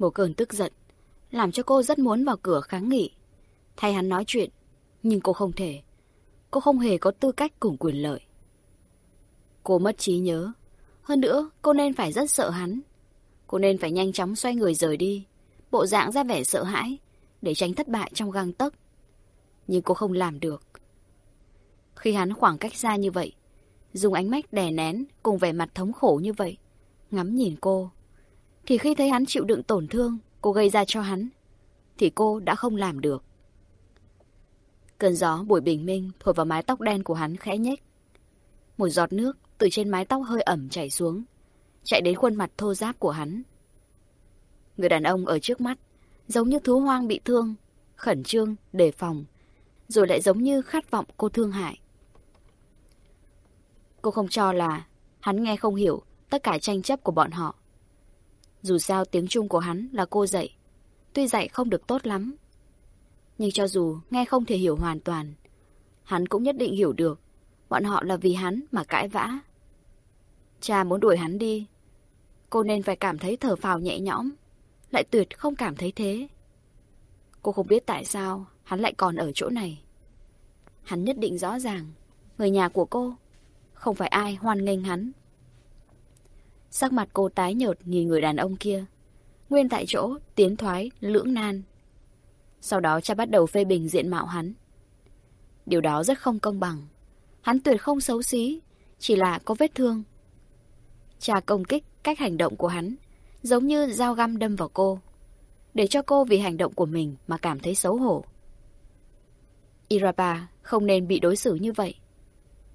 Một cơn tức giận, làm cho cô rất muốn vào cửa kháng nghị. Thay hắn nói chuyện, nhưng cô không thể. Cô không hề có tư cách cùng quyền lợi. Cô mất trí nhớ. Hơn nữa, cô nên phải rất sợ hắn. Cô nên phải nhanh chóng xoay người rời đi, bộ dạng ra vẻ sợ hãi, để tránh thất bại trong găng tấc. Nhưng cô không làm được. Khi hắn khoảng cách xa như vậy, dùng ánh mắt đè nén cùng vẻ mặt thống khổ như vậy, ngắm nhìn cô, thì khi thấy hắn chịu đựng tổn thương cô gây ra cho hắn, thì cô đã không làm được. Cơn gió buổi bình minh thổi vào mái tóc đen của hắn khẽ nhếch. Một giọt nước từ trên mái tóc hơi ẩm chảy xuống, chạy đến khuôn mặt thô ráp của hắn. Người đàn ông ở trước mắt, giống như thú hoang bị thương, khẩn trương, đề phòng, rồi lại giống như khát vọng cô thương hại. Cô không cho là hắn nghe không hiểu tất cả tranh chấp của bọn họ. Dù sao tiếng Trung của hắn là cô dạy, tuy dạy không được tốt lắm. Nhưng cho dù nghe không thể hiểu hoàn toàn, hắn cũng nhất định hiểu được bọn họ là vì hắn mà cãi vã. Cha muốn đuổi hắn đi, cô nên phải cảm thấy thở phào nhẹ nhõm, lại tuyệt không cảm thấy thế. Cô không biết tại sao hắn lại còn ở chỗ này. Hắn nhất định rõ ràng, người nhà của cô, không phải ai hoan nghênh hắn. Sắc mặt cô tái nhợt nhìn người đàn ông kia. Nguyên tại chỗ, tiến thoái, lưỡng nan. Sau đó cha bắt đầu phê bình diện mạo hắn. Điều đó rất không công bằng. Hắn tuyệt không xấu xí, chỉ là có vết thương. Cha công kích cách hành động của hắn, giống như dao găm đâm vào cô. Để cho cô vì hành động của mình mà cảm thấy xấu hổ. Irapa không nên bị đối xử như vậy.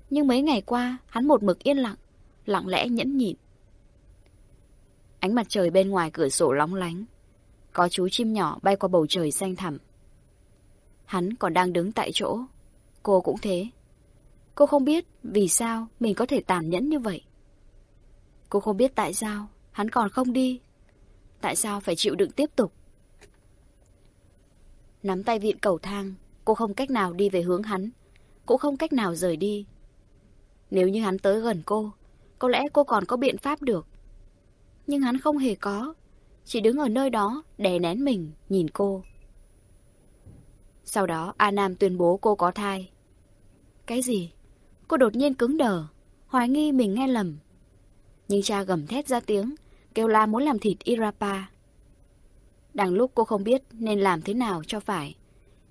Nhưng mấy ngày qua, hắn một mực yên lặng, lặng lẽ nhẫn nhịn. Ánh mặt trời bên ngoài cửa sổ lóng lánh. Có chú chim nhỏ bay qua bầu trời xanh thẳm. Hắn còn đang đứng tại chỗ. Cô cũng thế. Cô không biết vì sao mình có thể tàn nhẫn như vậy. Cô không biết tại sao hắn còn không đi. Tại sao phải chịu đựng tiếp tục. Nắm tay viện cầu thang, cô không cách nào đi về hướng hắn. Cũng không cách nào rời đi. Nếu như hắn tới gần cô, có lẽ cô còn có biện pháp được nhưng hắn không hề có. Chỉ đứng ở nơi đó, đè nén mình, nhìn cô. Sau đó, A Nam tuyên bố cô có thai. Cái gì? Cô đột nhiên cứng đờ, hoài nghi mình nghe lầm. Nhưng cha gầm thét ra tiếng, kêu la muốn làm thịt Irapa. đằng lúc cô không biết nên làm thế nào cho phải,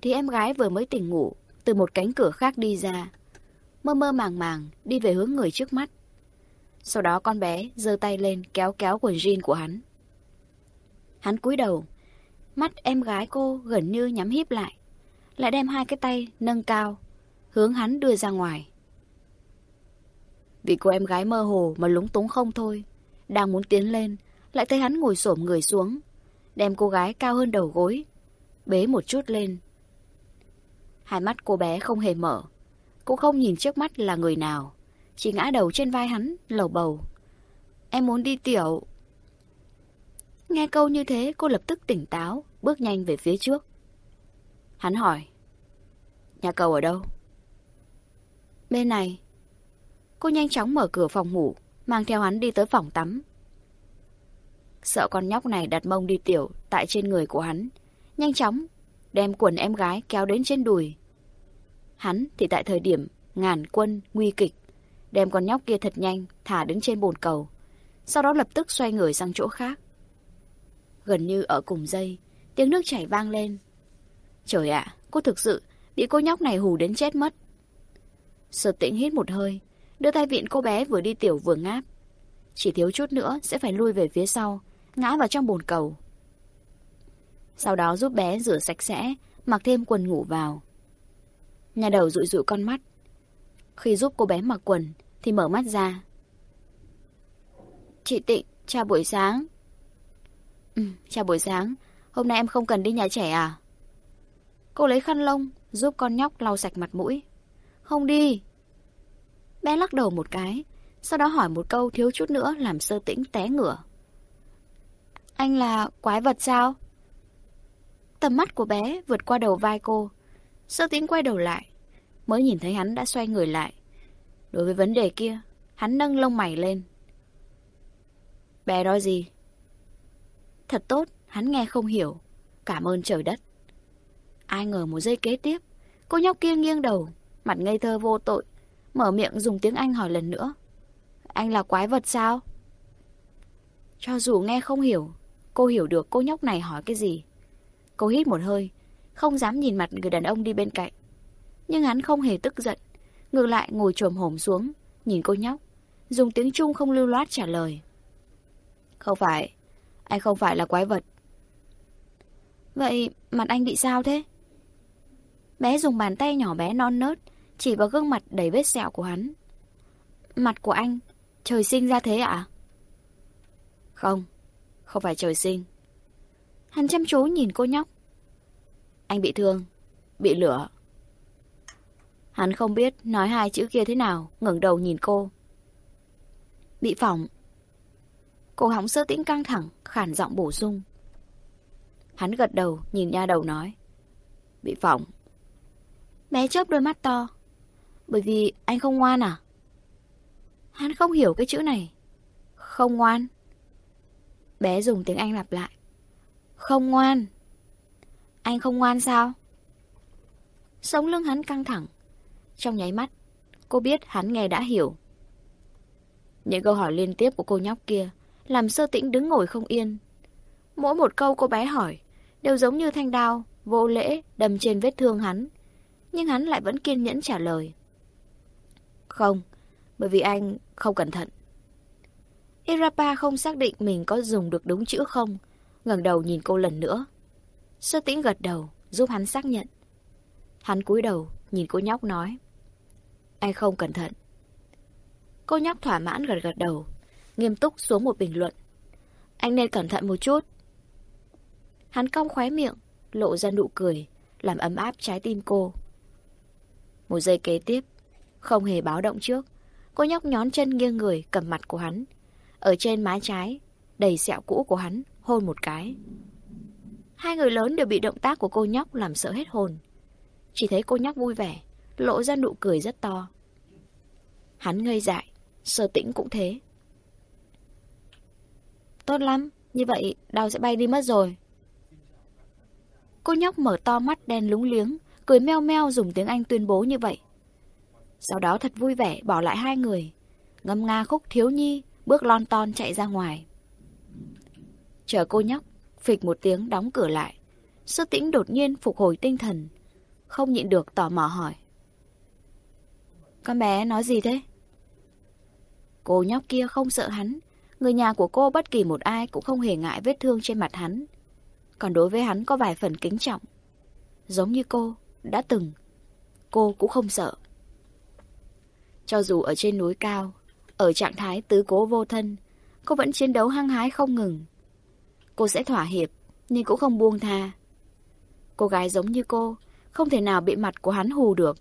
thì em gái vừa mới tỉnh ngủ, từ một cánh cửa khác đi ra. Mơ mơ màng màng, đi về hướng người trước mắt. Sau đó con bé giơ tay lên kéo kéo quần jean của hắn. Hắn cúi đầu, mắt em gái cô gần như nhắm híp lại, lại đem hai cái tay nâng cao, hướng hắn đưa ra ngoài. Vì cô em gái mơ hồ mà lúng túng không thôi, đang muốn tiến lên, lại thấy hắn ngồi xổm người xuống, đem cô gái cao hơn đầu gối, bế một chút lên. Hai mắt cô bé không hề mở, cũng không nhìn trước mắt là người nào. Chỉ ngã đầu trên vai hắn, lầu bầu. Em muốn đi tiểu. Nghe câu như thế, cô lập tức tỉnh táo, bước nhanh về phía trước. Hắn hỏi. Nhà cầu ở đâu? Bên này. Cô nhanh chóng mở cửa phòng ngủ, mang theo hắn đi tới phòng tắm. Sợ con nhóc này đặt mông đi tiểu tại trên người của hắn. Nhanh chóng, đem quần em gái kéo đến trên đùi. Hắn thì tại thời điểm ngàn quân, nguy kịch, đem con nhóc kia thật nhanh, thả đứng trên bồn cầu. Sau đó lập tức xoay người sang chỗ khác. Gần như ở cùng dây, tiếng nước chảy vang lên. Trời ạ, cô thực sự bị cô nhóc này hù đến chết mất. Sở tĩnh hít một hơi, đưa tay viện cô bé vừa đi tiểu vừa ngáp. Chỉ thiếu chút nữa sẽ phải lui về phía sau, ngã vào trong bồn cầu. Sau đó giúp bé rửa sạch sẽ, mặc thêm quần ngủ vào. Nhà đầu rụi rụi con mắt. Khi giúp cô bé mặc quần, thì mở mắt ra. Chị Tịnh, chào buổi sáng. Ừ, chào buổi sáng. Hôm nay em không cần đi nhà trẻ à? Cô lấy khăn lông, giúp con nhóc lau sạch mặt mũi. Không đi. Bé lắc đầu một cái, sau đó hỏi một câu thiếu chút nữa làm sơ tĩnh té ngửa. Anh là quái vật sao? Tầm mắt của bé vượt qua đầu vai cô. Sơ tĩnh quay đầu lại, mới nhìn thấy hắn đã xoay người lại, Đối với vấn đề kia, hắn nâng lông mày lên. Bé nói gì? Thật tốt, Hắn nghe không hiểu. Cảm ơn trời đất. Ai ngờ một giây kế tiếp, cô nhóc kia nghiêng đầu, mặt ngây thơ vô tội, mở miệng dùng tiếng Anh hỏi lần nữa. Anh là quái vật sao? Cho dù nghe không hiểu, cô hiểu được cô nhóc này hỏi cái gì. Cô hít một hơi, không dám nhìn mặt người đàn ông đi bên cạnh. Nhưng hắn không hề tức giận, ngược lại ngồi trồm hổm xuống, nhìn cô nhóc, dùng tiếng Trung không lưu loát trả lời. Không phải, anh không phải là quái vật. Vậy mặt anh bị sao thế? Bé dùng bàn tay nhỏ bé non nớt, chỉ vào gương mặt đầy vết sẹo của hắn. Mặt của anh, trời sinh ra thế ạ? Không, không phải trời sinh. Hắn chăm chú nhìn cô nhóc. Anh bị thương, bị lửa. Hắn không biết nói hai chữ kia thế nào, ngẩng đầu nhìn cô. Bị phỏng. Cô hóng sơ tĩnh căng thẳng, khản giọng bổ sung. Hắn gật đầu, nhìn nha đầu nói. Bị phỏng. Bé chớp đôi mắt to. Bởi vì anh không ngoan à? Hắn không hiểu cái chữ này. Không ngoan. Bé dùng tiếng Anh lặp lại. Không ngoan. Anh không ngoan sao? Sống lưng hắn căng thẳng. Trong nháy mắt, cô biết hắn nghe đã hiểu. Những câu hỏi liên tiếp của cô nhóc kia làm sơ tĩnh đứng ngồi không yên. Mỗi một câu cô bé hỏi đều giống như thanh đao, vô lễ, đâm trên vết thương hắn. Nhưng hắn lại vẫn kiên nhẫn trả lời. Không, bởi vì anh không cẩn thận. Irapa không xác định mình có dùng được đúng chữ không, ngẩng đầu nhìn cô lần nữa. Sơ tĩnh gật đầu, giúp hắn xác nhận. Hắn cúi đầu, nhìn cô nhóc nói. Anh không cẩn thận. Cô nhóc thỏa mãn gật gật đầu, nghiêm túc xuống một bình luận. Anh nên cẩn thận một chút. Hắn cong khóe miệng, lộ ra nụ cười, làm ấm áp trái tim cô. Một giây kế tiếp, không hề báo động trước, cô nhóc nhón chân nghiêng người cầm mặt của hắn. Ở trên má trái, đầy sẹo cũ của hắn, hôn một cái. Hai người lớn đều bị động tác của cô nhóc làm sợ hết hồn. Chỉ thấy cô nhóc vui vẻ, lộ ra nụ cười rất to. Hắn ngây dại, sơ tĩnh cũng thế. Tốt lắm, như vậy đau sẽ bay đi mất rồi. Cô nhóc mở to mắt đen lúng liếng, cười meo meo dùng tiếng Anh tuyên bố như vậy. Sau đó thật vui vẻ bỏ lại hai người, ngâm nga khúc thiếu nhi, bước lon ton chạy ra ngoài. Chờ cô nhóc, phịch một tiếng đóng cửa lại. Sơ tĩnh đột nhiên phục hồi tinh thần, không nhịn được tò mò hỏi. Con bé nói gì thế? Cô nhóc kia không sợ hắn, người nhà của cô bất kỳ một ai cũng không hề ngại vết thương trên mặt hắn. Còn đối với hắn có vài phần kính trọng. Giống như cô, đã từng, cô cũng không sợ. Cho dù ở trên núi cao, ở trạng thái tứ cố vô thân, cô vẫn chiến đấu hăng hái không ngừng. Cô sẽ thỏa hiệp, nhưng cũng không buông tha. Cô gái giống như cô, không thể nào bị mặt của hắn hù được.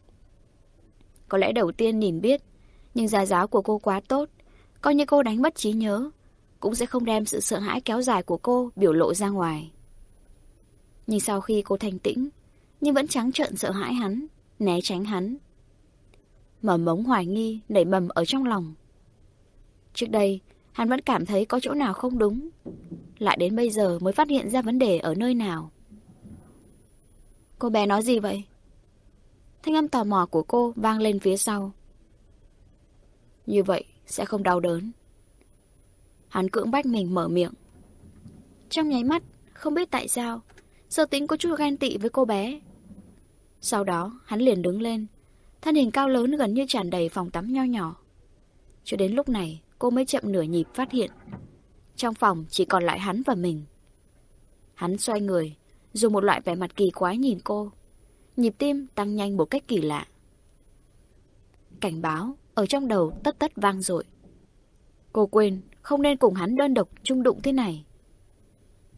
Có lẽ đầu tiên nhìn biết, nhưng già giáo của cô quá tốt, coi như cô đánh mất trí nhớ, cũng sẽ không đem sự sợ hãi kéo dài của cô biểu lộ ra ngoài. Nhưng sau khi cô thành tĩnh, nhưng vẫn trắng trợn sợ hãi hắn, né tránh hắn. Mầm mống hoài nghi nảy mầm ở trong lòng. Trước đây, hắn vẫn cảm thấy có chỗ nào không đúng. Lại đến bây giờ mới phát hiện ra vấn đề ở nơi nào. Cô bé nói gì vậy? Thanh âm tò mò của cô vang lên phía sau. Như vậy sẽ không đau đớn. Hắn cưỡng bách mình mở miệng. Trong nháy mắt, không biết tại sao, sơ tính có chút ghen tị với cô bé. Sau đó, hắn liền đứng lên, thân hình cao lớn gần như tràn đầy phòng tắm nho nhỏ. Cho đến lúc này, cô mới chậm nửa nhịp phát hiện. Trong phòng chỉ còn lại hắn và mình. Hắn xoay người, dùng một loại vẻ mặt kỳ quái nhìn cô. Nhịp tim tăng nhanh một cách kỳ lạ. Cảnh báo ở trong đầu tất tất vang dội. Cô quên không nên cùng hắn đơn độc chung đụng thế này.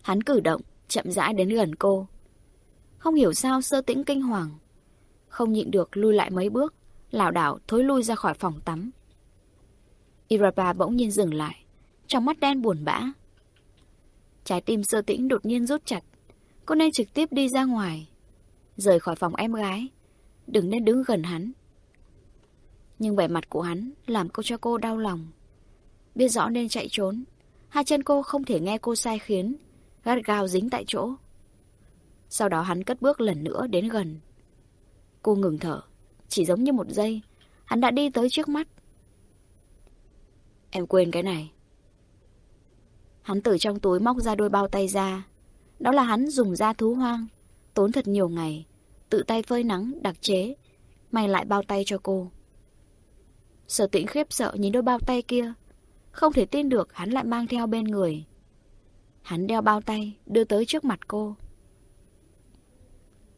Hắn cử động, chậm rãi đến gần cô. Không hiểu sao sơ tĩnh kinh hoàng. Không nhịn được lui lại mấy bước, lảo đảo thối lui ra khỏi phòng tắm. Irapa bỗng nhiên dừng lại, trong mắt đen buồn bã. Trái tim sơ tĩnh đột nhiên rút chặt, cô nên trực tiếp đi ra ngoài, rời khỏi phòng em gái, đừng nên đứng gần hắn. Nhưng vẻ mặt của hắn làm cô cho cô đau lòng. Biết rõ nên chạy trốn, hai chân cô không thể nghe cô sai khiến, gắt gao dính tại chỗ. Sau đó hắn cất bước lần nữa đến gần. Cô ngừng thở, chỉ giống như một giây, hắn đã đi tới trước mắt. Em quên cái này. Hắn từ trong túi móc ra đôi bao tay ra. Đó là hắn dùng da thú hoang, tốn thật nhiều ngày, tự tay phơi nắng, đặc chế, may lại bao tay cho cô. Sở tĩnh khiếp sợ nhìn đôi bao tay kia, không thể tin được hắn lại mang theo bên người. Hắn đeo bao tay, đưa tới trước mặt cô.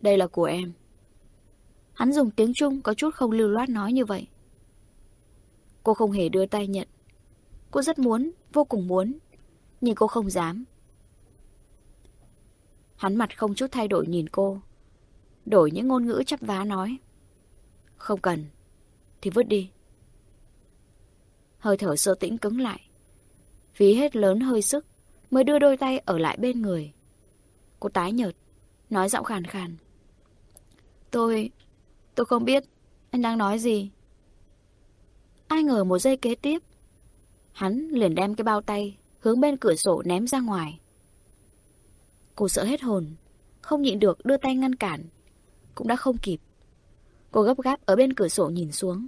Đây là của em. Hắn dùng tiếng Trung có chút không lưu loát nói như vậy. Cô không hề đưa tay nhận. Cô rất muốn, vô cùng muốn, nhưng cô không dám. Hắn mặt không chút thay đổi nhìn cô. Đổi những ngôn ngữ chắp vá nói. Không cần, thì vứt đi. Hơi thở sơ tĩnh cứng lại. Phí hết lớn hơi sức, mới đưa đôi tay ở lại bên người. Cô tái nhợt, nói giọng khàn khàn. Tôi... tôi không biết anh đang nói gì. Ai ngờ một giây kế tiếp, hắn liền đem cái bao tay hướng bên cửa sổ ném ra ngoài. Cô sợ hết hồn, không nhịn được đưa tay ngăn cản. Cũng đã không kịp. Cô gấp gáp ở bên cửa sổ nhìn xuống.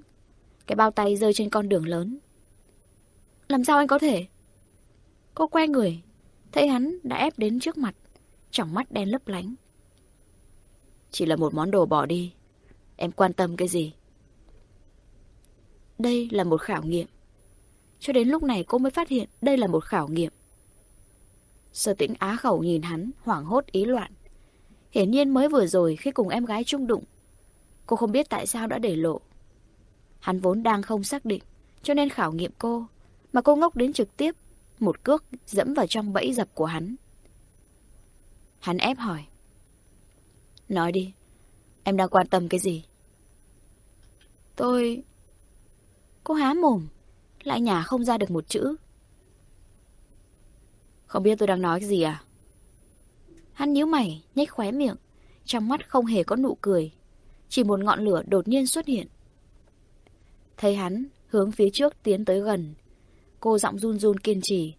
Cái bao tay rơi trên con đường lớn. Làm sao anh có thể? Cô quay người, thấy hắn đã ép đến trước mặt, trong mắt đen lấp lánh. Chỉ là một món đồ bỏ đi. Em quan tâm cái gì? Đây là một khảo nghiệm. Cho đến lúc này cô mới phát hiện đây là một khảo nghiệm. Sở tĩnh á khẩu nhìn hắn, hoảng hốt ý loạn. Hiển nhiên mới vừa rồi khi cùng em gái chung đụng. Cô không biết tại sao đã để lộ. Hắn vốn đang không xác định, cho nên khảo nghiệm cô. Mà cô ngốc đến trực tiếp, một cước dẫm vào trong bẫy dập của hắn. Hắn ép hỏi. Nói đi, em đang quan tâm cái gì? Tôi... Cô há mồm, lại nhả không ra được một chữ. Không biết tôi đang nói cái gì à? Hắn nhíu mày, nhếch khóe miệng, trong mắt không hề có nụ cười. Chỉ một ngọn lửa đột nhiên xuất hiện. Thấy hắn, hướng phía trước tiến tới gần. Cô giọng run run kiên trì,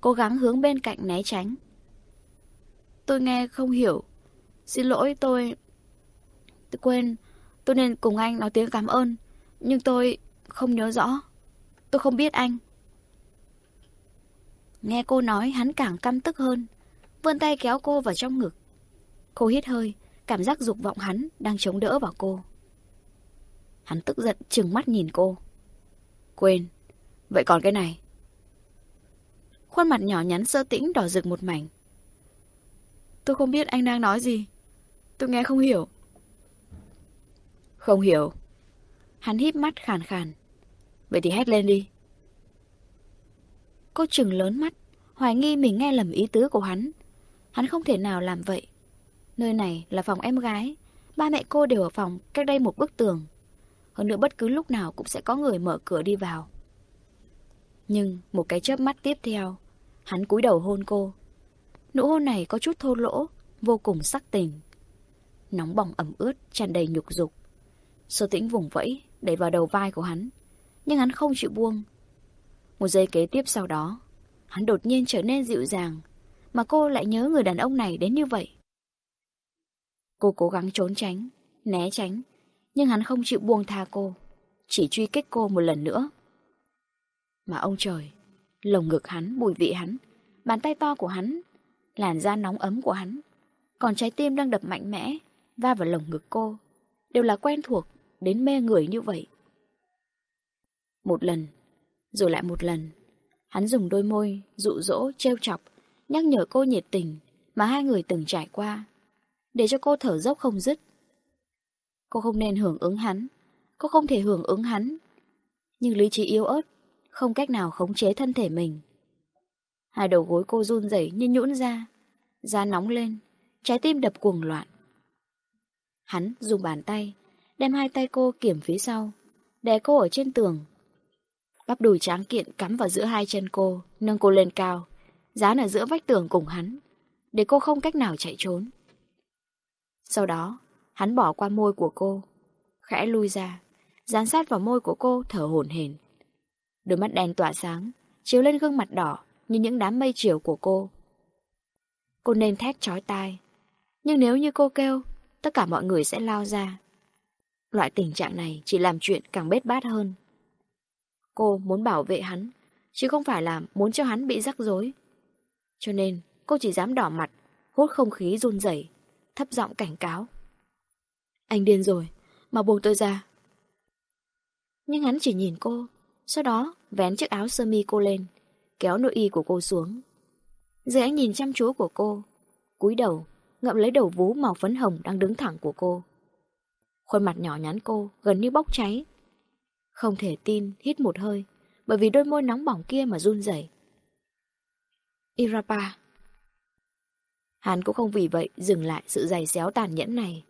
cố gắng hướng bên cạnh né tránh. Tôi nghe không hiểu. Xin lỗi tôi... Tôi quên, tôi nên cùng anh nói tiếng cảm ơn. Nhưng tôi không nhớ rõ. Tôi không biết anh. Nghe cô nói hắn càng căm tức hơn. Vươn tay kéo cô vào trong ngực. Cô hít hơi, cảm giác dục vọng hắn đang chống đỡ vào cô. Hắn tức giận trừng mắt nhìn cô. Quên, vậy còn cái này? Khuôn mặt nhỏ nhắn sơ tĩnh đỏ rực một mảnh. Tôi không biết anh đang nói gì. Tôi nghe không hiểu. Không hiểu. Hắn híp mắt khàn khàn. Vậy thì hét lên đi. Cô trừng lớn mắt, hoài nghi mình nghe lầm ý tứ của hắn. Hắn không thể nào làm vậy. Nơi này là phòng em gái. Ba mẹ cô đều ở phòng cách đây một bức tường. Hơn nữa bất cứ lúc nào cũng sẽ có người mở cửa đi vào. Nhưng một cái chớp mắt tiếp theo, hắn cúi đầu hôn cô. Nụ hôn này có chút thô lỗ, vô cùng sắc tình. Nóng bỏng ẩm ướt, tràn đầy nhục dục. Sơ tĩnh vùng vẫy, đẩy vào đầu vai của hắn. Nhưng hắn không chịu buông. Một giây kế tiếp sau đó, hắn đột nhiên trở nên dịu dàng, mà cô lại nhớ người đàn ông này đến như vậy. Cô cố gắng trốn tránh, né tránh, nhưng hắn không chịu buông tha cô, chỉ truy kích cô một lần nữa. Mà ông trời, lồng ngực hắn, mùi vị hắn, bàn tay to của hắn, làn da nóng ấm của hắn, còn trái tim đang đập mạnh mẽ, va vào lồng ngực cô, đều là quen thuộc, đến mê người như vậy. Một lần, rồi lại một lần, hắn dùng đôi môi, dụ dỗ, trêu chọc, nhắc nhở cô nhiệt tình mà hai người từng trải qua, để cho cô thở dốc không dứt. Cô không nên hưởng ứng hắn, cô không thể hưởng ứng hắn, nhưng lý trí yếu ớt, không cách nào khống chế thân thể mình. Hai đầu gối cô run rẩy như nhũn ra, da nóng lên, trái tim đập cuồng loạn. Hắn dùng bàn tay, đem hai tay cô kiểm phía sau, đè cô ở trên tường. Bắp đùi tráng kiện cắm vào giữa hai chân cô, nâng cô lên cao, dán ở giữa vách tường cùng hắn, để cô không cách nào chạy trốn. Sau đó, hắn bỏ qua môi của cô, khẽ lui ra, dán sát vào môi của cô thở hổn hển. Đôi mắt đen tỏa sáng, chiếu lên gương mặt đỏ như những đám mây chiều của cô. Cô nên thét chói tai. Nhưng nếu như cô kêu, tất cả mọi người sẽ lao ra. Loại tình trạng này chỉ làm chuyện càng bết bát hơn. Cô muốn bảo vệ hắn, chứ không phải là muốn cho hắn bị rắc rối. Cho nên, cô chỉ dám đỏ mặt, hút không khí run rẩy, thấp giọng cảnh cáo. Anh điên rồi, mà buông tôi ra. Nhưng hắn chỉ nhìn cô, sau đó vén chiếc áo sơ mi cô lên, kéo nội y của cô xuống. Dưới ánh nhìn chăm chú của cô, cúi đầu, ngậm lấy đầu vú màu phấn hồng đang đứng thẳng của cô. Khuôn mặt nhỏ nhắn cô gần như bốc cháy. Không thể tin hít một hơi, bởi vì đôi môi nóng bỏng kia mà run rẩy. Irapa. Hắn cũng không vì vậy dừng lại sự giày xéo tàn nhẫn này.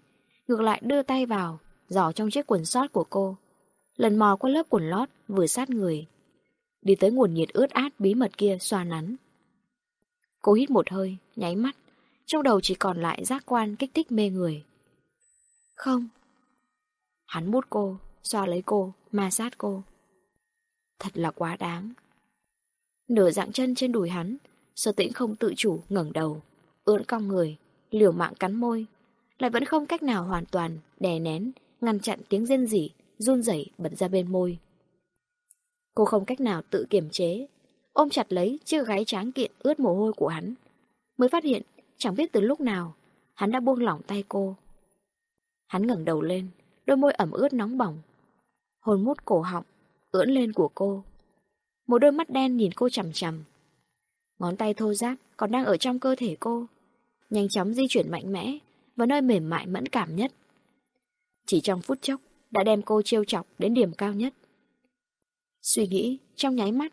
Ngược lại đưa tay vào, giỏ trong chiếc quần sót của cô. Lần mò qua lớp quần lót vừa sát người. Đi tới nguồn nhiệt ướt át bí mật kia xoa nắn. Cô hít một hơi, nháy mắt. Trong đầu chỉ còn lại giác quan kích thích mê người. Không. Hắn bút cô, xoa lấy cô, ma sát cô. Thật là quá đáng. Nửa dạng chân trên đùi hắn, sơ tĩnh không tự chủ ngẩng đầu, ưỡn cong người, liều mạng cắn môi, lại vẫn không cách nào hoàn toàn đè nén, ngăn chặn tiếng rên rỉ, run rẩy bật ra bên môi. Cô không cách nào tự kiềm chế, ôm chặt lấy chiếc gáy tráng kiện ướt mồ hôi của hắn, mới phát hiện chẳng biết từ lúc nào hắn đã buông lỏng tay cô. Hắn ngẩng đầu lên, đôi môi ẩm ướt nóng bỏng, hồn mút cổ họng, ưỡn lên của cô. Một đôi mắt đen nhìn cô chằm chằm. Ngón tay thô ráp còn đang ở trong cơ thể cô, nhanh chóng di chuyển mạnh mẽ vào nơi mềm mại mẫn cảm nhất. Chỉ trong phút chốc đã đem cô trêu chọc đến điểm cao nhất. Suy nghĩ trong nháy mắt,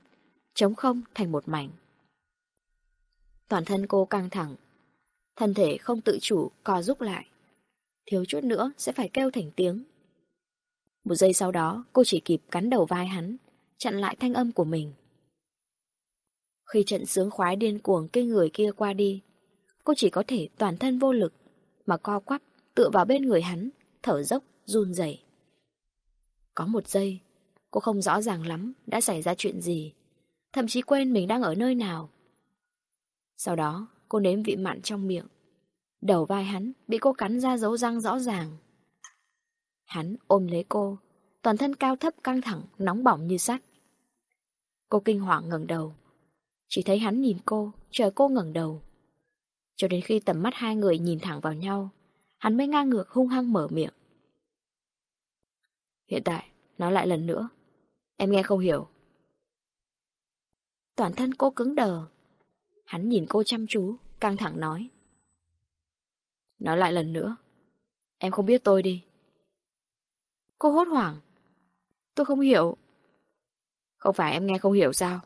trống không thành một mảnh. Toàn thân cô căng thẳng, thân thể không tự chủ co rúc lại. Thiếu chút nữa sẽ phải kêu thành tiếng. Một giây sau đó, cô chỉ kịp cắn đầu vai hắn, chặn lại thanh âm của mình. Khi trận sướng khoái điên cuồng kinh người kia qua đi, cô chỉ có thể toàn thân vô lực, mà co quắp, tựa vào bên người hắn, thở dốc, run rẩy. Có một giây, cô không rõ ràng lắm đã xảy ra chuyện gì, thậm chí quên mình đang ở nơi nào. Sau đó, cô nếm vị mặn trong miệng. Đầu vai hắn bị cô cắn ra dấu răng rõ ràng. Hắn ôm lấy cô, toàn thân cao thấp căng thẳng, nóng bỏng như sắt. Cô kinh hoàng ngẩng đầu. Chỉ thấy hắn nhìn cô, chờ cô ngẩng đầu. Cho đến khi tầm mắt hai người nhìn thẳng vào nhau, hắn mới ngang ngược hung hăng mở miệng. Hiện tại, nói lại lần nữa. Em nghe không hiểu. Toàn thân cô cứng đờ. Hắn nhìn cô chăm chú, căng thẳng nói. Nói lại lần nữa. Em không biết tôi đi. Cô hốt hoảng. Tôi không hiểu. Không phải em nghe không hiểu sao?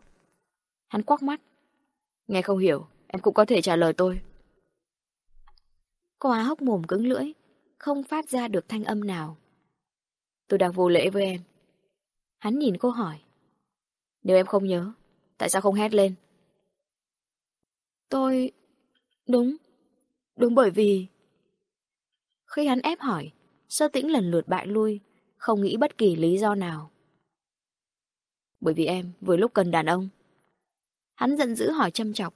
Hắn quắc mắt. Nghe không hiểu, em cũng có thể trả lời tôi. Cô á hốc mồm cứng lưỡi, không phát ra được thanh âm nào. Tôi đang vô lễ với em. Hắn nhìn cô hỏi. Nếu em không nhớ, tại sao không hét lên? Tôi... Đúng. Đúng bởi vì... Khi hắn ép hỏi, sơ tĩnh lần lượt bại lui, không nghĩ bất kỳ lý do nào. Bởi vì em vừa lúc cần đàn ông. Hắn giận dữ hỏi châm chọc.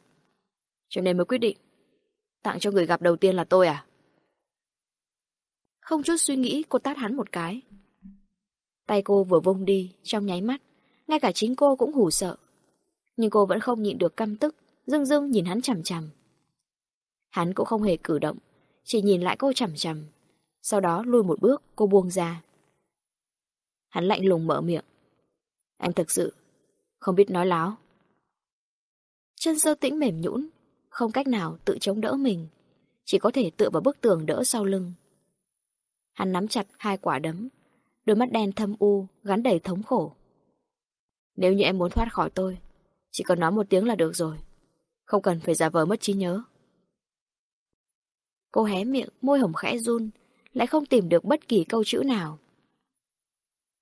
Cho nên mới quyết định. Tặng cho người gặp đầu tiên là tôi à? Không chút suy nghĩ cô tát hắn một cái. Tay cô vừa vung đi, trong nháy mắt, ngay cả chính cô cũng hù sợ. Nhưng cô vẫn không nhịn được căm tức, dưng dưng nhìn hắn chằm chằm. Hắn cũng không hề cử động, chỉ nhìn lại cô chằm chằm. Sau đó lùi một bước, cô buông ra. Hắn lạnh lùng mở miệng. Anh thực sự không biết nói láo. Chân sơ tĩnh mềm nhũn, không cách nào tự chống đỡ mình, chỉ có thể tựa vào bức tường đỡ sau lưng. Hắn nắm chặt hai quả đấm, đôi mắt đen thâm u, gắn đầy thống khổ. Nếu như em muốn thoát khỏi tôi, chỉ cần nói một tiếng là được rồi. Không cần phải giả vờ mất trí nhớ. Cô hé miệng, môi hồng khẽ run, lại không tìm được bất kỳ câu chữ nào.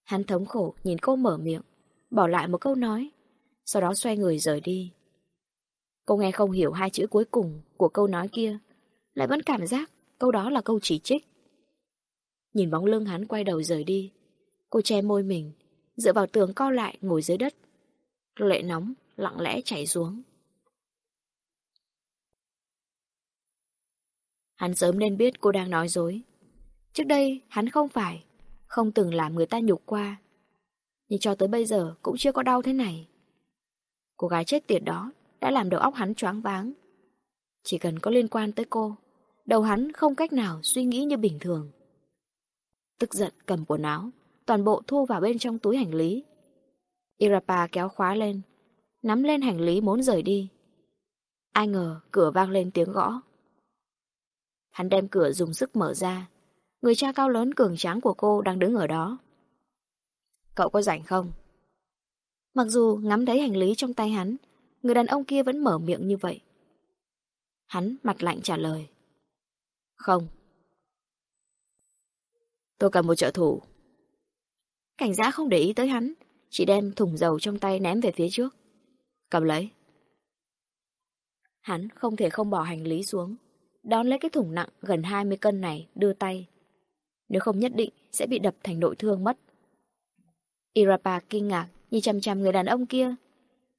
Hắn thống khổ nhìn cô mở miệng, bỏ lại một câu nói, sau đó xoay người rời đi. Cô nghe không hiểu hai chữ cuối cùng của câu nói kia, lại vẫn cảm giác câu đó là câu chỉ trích. Nhìn bóng lưng hắn quay đầu rời đi, cô che môi mình, dựa vào tường co lại ngồi dưới đất. Lệ nóng, lặng lẽ chảy xuống. Hắn sớm nên biết cô đang nói dối. Trước đây, hắn không phải, không từng làm người ta nhục qua. Nhưng cho tới bây giờ cũng chưa có đau thế này. Cô gái chết tiệt đó đã làm đầu óc hắn choáng váng. Chỉ cần có liên quan tới cô, đầu hắn không cách nào suy nghĩ như bình thường. Tức giận cầm quần áo, toàn bộ thu vào bên trong túi hành lý. Irapa kéo khóa lên, nắm lên hành lý muốn rời đi. Ai ngờ cửa vang lên tiếng gõ. Hắn đem cửa dùng sức mở ra. Người cha cao lớn cường tráng của cô đang đứng ở đó. Cậu có rảnh không? Mặc dù ngắm thấy hành lý trong tay hắn, người đàn ông kia vẫn mở miệng như vậy. Hắn mặt lạnh trả lời. Không. Tôi cần một trợ thủ. Cảnh giác không để ý tới hắn, chỉ đem thùng dầu trong tay ném về phía trước. Cầm lấy. Hắn không thể không bỏ hành lý xuống, đón lấy cái thùng nặng gần 20 cân này đưa tay. Nếu không nhất định sẽ bị đập thành nội thương mất. Irapa kinh ngạc nhìn chăm chăm người đàn ông kia.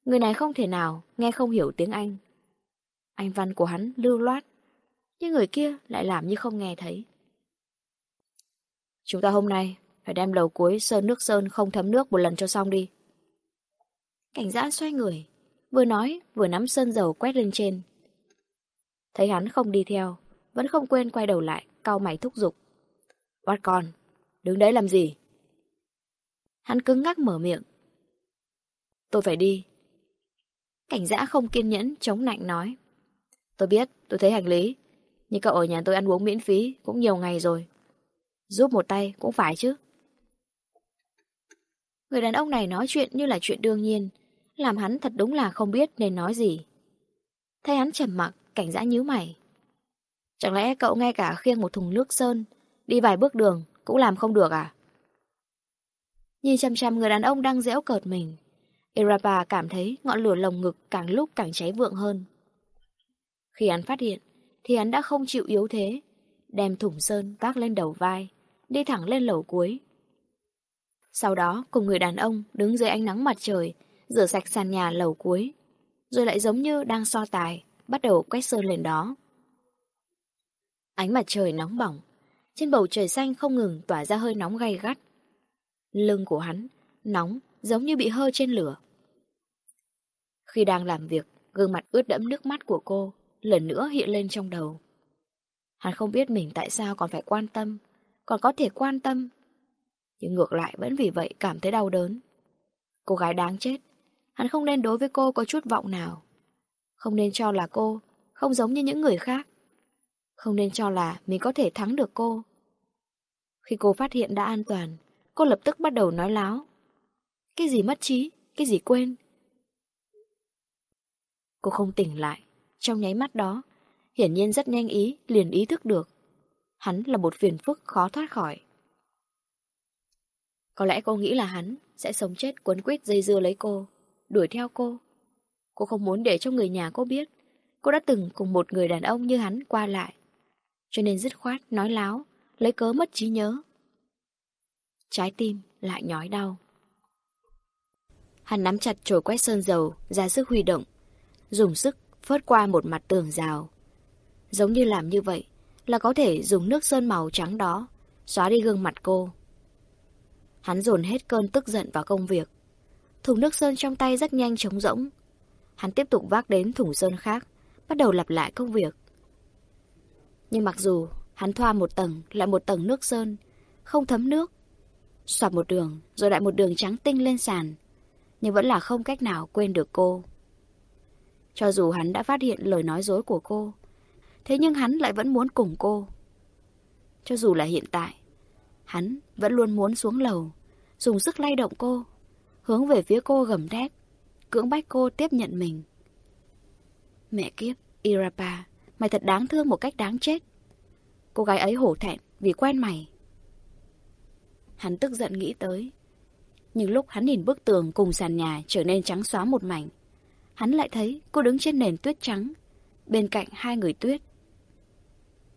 Người này không thể nào nghe không hiểu tiếng Anh. Anh văn của hắn lưu loát, nhưng người kia lại làm như không nghe thấy. Chúng ta hôm nay phải đem lầu cuối sơn nước sơn không thấm nước một lần cho xong đi. Cảnh giã xoay người, vừa nói vừa nắm sơn dầu quét lên trên. Thấy hắn không đi theo, vẫn không quên quay đầu lại, cau mày thúc giục. Bắt con, đứng đấy làm gì? Hắn cứng ngắc mở miệng. Tôi phải đi. Cảnh giã không kiên nhẫn, chống nạnh nói. Tôi biết, tôi thấy hành lý. Nhưng cậu ở nhà tôi ăn uống miễn phí cũng nhiều ngày rồi. Giúp một tay cũng phải chứ. Người đàn ông này nói chuyện như là chuyện đương nhiên, làm hắn thật đúng là không biết nên nói gì. Thấy hắn trầm mặc, cảnh giã nhíu mày. Chẳng lẽ cậu ngay cả khiêng một thùng nước sơn, đi vài bước đường cũng làm không được à? Nhìn chăm chăm người đàn ông đang dễu cợt mình, Irapa cảm thấy ngọn lửa lồng ngực càng lúc càng cháy vượng hơn. Khi hắn phát hiện, thì hắn đã không chịu yếu thế, đem thùng sơn vác lên đầu vai, đi thẳng lên lầu cuối. Sau đó cùng người đàn ông đứng dưới ánh nắng mặt trời, rửa sạch sàn nhà lầu cuối, rồi lại giống như đang so tài, bắt đầu quét sơn lên đó. Ánh mặt trời nóng bỏng, trên bầu trời xanh không ngừng tỏa ra hơi nóng gay gắt. Lưng của hắn, nóng, giống như bị hơ trên lửa. Khi đang làm việc, gương mặt ướt đẫm nước mắt của cô lần nữa hiện lên trong đầu. Hắn không biết mình tại sao còn phải quan tâm, còn có thể quan tâm. Nhưng ngược lại vẫn vì vậy cảm thấy đau đớn. Cô gái đáng chết, hắn không nên đối với cô có chút vọng nào. Không nên cho là cô, không giống như những người khác. Không nên cho là mình có thể thắng được cô. Khi cô phát hiện đã an toàn, cô lập tức bắt đầu nói láo. Cái gì mất trí, cái gì quên. Cô không tỉnh lại. Trong nháy mắt đó, hiển nhiên rất nhanh ý, liền ý thức được. Hắn là một phiền phức khó thoát khỏi. Có lẽ cô nghĩ là hắn sẽ sống chết cuốn quýt dây dưa lấy cô, đuổi theo cô. Cô không muốn để cho người nhà cô biết cô đã từng cùng một người đàn ông như hắn qua lại. Cho nên dứt khoát, nói láo, lấy cớ mất trí nhớ. Trái tim lại nhói đau. Hắn nắm chặt chổi quét sơn dầu, ra sức huy động, dùng sức phớt qua một mặt tường rào. Giống như làm như vậy là có thể dùng nước sơn màu trắng đó xóa đi gương mặt cô. Hắn dồn hết cơn tức giận vào công việc. Thùng nước sơn trong tay rất nhanh trống rỗng. Hắn tiếp tục vác đến thùng sơn khác, bắt đầu lặp lại công việc. Nhưng mặc dù hắn thoa một tầng lại một tầng nước sơn, không thấm nước, xoạp một đường rồi lại một đường trắng tinh lên sàn, nhưng vẫn là không cách nào quên được cô. Cho dù hắn đã phát hiện lời nói dối của cô, thế nhưng hắn lại vẫn muốn cùng cô. Cho dù là hiện tại, hắn vẫn luôn muốn xuống lầu, dùng sức lay động cô, hướng về phía cô gầm thét, cưỡng bách cô tiếp nhận mình. Mẹ kiếp, Irapa, mày thật đáng thương một cách đáng chết. Cô gái ấy hổ thẹn vì quen mày. Hắn tức giận nghĩ tới. Nhưng lúc hắn nhìn bức tường cùng sàn nhà trở nên trắng xóa một mảnh, hắn lại thấy cô đứng trên nền tuyết trắng, bên cạnh hai người tuyết.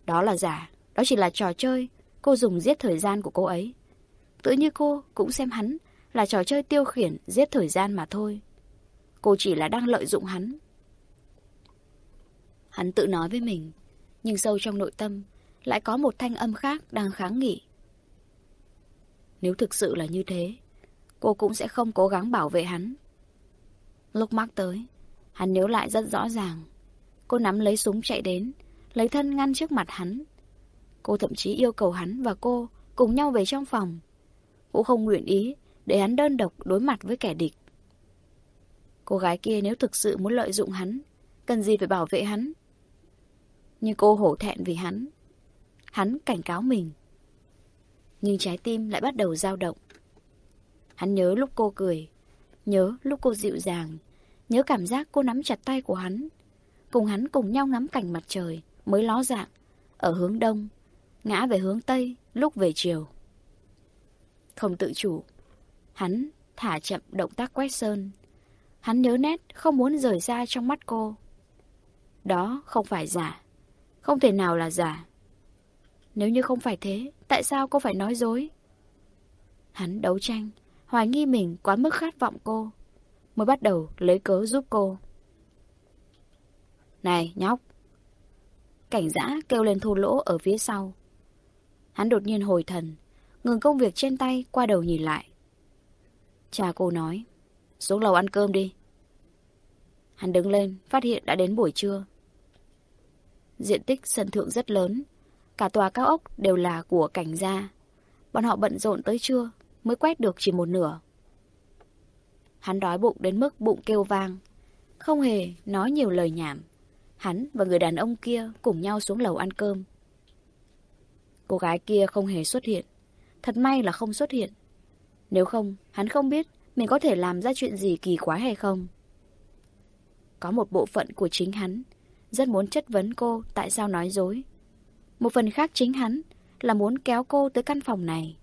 Đó là giả, đó chỉ là trò chơi, cô dùng giết thời gian của cô ấy. Tự như cô cũng xem hắn là trò chơi tiêu khiển giết thời gian mà thôi. Cô chỉ là đang lợi dụng hắn. Hắn tự nói với mình, Nhưng sâu trong nội tâm lại có một thanh âm khác đang kháng nghị. Nếu thực sự là như thế, cô cũng sẽ không cố gắng bảo vệ hắn. Lúc mắc tới, hắn nhớ lại rất rõ ràng. Cô nắm lấy súng chạy đến, lấy thân ngăn trước mặt hắn. Cô thậm chí yêu cầu hắn và cô cùng nhau về trong phòng. vũ không nguyện ý để hắn đơn độc đối mặt với kẻ địch. Cô gái kia nếu thực sự muốn lợi dụng hắn, cần gì phải bảo vệ hắn? Nhưng cô hổ thẹn vì hắn. Hắn cảnh cáo mình. Nhưng trái tim lại bắt đầu dao động. Hắn nhớ lúc cô cười, nhớ lúc cô dịu dàng, nhớ cảm giác cô nắm chặt tay của hắn. Cùng hắn cùng nhau ngắm cảnh mặt trời, mới ló dạng, ở hướng đông, ngã về hướng tây, lúc về chiều. Không tự chủ, hắn thả chậm động tác quét sơn. Hắn nhớ nét, không muốn rời ra trong mắt cô. Đó không phải giả, không thể nào là giả. Nếu như không phải thế, tại sao cô phải nói dối? Hắn đấu tranh, hoài nghi mình quá mức khát vọng cô, mới bắt đầu lấy cớ giúp cô. Này, nhóc! Cảnh giã kêu lên thu lỗ ở phía sau. Hắn đột nhiên hồi thần, ngừng công việc trên tay, qua đầu nhìn lại. Cha cô nói, xuống lầu ăn cơm đi. Hắn đứng lên, phát hiện đã đến buổi trưa. Diện tích sân thượng rất lớn, cả tòa cao ốc đều là của cảnh gia. Bọn họ bận rộn tới trưa, mới quét được chỉ một nửa. Hắn đói bụng đến mức bụng kêu vang, không hề nói nhiều lời nhảm. Hắn và người đàn ông kia cùng nhau xuống lầu ăn cơm. Cô gái kia không hề xuất hiện. Thật may là không xuất hiện. Nếu không, hắn không biết mình có thể làm ra chuyện gì kỳ quái hay không. Có một bộ phận của chính hắn rất muốn chất vấn cô tại sao nói dối. Một phần khác chính hắn là muốn kéo cô tới căn phòng này,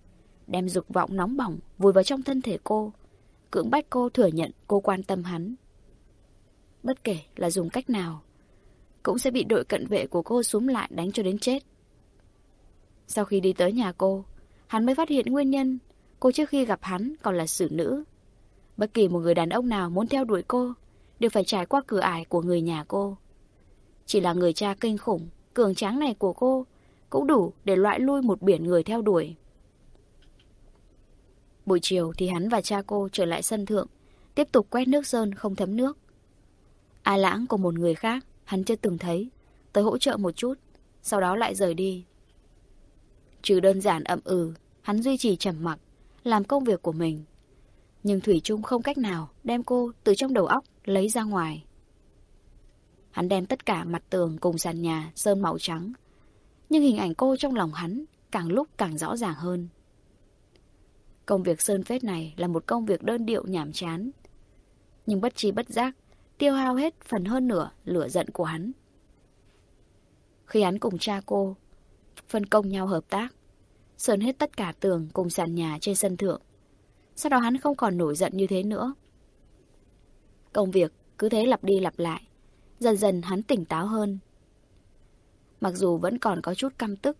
đem dục vọng nóng bỏng vùi vào trong thân thể cô, cưỡng bách cô thừa nhận cô quan tâm hắn. Bất kể là dùng cách nào, cũng sẽ bị đội cận vệ của cô xuống lại đánh cho đến chết. Sau khi đi tới nhà cô, hắn mới phát hiện nguyên nhân cô trước khi gặp hắn còn là xử nữ. Bất kỳ một người đàn ông nào muốn theo đuổi cô đều phải trải qua cửa ải của người nhà cô. Chỉ là người cha kinh khủng, cường tráng này của cô cũng đủ để loại lui một biển người theo đuổi. Buổi chiều thì hắn và cha cô trở lại sân thượng, tiếp tục quét nước sơn không thấm nước. Ai lãng của một người khác, hắn chưa từng thấy, tới hỗ trợ một chút, sau đó lại rời đi. Trừ đơn giản ậm ừ, hắn duy trì trầm mặc, làm công việc của mình. Nhưng Thủy Trung không cách nào đem cô từ trong đầu óc lấy ra ngoài. Hắn đem tất cả mặt tường cùng sàn nhà sơn màu trắng. Nhưng hình ảnh cô trong lòng hắn càng lúc càng rõ ràng hơn. Công việc sơn phết này là một công việc đơn điệu nhảm chán. Nhưng bất chi bất giác, tiêu hao hết phần hơn nửa lửa giận của hắn. Khi hắn cùng cha cô phân công nhau hợp tác, sơn hết tất cả tường cùng sàn nhà trên sân thượng. Sau đó hắn không còn nổi giận như thế nữa. Công việc cứ thế lặp đi lặp lại, dần dần hắn tỉnh táo hơn. Mặc dù vẫn còn có chút căm tức,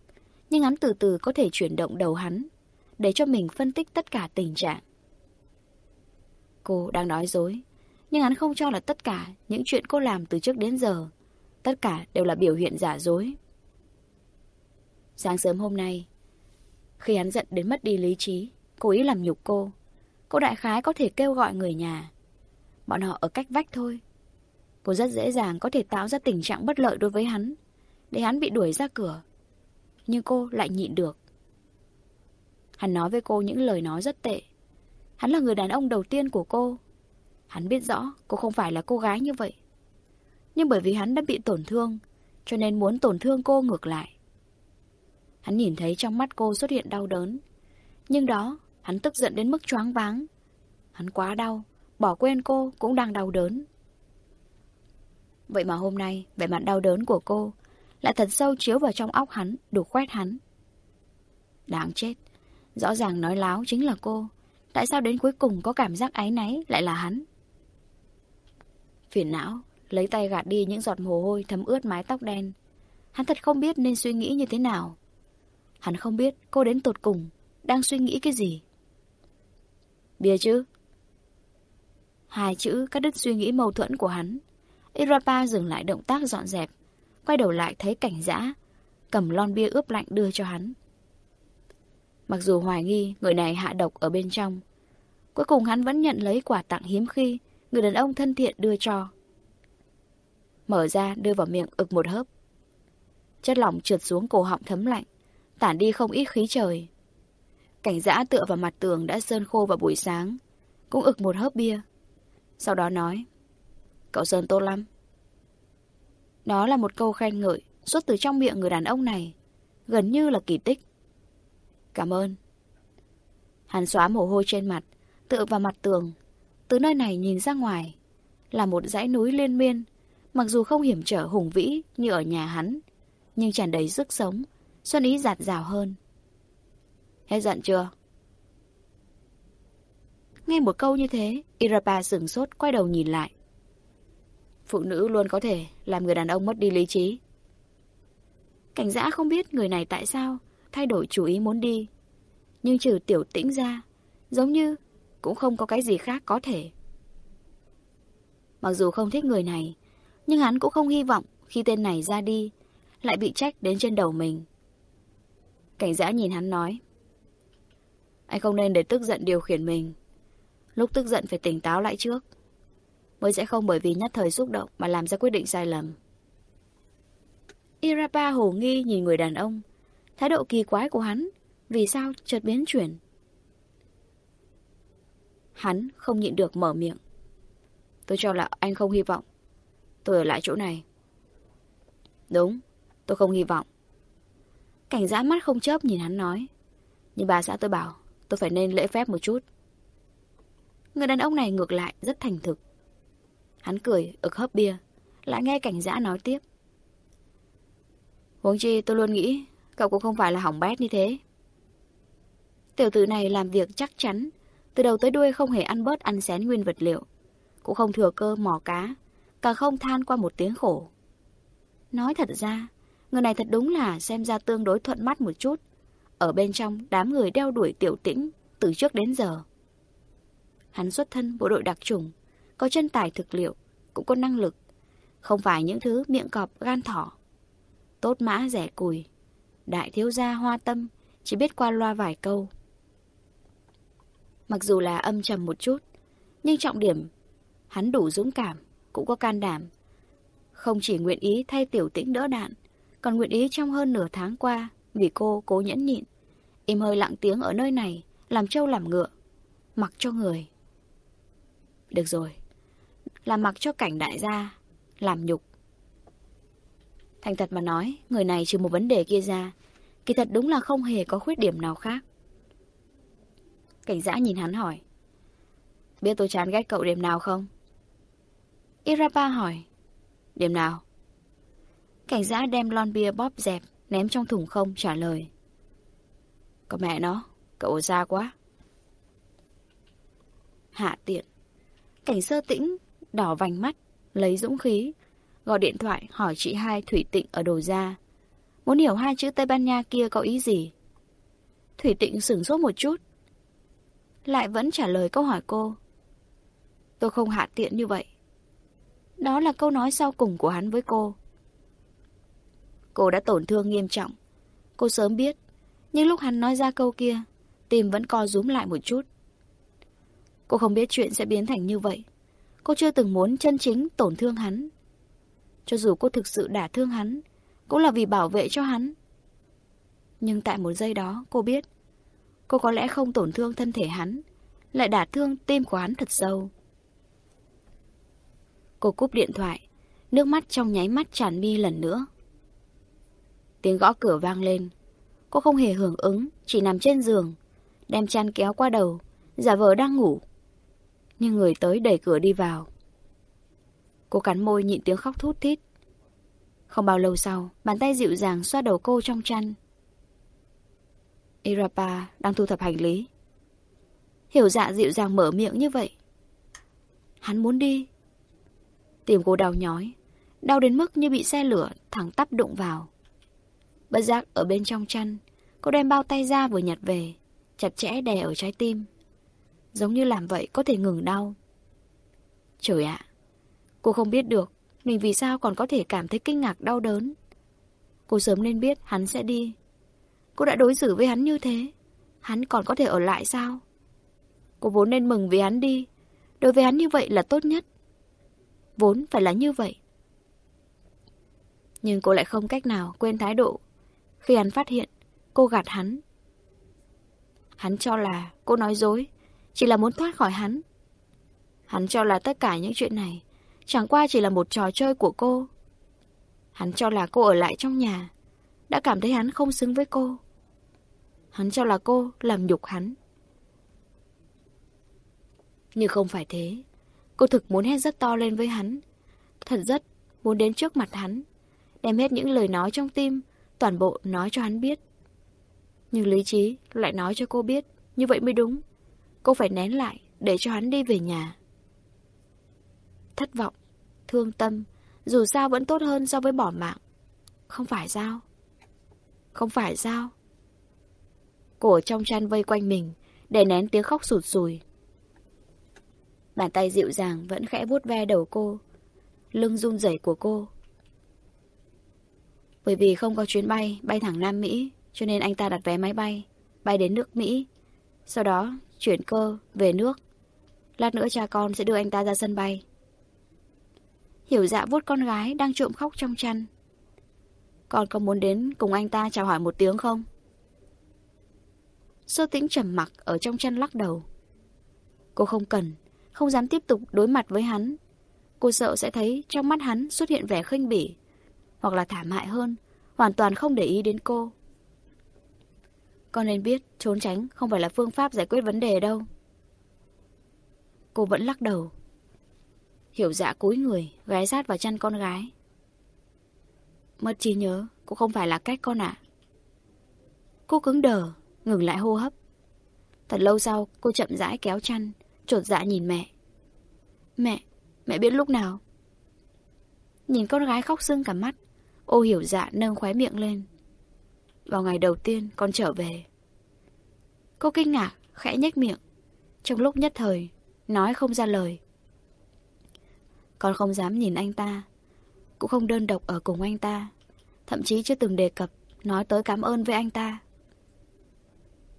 nhưng hắn từ từ có thể chuyển động đầu hắn, để cho mình phân tích tất cả tình trạng. Cô đang nói dối, nhưng hắn không cho là tất cả những chuyện cô làm từ trước đến giờ, tất cả đều là biểu hiện giả dối. Sáng sớm hôm nay, khi hắn giận đến mất đi lý trí, cố ý làm nhục cô, cô đại khái có thể kêu gọi người nhà. Bọn họ ở cách vách thôi. Cô rất dễ dàng có thể tạo ra tình trạng bất lợi đối với hắn, để hắn bị đuổi ra cửa. Nhưng cô lại nhịn được. Hắn nói với cô những lời nói rất tệ. Hắn là người đàn ông đầu tiên của cô. Hắn biết rõ cô không phải là cô gái như vậy. Nhưng bởi vì hắn đã bị tổn thương, cho nên muốn tổn thương cô ngược lại. Hắn nhìn thấy trong mắt cô xuất hiện đau đớn. Nhưng đó, hắn tức giận đến mức choáng váng. Hắn quá đau, bỏ quên cô cũng đang đau đớn. Vậy mà hôm nay, vẻ mặt đau đớn của cô lại thật sâu chiếu vào trong óc hắn, đủ khoét hắn. Đáng chết, rõ ràng nói láo chính là cô. Tại sao đến cuối cùng có cảm giác áy náy lại là hắn? Phiền não, lấy tay gạt đi những giọt mồ hôi thấm ướt mái tóc đen. Hắn thật không biết nên suy nghĩ như thế nào. Hắn không biết cô đến tột cùng đang suy nghĩ cái gì. Bia chứ? Hai chữ cắt đứt suy nghĩ mâu thuẫn của hắn. Irapa dừng lại động tác dọn dẹp. quay đầu lại thấy cảnh dã, cầm lon bia ướp lạnh đưa cho hắn. Mặc dù hoài nghi người này hạ độc ở bên trong, cuối cùng hắn vẫn nhận lấy quà tặng hiếm khi người đàn ông thân thiện đưa cho. Mở ra đưa vào miệng ực một hớp. Chất lỏng trượt xuống cổ họng thấm lạnh, tản đi không ít khí trời. Cảnh giã tựa vào mặt tường đã sơn khô vào buổi sáng, cũng ực một hớp bia. Sau đó nói, cậu sơn tốt lắm. Đó là một câu khen ngợi xuất từ trong miệng người đàn ông này, gần như là kỳ tích. Cảm ơn. Hắn xóa mồ hôi trên mặt, tựa vào mặt tường. Từ nơi này nhìn ra ngoài, là một dãy núi liên miên, mặc dù không hiểm trở hùng vĩ như ở nhà hắn, nhưng tràn đầy sức sống, xuân ý giạt rào hơn. Hết giận chưa? Nghe một câu như thế, Irapa sửng sốt quay đầu nhìn lại. Phụ nữ luôn có thể làm người đàn ông mất đi lý trí. Cảnh giã không biết người này tại sao thay đổi chủ ý muốn đi. Nhưng trừ tiểu tĩnh ra, giống như cũng không có cái gì khác có thể. Mặc dù không thích người này, nhưng hắn cũng không hy vọng khi tên này ra đi, lại bị trách đến trên đầu mình. Cảnh giã nhìn hắn nói. Anh không nên để tức giận điều khiển mình. Lúc tức giận phải tỉnh táo lại trước. Mới sẽ không bởi vì nhất thời xúc động mà làm ra quyết định sai lầm. Irapa hồ nghi nhìn người đàn ông. Thái độ kỳ quái của hắn, vì sao chợt biến chuyển. Hắn không nhịn được mở miệng. Tôi cho là anh không hy vọng. Tôi ở lại chỗ này. Đúng, tôi không hy vọng. Cảnh giãn mắt không chớp nhìn hắn nói. Nhưng bà xã tôi bảo, tôi phải nên lễ phép một chút. Người đàn ông này ngược lại rất thành thực. Hắn cười, ực hấp bia, lại nghe cảnh giã nói tiếp. Huống chi tôi luôn nghĩ cậu cũng không phải là hỏng bét như thế. Tiểu tử này làm việc chắc chắn, từ đầu tới đuôi không hề ăn bớt ăn xén nguyên vật liệu, cũng không thừa cơ mò cá, càng không than qua một tiếng khổ. Nói thật ra, người này thật đúng là xem ra tương đối thuận mắt một chút, ở bên trong đám người đeo đuổi tiểu tĩnh từ trước đến giờ. Hắn xuất thân bộ đội đặc trùng, có chân tài thực liệu, cũng có năng lực, không phải những thứ miệng cọp gan thỏ. Tốt mã rẻ cùi, đại thiếu gia hoa tâm, chỉ biết qua loa vài câu. Mặc dù là âm trầm một chút, nhưng trọng điểm, hắn đủ dũng cảm, cũng có can đảm. Không chỉ nguyện ý thay tiểu tĩnh đỡ đạn, còn nguyện ý trong hơn nửa tháng qua, vì cô cố nhẫn nhịn, im hơi lặng tiếng ở nơi này, làm trâu làm ngựa, mặc cho người. Được rồi, làm mặc cho cảnh đại gia, làm nhục. Thành thật mà nói, người này trừ một vấn đề kia ra, kỳ thật đúng là không hề có khuyết điểm nào khác. Cảnh giã nhìn hắn hỏi. Biết tôi chán ghét cậu điểm nào không? Irapa hỏi. Điểm nào? Cảnh giã đem lon bia bóp dẹp, ném trong thùng không, trả lời. Có mẹ nó, cậu ra quá. Hạ tiện. Cảnh sơ tĩnh, đỏ vành mắt, lấy dũng khí, gọi điện thoại hỏi chị hai Thủy Tịnh ở đồ ra. Muốn hiểu hai chữ Tây Ban Nha kia có ý gì? Thủy Tịnh sửng sốt một chút. Lại vẫn trả lời câu hỏi cô. Tôi không hạ tiện như vậy. Đó là câu nói sau cùng của hắn với cô. Cô đã tổn thương nghiêm trọng. Cô sớm biết. Nhưng lúc hắn nói ra câu kia, tim vẫn co rúm lại một chút. Cô không biết chuyện sẽ biến thành như vậy. Cô chưa từng muốn chân chính tổn thương hắn. Cho dù cô thực sự đả thương hắn, cũng là vì bảo vệ cho hắn. Nhưng tại một giây đó, cô biết, cô có lẽ không tổn thương thân thể hắn, lại đả thương tim của hắn thật sâu. Cô cúp điện thoại, nước mắt trong nháy mắt tràn mi lần nữa. Tiếng gõ cửa vang lên. Cô không hề hưởng ứng, chỉ nằm trên giường, đem chăn kéo qua đầu, giả vờ đang ngủ. Nhưng người tới đẩy cửa đi vào. Cô cắn môi nhịn tiếng khóc thút thít. Không bao lâu sau, bàn tay dịu dàng xoa đầu cô trong chăn. Irapa đang thu thập hành lý. Hiểu dạ dịu dàng mở miệng như vậy. Hắn muốn đi. Tìm cô đau nhói, đau đến mức như bị xe lửa thẳng tắp đụng vào. Bất giác ở bên trong chăn, cô đem bao tay ra vừa nhặt về, chặt chẽ đè ở trái tim. Giống như làm vậy có thể ngừng đau. Trời ạ, cô không biết được mình vì sao còn có thể cảm thấy kinh ngạc đau đớn. Cô sớm nên biết hắn sẽ đi. Cô đã đối xử với hắn như thế. Hắn còn có thể ở lại sao? Cô vốn nên mừng vì hắn đi. Đối với hắn như vậy là tốt nhất. Vốn phải là như vậy. Nhưng cô lại không cách nào quên thái độ. Khi hắn phát hiện, cô gạt hắn. Hắn cho là cô nói dối, chỉ là muốn thoát khỏi hắn. Hắn cho là tất cả những chuyện này chẳng qua chỉ là một trò chơi của cô. Hắn cho là cô ở lại trong nhà, đã cảm thấy hắn không xứng với cô. Hắn cho là cô làm nhục hắn. Nhưng không phải thế. Cô thực muốn hét rất to lên với hắn. Thật rất muốn đến trước mặt hắn. Đem hết những lời nói trong tim, toàn bộ nói cho hắn biết. Nhưng lý trí lại nói cho cô biết, như vậy mới đúng. Cô phải nén lại để cho hắn đi về nhà. Thất vọng, thương tâm, dù sao vẫn tốt hơn so với bỏ mạng. Không phải sao? Không phải sao? Cô ở trong chăn vây quanh mình, để nén tiếng khóc sụt sùi. Bàn tay dịu dàng vẫn khẽ vuốt ve đầu cô, lưng run rẩy của cô. Bởi vì không có chuyến bay bay thẳng Nam Mỹ, cho nên anh ta đặt vé máy bay, bay đến nước Mỹ. Sau đó chuyển cơ về nước. Lát nữa cha con sẽ đưa anh ta ra sân bay. Hiểu dạ vuốt con gái đang trộm khóc trong chăn. Con có muốn đến cùng anh ta chào hỏi một tiếng không? Sơ tĩnh trầm mặc ở trong chăn lắc đầu. Cô không cần, không dám tiếp tục đối mặt với hắn. Cô sợ sẽ thấy trong mắt hắn xuất hiện vẻ khinh bỉ, hoặc là thảm hại hơn, hoàn toàn không để ý đến cô. Con nên biết trốn tránh không phải là phương pháp giải quyết vấn đề đâu. Cô vẫn lắc đầu. Hiểu dạ cúi người, ghé sát vào chân con gái. Mất trí nhớ, cũng không phải là cách con ạ. Cô cứng đờ, ngừng lại hô hấp. Thật lâu sau, cô chậm rãi kéo chăn, trột dạ nhìn mẹ. Mẹ, mẹ biết lúc nào? Nhìn con gái khóc sưng cả mắt, ô hiểu dạ nâng khóe miệng lên. Vào ngày đầu tiên con trở về. Cô kinh ngạc, khẽ nhếch miệng. Trong lúc nhất thời, nói không ra lời. Con không dám nhìn anh ta, cũng không đơn độc ở cùng anh ta, thậm chí chưa từng đề cập nói tới cảm ơn với anh ta.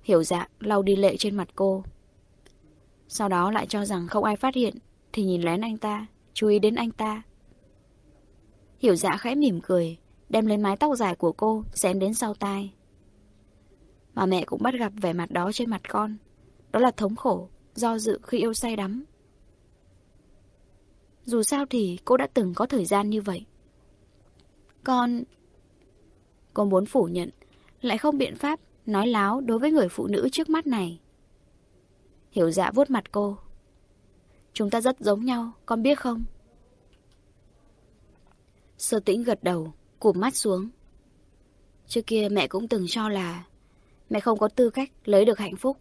Hiểu dạ lau đi lệ trên mặt cô. Sau đó lại cho rằng không ai phát hiện thì nhìn lén anh ta, chú ý đến anh ta. Hiểu dạ khẽ mỉm cười, đem lên mái tóc dài của cô, xén đến sau tai. Mà mẹ cũng bắt gặp vẻ mặt đó trên mặt con. Đó là thống khổ, do dự khi yêu say đắm. Dù sao thì cô đã từng có thời gian như vậy. Con... Cô muốn phủ nhận, lại không biện pháp nói láo đối với người phụ nữ trước mắt này. Hiểu dạ vuốt mặt cô. Chúng ta rất giống nhau, con biết không? Sơ tĩnh gật đầu, cụp mắt xuống. Trước kia mẹ cũng từng cho là mẹ không có tư cách lấy được hạnh phúc.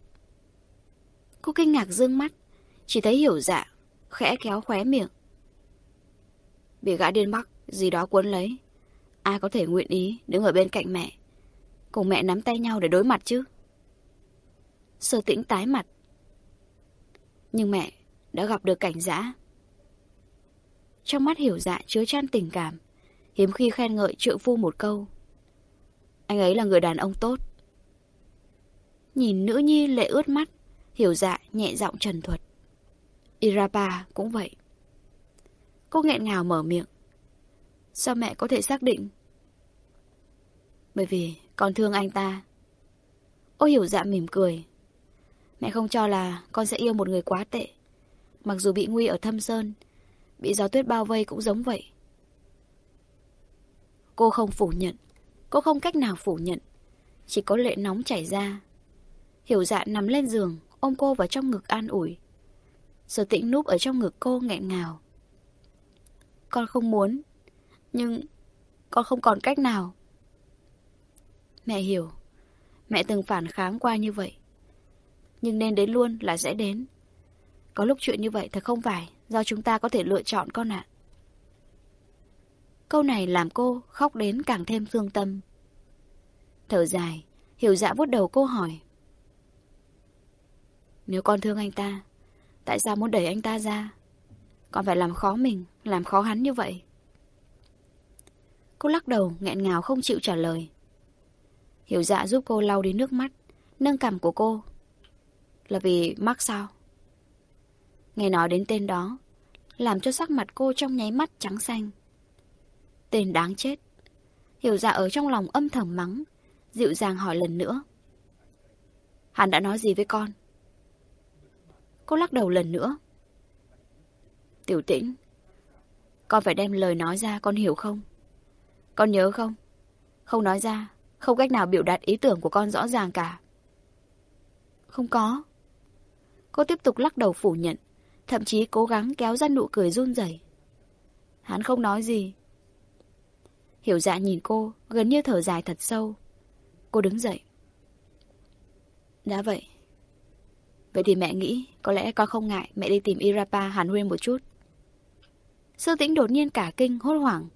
Cô kinh ngạc dương mắt, chỉ thấy hiểu dạ, khẽ kéo khóe miệng. Bị gã điên mắc, gì đó cuốn lấy. Ai có thể nguyện ý đứng ở bên cạnh mẹ, cùng mẹ nắm tay nhau để đối mặt chứ? Sơ tĩnh tái mặt. Nhưng mẹ đã gặp được cảnh giã. Trong mắt hiểu dạ chứa chan tình cảm, hiếm khi khen ngợi trượng phu một câu. Anh ấy là người đàn ông tốt. Nhìn nữ nhi lệ ướt mắt, hiểu dạ nhẹ giọng trần thuật. Irapa cũng vậy. Cô nghẹn ngào mở miệng. Sao mẹ có thể xác định? Bởi vì con thương anh ta. Ô hiểu dạ mỉm cười. Mẹ không cho là con sẽ yêu một người quá tệ. Mặc dù bị nguy ở thâm sơn, bị gió tuyết bao vây cũng giống vậy. Cô không phủ nhận. Cô không cách nào phủ nhận. Chỉ có lệ nóng chảy ra. Hiểu dạ nằm lên giường, ôm cô vào trong ngực an ủi. Sở tĩnh núp ở trong ngực cô nghẹn ngào. Con không muốn. Nhưng con không còn cách nào. Mẹ hiểu. Mẹ từng phản kháng qua như vậy. Nhưng nên đến luôn là sẽ đến. Có lúc chuyện như vậy thật không phải do chúng ta có thể lựa chọn con ạ. Câu này làm cô khóc đến càng thêm thương tâm. Thở dài, hiểu dạ vuốt đầu cô hỏi. Nếu con thương anh ta, tại sao muốn đẩy anh ta ra? Con phải làm khó mình, làm khó hắn như vậy. Cô lắc đầu, nghẹn ngào không chịu trả lời. Hiểu dạ giúp cô lau đi nước mắt, nâng cằm của cô. Là vì mắc sao? Nghe nói đến tên đó, làm cho sắc mặt cô trong nháy mắt trắng xanh. Tên đáng chết. Hiểu dạ ở trong lòng âm thầm mắng, dịu dàng hỏi lần nữa. Hắn đã nói gì với con? Cô lắc đầu lần nữa. Tiểu tĩnh, con phải đem lời nói ra, con hiểu không? Con nhớ không? Không nói ra, không cách nào biểu đạt ý tưởng của con rõ ràng cả. Không có. Cô tiếp tục lắc đầu phủ nhận, thậm chí cố gắng kéo ra nụ cười run rẩy. Hắn không nói gì. Hiểu dạ nhìn cô, gần như thở dài thật sâu. Cô đứng dậy. Đã vậy. Vậy thì mẹ nghĩ, có lẽ con không ngại mẹ đi tìm Irapa hàn huyên một chút. Sơ tĩnh đột nhiên cả kinh, hốt hoảng,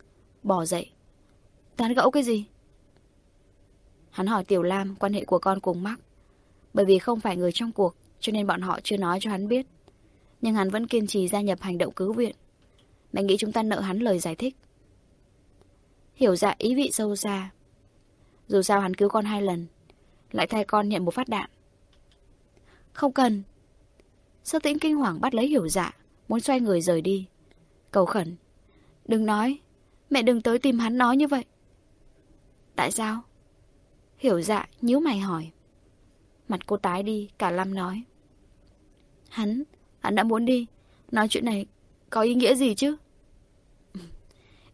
bỏ dậy. Tán gẫu cái gì? Hắn hỏi Tiểu Lam quan hệ của con cùng mắc Bởi vì không phải người trong cuộc, cho nên bọn họ chưa nói cho hắn biết. Nhưng hắn vẫn kiên trì gia nhập hành động cứu viện. Mẹ nghĩ chúng ta nợ hắn lời giải thích. Hiểu dạ ý vị sâu xa. Dù sao hắn cứu con hai lần, lại thay con nhận một phát đạn. Không cần. Sơ tĩnh kinh hoàng bắt lấy hiểu dạ, muốn xoay người rời đi. Cầu khẩn. Đừng nói, mẹ đừng tới tìm hắn nói như vậy. Tại sao? Hiểu dạ, nhíu mày hỏi. Mặt cô tái đi, cả Lâm nói. Hắn, hắn đã muốn đi. Nói chuyện này có ý nghĩa gì chứ?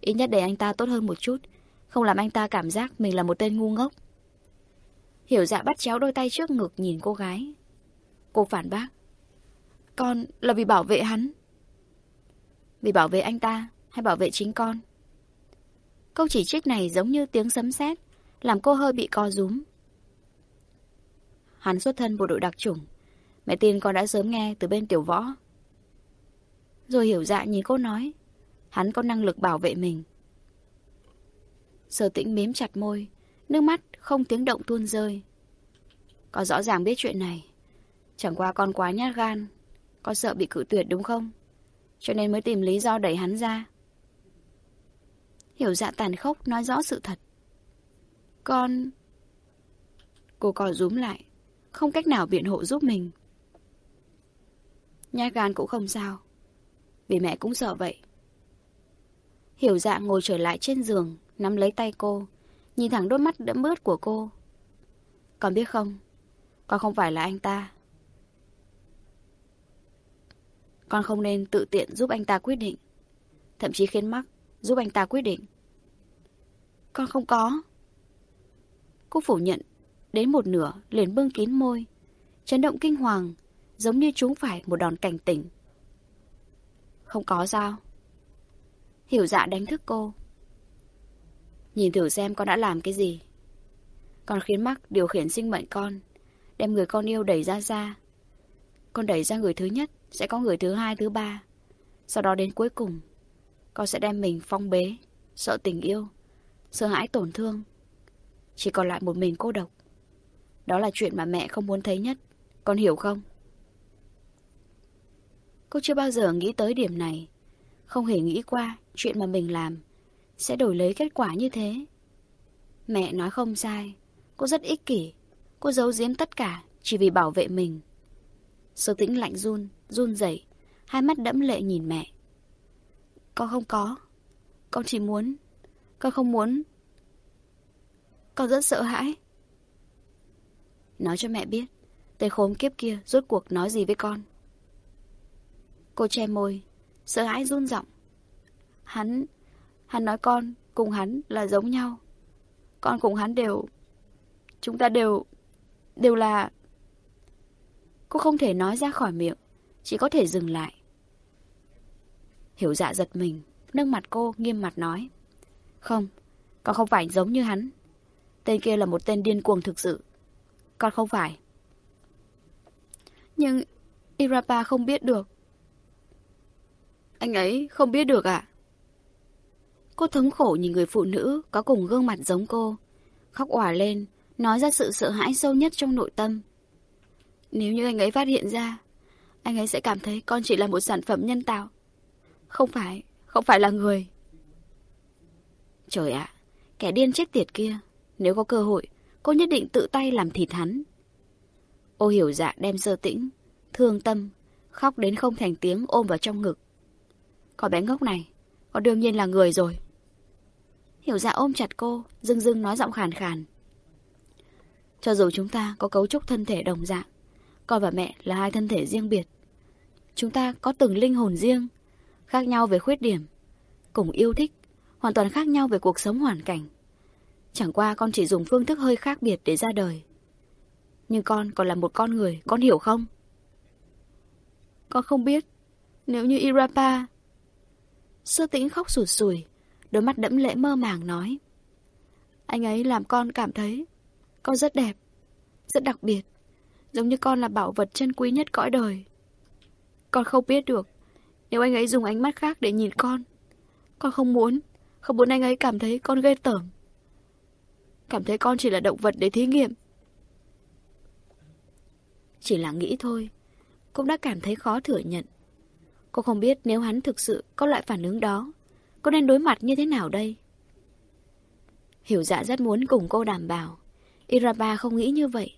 Ít nhất để anh ta tốt hơn một chút. Không làm anh ta cảm giác mình là một tên ngu ngốc. Hiểu dạ bắt chéo đôi tay trước ngực nhìn cô gái. Cô phản bác. Con là vì bảo vệ hắn. Vì bảo vệ anh ta hay bảo vệ chính con? Câu chỉ trích này giống như tiếng sấm sét, làm cô hơi bị co rúm. Hắn xuất thân bộ đội đặc chủng. Mẹ tin con đã sớm nghe từ bên tiểu võ. Rồi hiểu dạ nhìn cô nói. Hắn có năng lực bảo vệ mình. Sở tĩnh mím chặt môi, nước mắt không tiếng động tuôn rơi. có rõ ràng biết chuyện này. Chẳng qua con quá nhát gan. Con sợ bị cự tuyệt đúng không? Cho nên mới tìm lý do đẩy hắn ra. Hiểu dạ tàn khốc nói rõ sự thật. Con... Cô cò rúm lại, không cách nào biện hộ giúp mình. Nhát gan cũng không sao, vì mẹ cũng sợ vậy. Hiểu dạ ngồi trở lại trên giường, nắm lấy tay cô, nhìn thẳng đôi mắt đẫm bớt của cô. Con biết không, con không phải là anh ta. Con không nên tự tiện giúp anh ta quyết định. Thậm chí khiến mắc giúp anh ta quyết định. Con không có. Cô phủ nhận, đến một nửa liền bưng kín môi, chấn động kinh hoàng, giống như chúng phải một đòn cảnh tỉnh. Không có sao? Hiểu dạ đánh thức cô. Nhìn thử xem con đã làm cái gì. Con khiến mắc điều khiển sinh mệnh con, đem người con yêu đẩy ra ra Con đẩy ra người thứ nhất, sẽ có người thứ hai, thứ ba. Sau đó đến cuối cùng, con sẽ đem mình phong bế, sợ tình yêu, sợ hãi tổn thương. Chỉ còn lại một mình cô độc. Đó là chuyện mà mẹ không muốn thấy nhất. Con hiểu không? Cô chưa bao giờ nghĩ tới điểm này. Không hề nghĩ qua chuyện mà mình làm sẽ đổi lấy kết quả như thế. Mẹ nói không sai. Cô rất ích kỷ. Cô giấu giếm tất cả chỉ vì bảo vệ mình. Sơ tĩnh lạnh run, run rẩy, hai mắt đẫm lệ nhìn mẹ. Con không có. Con chỉ muốn... Con không muốn... Con rất sợ hãi. Nói cho mẹ biết, tên khốn kiếp kia rốt cuộc nói gì với con. Cô che môi, sợ hãi run giọng. Hắn, hắn nói con cùng hắn là giống nhau. Con cùng hắn đều... Chúng ta đều... Đều là... Cô không thể nói ra khỏi miệng, chỉ có thể dừng lại. Hiểu dạ giật mình, nâng mặt cô nghiêm mặt nói. Không, con không phải giống như hắn. Tên kia là một tên điên cuồng thực sự. Con không phải. Nhưng Irapa không biết được. Anh ấy không biết được à? Cô thống khổ nhìn người phụ nữ có cùng gương mặt giống cô. Khóc òa lên, nói ra sự sợ hãi sâu nhất trong nội tâm. Nếu như anh ấy phát hiện ra, anh ấy sẽ cảm thấy con chỉ là một sản phẩm nhân tạo. Không phải, không phải là người. Trời ạ, Kẻ điên chết tiệt kia. Nếu có cơ hội, cô nhất định tự tay làm thịt hắn. Ô hiểu dạ đem sơ tĩnh, thương tâm, khóc đến không thành tiếng ôm vào trong ngực còn bé ngốc này, con đương nhiên là người rồi. Hiểu dạ ôm chặt cô, dưng dưng nói giọng khàn khàn. Cho dù chúng ta có cấu trúc thân thể đồng dạng, con và mẹ là hai thân thể riêng biệt. Chúng ta có từng linh hồn riêng, khác nhau về khuyết điểm, cùng yêu thích, hoàn toàn khác nhau về cuộc sống hoàn cảnh. Chẳng qua con chỉ dùng phương thức hơi khác biệt để ra đời. Nhưng con còn là một con người, con hiểu không? Con không biết. Nếu như Irapa... Sơ tĩnh khóc sụt sùi, đôi mắt đẫm lệ mơ màng nói. Anh ấy làm con cảm thấy con rất đẹp, rất đặc biệt, giống như con là bảo vật chân quý nhất cõi đời. Con không biết được, nếu anh ấy dùng ánh mắt khác để nhìn con, con không muốn, không muốn anh ấy cảm thấy con ghê tởm. Cảm thấy con chỉ là động vật để thí nghiệm. Chỉ là nghĩ thôi, cũng đã cảm thấy khó thừa nhận. Cô không biết nếu hắn thực sự có loại phản ứng đó, cô nên đối mặt như thế nào đây? Hiểu dạ rất muốn cùng cô đảm bảo. Iraba không nghĩ như vậy.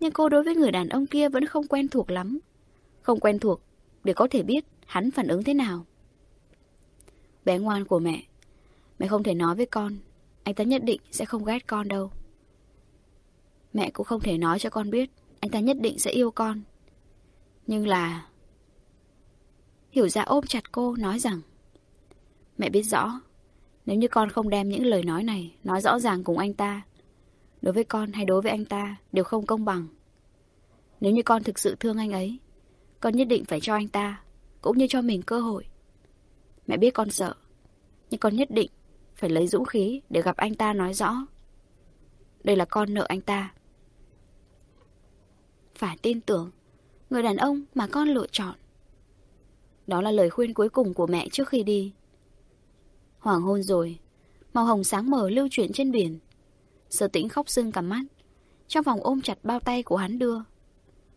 Nhưng cô đối với người đàn ông kia vẫn không quen thuộc lắm. Không quen thuộc để có thể biết hắn phản ứng thế nào. Bé ngoan của mẹ, mẹ không thể nói với con, anh ta nhất định sẽ không ghét con đâu. Mẹ cũng không thể nói cho con biết, anh ta nhất định sẽ yêu con. Nhưng là... Hiểu ra ôm chặt cô, nói rằng, Mẹ biết rõ, Nếu như con không đem những lời nói này, Nói rõ ràng cùng anh ta, Đối với con hay đối với anh ta Đều không công bằng. Nếu như con thực sự thương anh ấy, Con nhất định phải cho anh ta Cũng như cho mình cơ hội. Mẹ biết con sợ, Nhưng con nhất định phải lấy dũng khí Để gặp anh ta nói rõ. Đây là con nợ anh ta. Phải tin tưởng, Người đàn ông mà con lựa chọn đó là lời khuyên cuối cùng của mẹ trước khi đi. Hoàng hôn rồi. Màu hồng sáng mờ lưu chuyển trên biển. Sở tĩnh khóc sưng cả mắt. Trong vòng ôm chặt bao tay của hắn đưa.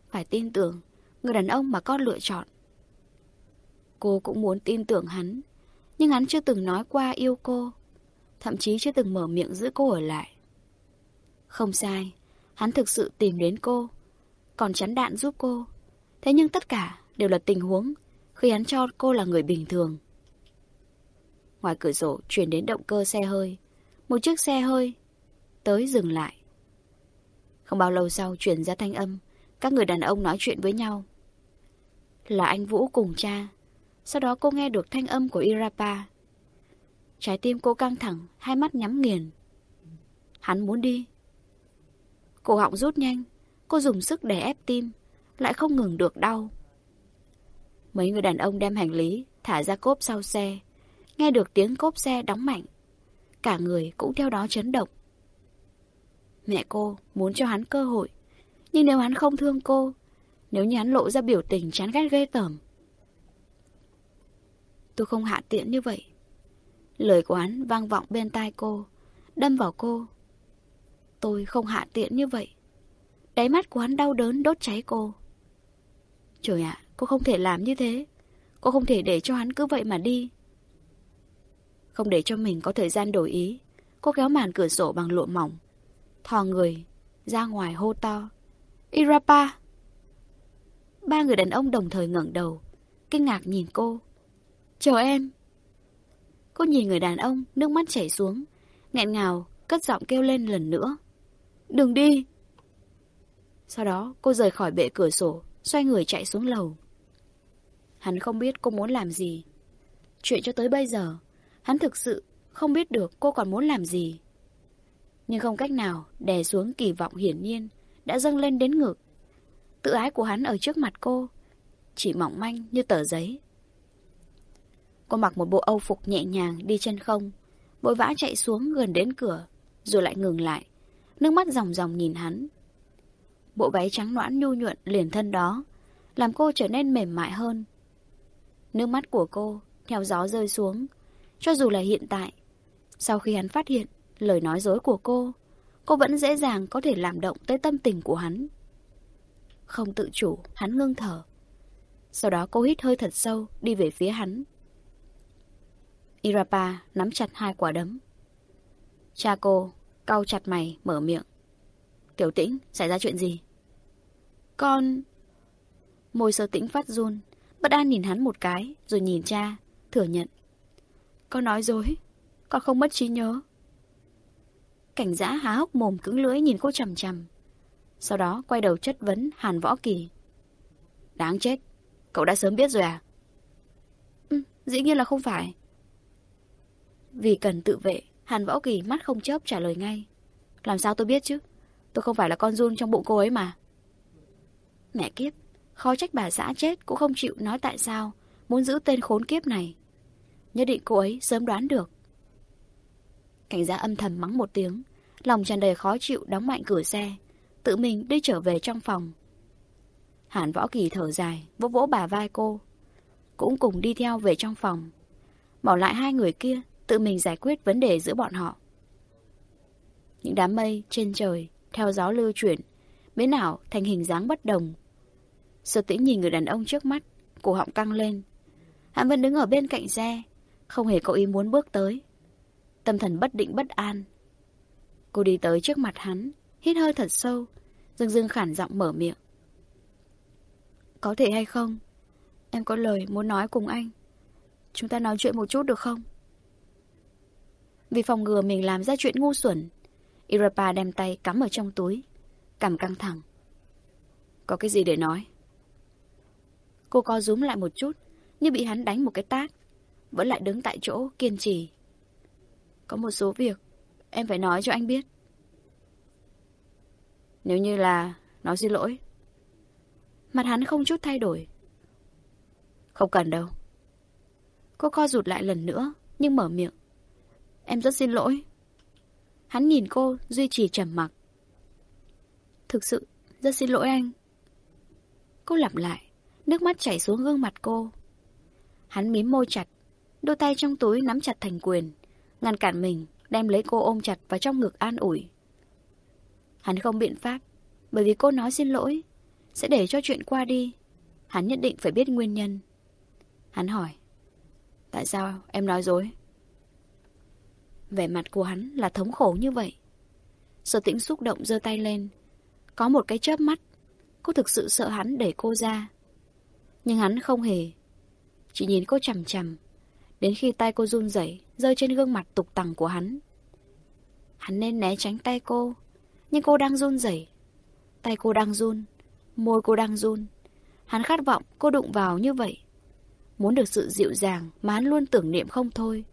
Phải tin tưởng, Người đàn ông mà con lựa chọn. Cô cũng muốn tin tưởng hắn, Nhưng hắn chưa từng nói qua yêu cô, Thậm chí chưa từng mở miệng giữ cô ở lại. Không sai, Hắn thực sự tìm đến cô, Còn chắn đạn giúp cô. Thế nhưng tất cả đều là tình huống khi hắn cho cô là người bình thường. Ngoài cửa sổ chuyển đến động cơ xe hơi. Một chiếc xe hơi Tới dừng lại. Không bao lâu sau chuyển ra thanh âm, Các người đàn ông nói chuyện với nhau. Là anh Vũ cùng cha. Sau đó cô nghe được thanh âm của Irapa. Trái tim cô căng thẳng, Hai mắt nhắm nghiền. Hắn muốn đi. Cổ họng rút nhanh, Cô dùng sức để ép tim, Lại không ngừng được đau. Mấy người đàn ông đem hành lý Thả ra cốp sau xe. Nghe được tiếng cốp xe đóng mạnh Cả người cũng theo đó chấn động. Mẹ cô muốn cho hắn cơ hội Nhưng nếu hắn không thương cô Nếu như hắn lộ ra biểu tình chán ghét ghê tởm. Tôi không hạ tiện như vậy. Lời của hắn vang vọng bên tai cô Đâm vào cô. Tôi không hạ tiện như vậy. Đáy mắt của hắn đau đớn đốt cháy cô. Trời ạ, cô không thể làm như thế Cô không thể để cho hắn cứ vậy mà đi Không để cho mình có thời gian đổi ý Cô kéo màn cửa sổ bằng lụa mỏng thò người, ra ngoài hô to. Irapa! Ba người đàn ông đồng thời ngẩng đầu, kinh ngạc nhìn cô. Chờ em! Cô nhìn người đàn ông, nước mắt chảy xuống, nghẹn ngào, cất giọng kêu lên lần nữa. Đừng đi! Sau đó cô rời khỏi bệ cửa sổ, xoay người chạy xuống lầu. Hắn không biết cô muốn làm gì. Chuyện cho tới bây giờ, hắn thực sự không biết được cô còn muốn làm gì nhưng không cách nào đè xuống kỳ vọng hiển nhiên đã dâng lên đến ngực. Tự ái của hắn ở trước mặt cô, chỉ mỏng manh như tờ giấy. Cô mặc một bộ âu phục nhẹ nhàng đi chân không, vội vã chạy xuống gần đến cửa, rồi lại ngừng lại, nước mắt ròng ròng nhìn hắn. Bộ váy trắng noãn nhu nhuận liền thân đó, làm cô trở nên mềm mại hơn. Nước mắt của cô theo gió rơi xuống, cho dù là hiện tại, sau khi hắn phát hiện lời nói dối của cô, cô vẫn dễ dàng có thể làm động tới tâm tình của hắn. Không tự chủ, hắn ngưng thở. Sau đó cô hít hơi thật sâu, đi về phía hắn. Irapa nắm chặt hai quả đấm. Cha cô, cau chặt mày, mở miệng. Tiểu tĩnh, xảy ra chuyện gì? Con... Môi sơ tĩnh phát run, bất an nhìn hắn một cái, rồi nhìn cha, thừa nhận. Con nói dối, con không mất trí nhớ. Cảnh giã há hốc mồm cứng lưỡi nhìn cô chầm chầm. Sau đó quay đầu chất vấn Hàn Võ Kỳ. Đáng chết, cậu đã sớm biết rồi à? Ừ, dĩ nhiên là không phải. Vì cần tự vệ, Hàn Võ Kỳ mắt không chớp trả lời ngay. Làm sao tôi biết chứ? Tôi không phải là con run trong bụng cô ấy mà. Mẹ kiếp, khó trách bà xã chết cũng không chịu nói tại sao muốn giữ tên khốn kiếp này. Nhất định cô ấy sớm đoán được. Cảnh giá âm thầm mắng một tiếng, lòng tràn đầy khó chịu đóng mạnh cửa xe, tự mình đi trở về trong phòng. Hàn Võ Kỳ thở dài, vỗ vỗ bà vai cô, cũng cùng đi theo về trong phòng. Bỏ lại hai người kia, tự mình giải quyết vấn đề giữa bọn họ. Những đám mây trên trời, theo gió lưu chuyển, biến nào thành hình dáng bất đồng. Sơ tĩnh nhìn người đàn ông trước mắt, cổ họng căng lên. Hắn vẫn đứng ở bên cạnh xe, không hề có ý muốn bước tới. Tâm thần bất định bất an. Cô đi tới trước mặt hắn, hít hơi thật sâu, dưng dưng khản giọng mở miệng. Có thể hay không? Em có lời muốn nói cùng anh. Chúng ta nói chuyện một chút được không? Vì phòng ngừa mình làm ra chuyện ngu xuẩn, Irapa đem tay cắm ở trong túi, cảm căng thẳng. Có cái gì để nói? Cô co rúm lại một chút, như bị hắn đánh một cái tát. Vẫn lại đứng tại chỗ, kiên trì. Có một số việc, em phải nói cho anh biết. Nếu như là nói xin lỗi. Mặt hắn không chút thay đổi. Không cần đâu. Cô co rụt lại lần nữa, nhưng mở miệng. Em rất xin lỗi. Hắn nhìn cô, duy trì trầm mặc. Thực sự, rất xin lỗi anh. Cô lặp lại, nước mắt chảy xuống gương mặt cô. Hắn mím môi chặt, đôi tay trong túi nắm chặt thành quyền, ngăn cản mình, đem lấy cô ôm chặt vào trong ngực an ủi. Hắn không biện pháp, bởi vì cô nói xin lỗi, sẽ để cho chuyện qua đi. Hắn nhất định phải biết nguyên nhân. Hắn hỏi, tại sao em nói dối? Vẻ mặt của hắn là thống khổ như vậy. Sở tĩnh xúc động giơ tay lên. Có một cái chớp mắt, cô thực sự sợ hắn để cô ra. Nhưng hắn không hề. Chỉ nhìn cô chằm chằm. Đến khi tay cô run rẩy rơi trên gương mặt tục tằng của hắn. Hắn nên né tránh tay cô. Nhưng cô đang run rẩy Tay cô đang run. Môi cô đang run. Hắn khát vọng cô đụng vào như vậy. Muốn được sự dịu dàng mà hắn luôn tưởng niệm không thôi.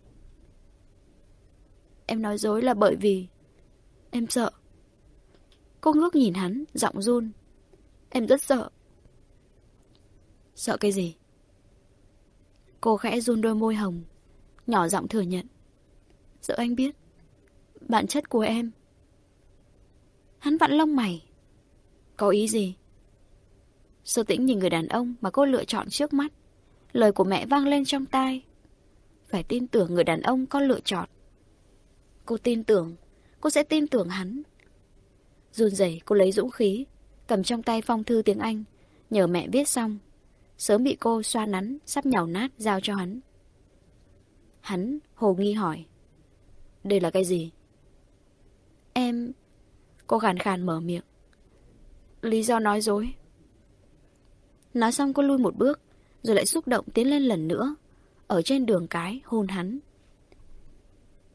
Em nói dối là bởi vì Em sợ Cô ngước nhìn hắn, giọng run Em rất sợ Sợ cái gì? Cô khẽ run đôi môi hồng Nhỏ giọng thừa nhận Sợ anh biết Bản chất của em Hắn vặn lông mày Có ý gì? Sơ tĩnh nhìn người đàn ông mà cô lựa chọn trước mắt Lời của mẹ vang lên trong tai Phải tin tưởng người đàn ông có lựa chọn Cô tin tưởng, cô sẽ tin tưởng hắn. Run rẩy cô lấy dũng khí, cầm trong tay phong thư tiếng Anh, nhờ mẹ viết xong. Sớm bị cô xoa nắn, sắp nhào nát, giao cho hắn. Hắn hồ nghi hỏi. Đây là cái gì? Em... Cô khàn khàn mở miệng. Lý do nói dối. Nói xong cô lui một bước, rồi lại xúc động tiến lên lần nữa. Ở trên đường cái hôn hắn.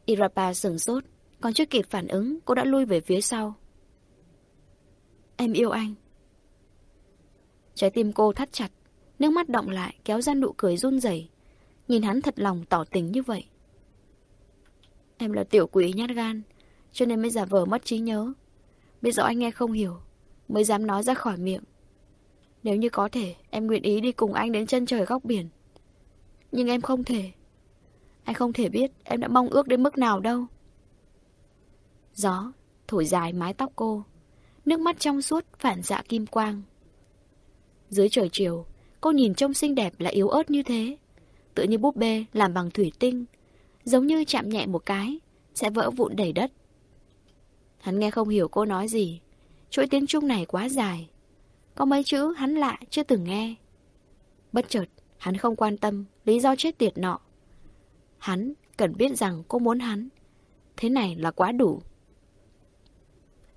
Irapa sừng sốt, còn chưa kịp phản ứng, cô đã lui về phía sau. Em yêu anh. Trái tim cô thắt chặt, nước mắt động lại kéo ra nụ cười run rẩy, nhìn hắn thật lòng tỏ tình như vậy. Em là tiểu quỷ nhát gan, cho nên mới giả vờ mất trí nhớ. Biết rõ anh nghe không hiểu, mới dám nói ra khỏi miệng. Nếu như có thể, em nguyện ý đi cùng anh đến chân trời góc biển. Nhưng em không thể. Anh không thể biết em đã mong ước đến mức nào đâu. Gió thổi dài mái tóc cô, nước mắt trong suốt phản dạ kim quang. Dưới trời chiều, cô nhìn trông xinh đẹp lại yếu ớt như thế, tự như búp bê làm bằng thủy tinh, giống như chạm nhẹ một cái, sẽ vỡ vụn đầy đất. Hắn nghe không hiểu cô nói gì, chuỗi tiếng Trung này quá dài. Có mấy chữ hắn lạ chưa từng nghe. Bất chợt, hắn không quan tâm lý do chết tiệt nọ. Hắn cần biết rằng cô muốn hắn. Thế này là quá đủ.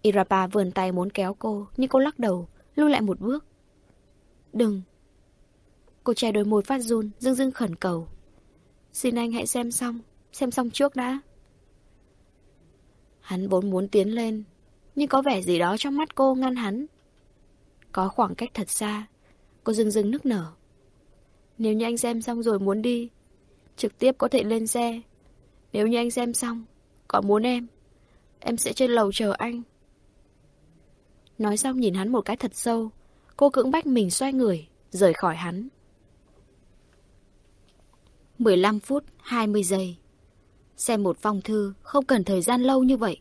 Irapa vươn tay muốn kéo cô, nhưng cô lắc đầu, lui lại một bước. Đừng. Cô trẻ đôi môi phát run, dưng dưng khẩn cầu. Xin anh hãy xem xong, xem xong trước đã. Hắn vốn muốn tiến lên, nhưng có vẻ gì đó trong mắt cô ngăn hắn. Có khoảng cách thật xa, cô dưng dưng nức nở. Nếu như anh xem xong rồi muốn đi, trực tiếp có thể lên xe. Nếu như anh xem xong, còn muốn em, em sẽ trên lầu chờ anh. Nói xong nhìn hắn một cái thật sâu, cô cưỡng bách mình xoay người, rời khỏi hắn. 15 phút, 20 giây. Xem một phong thư không cần thời gian lâu như vậy.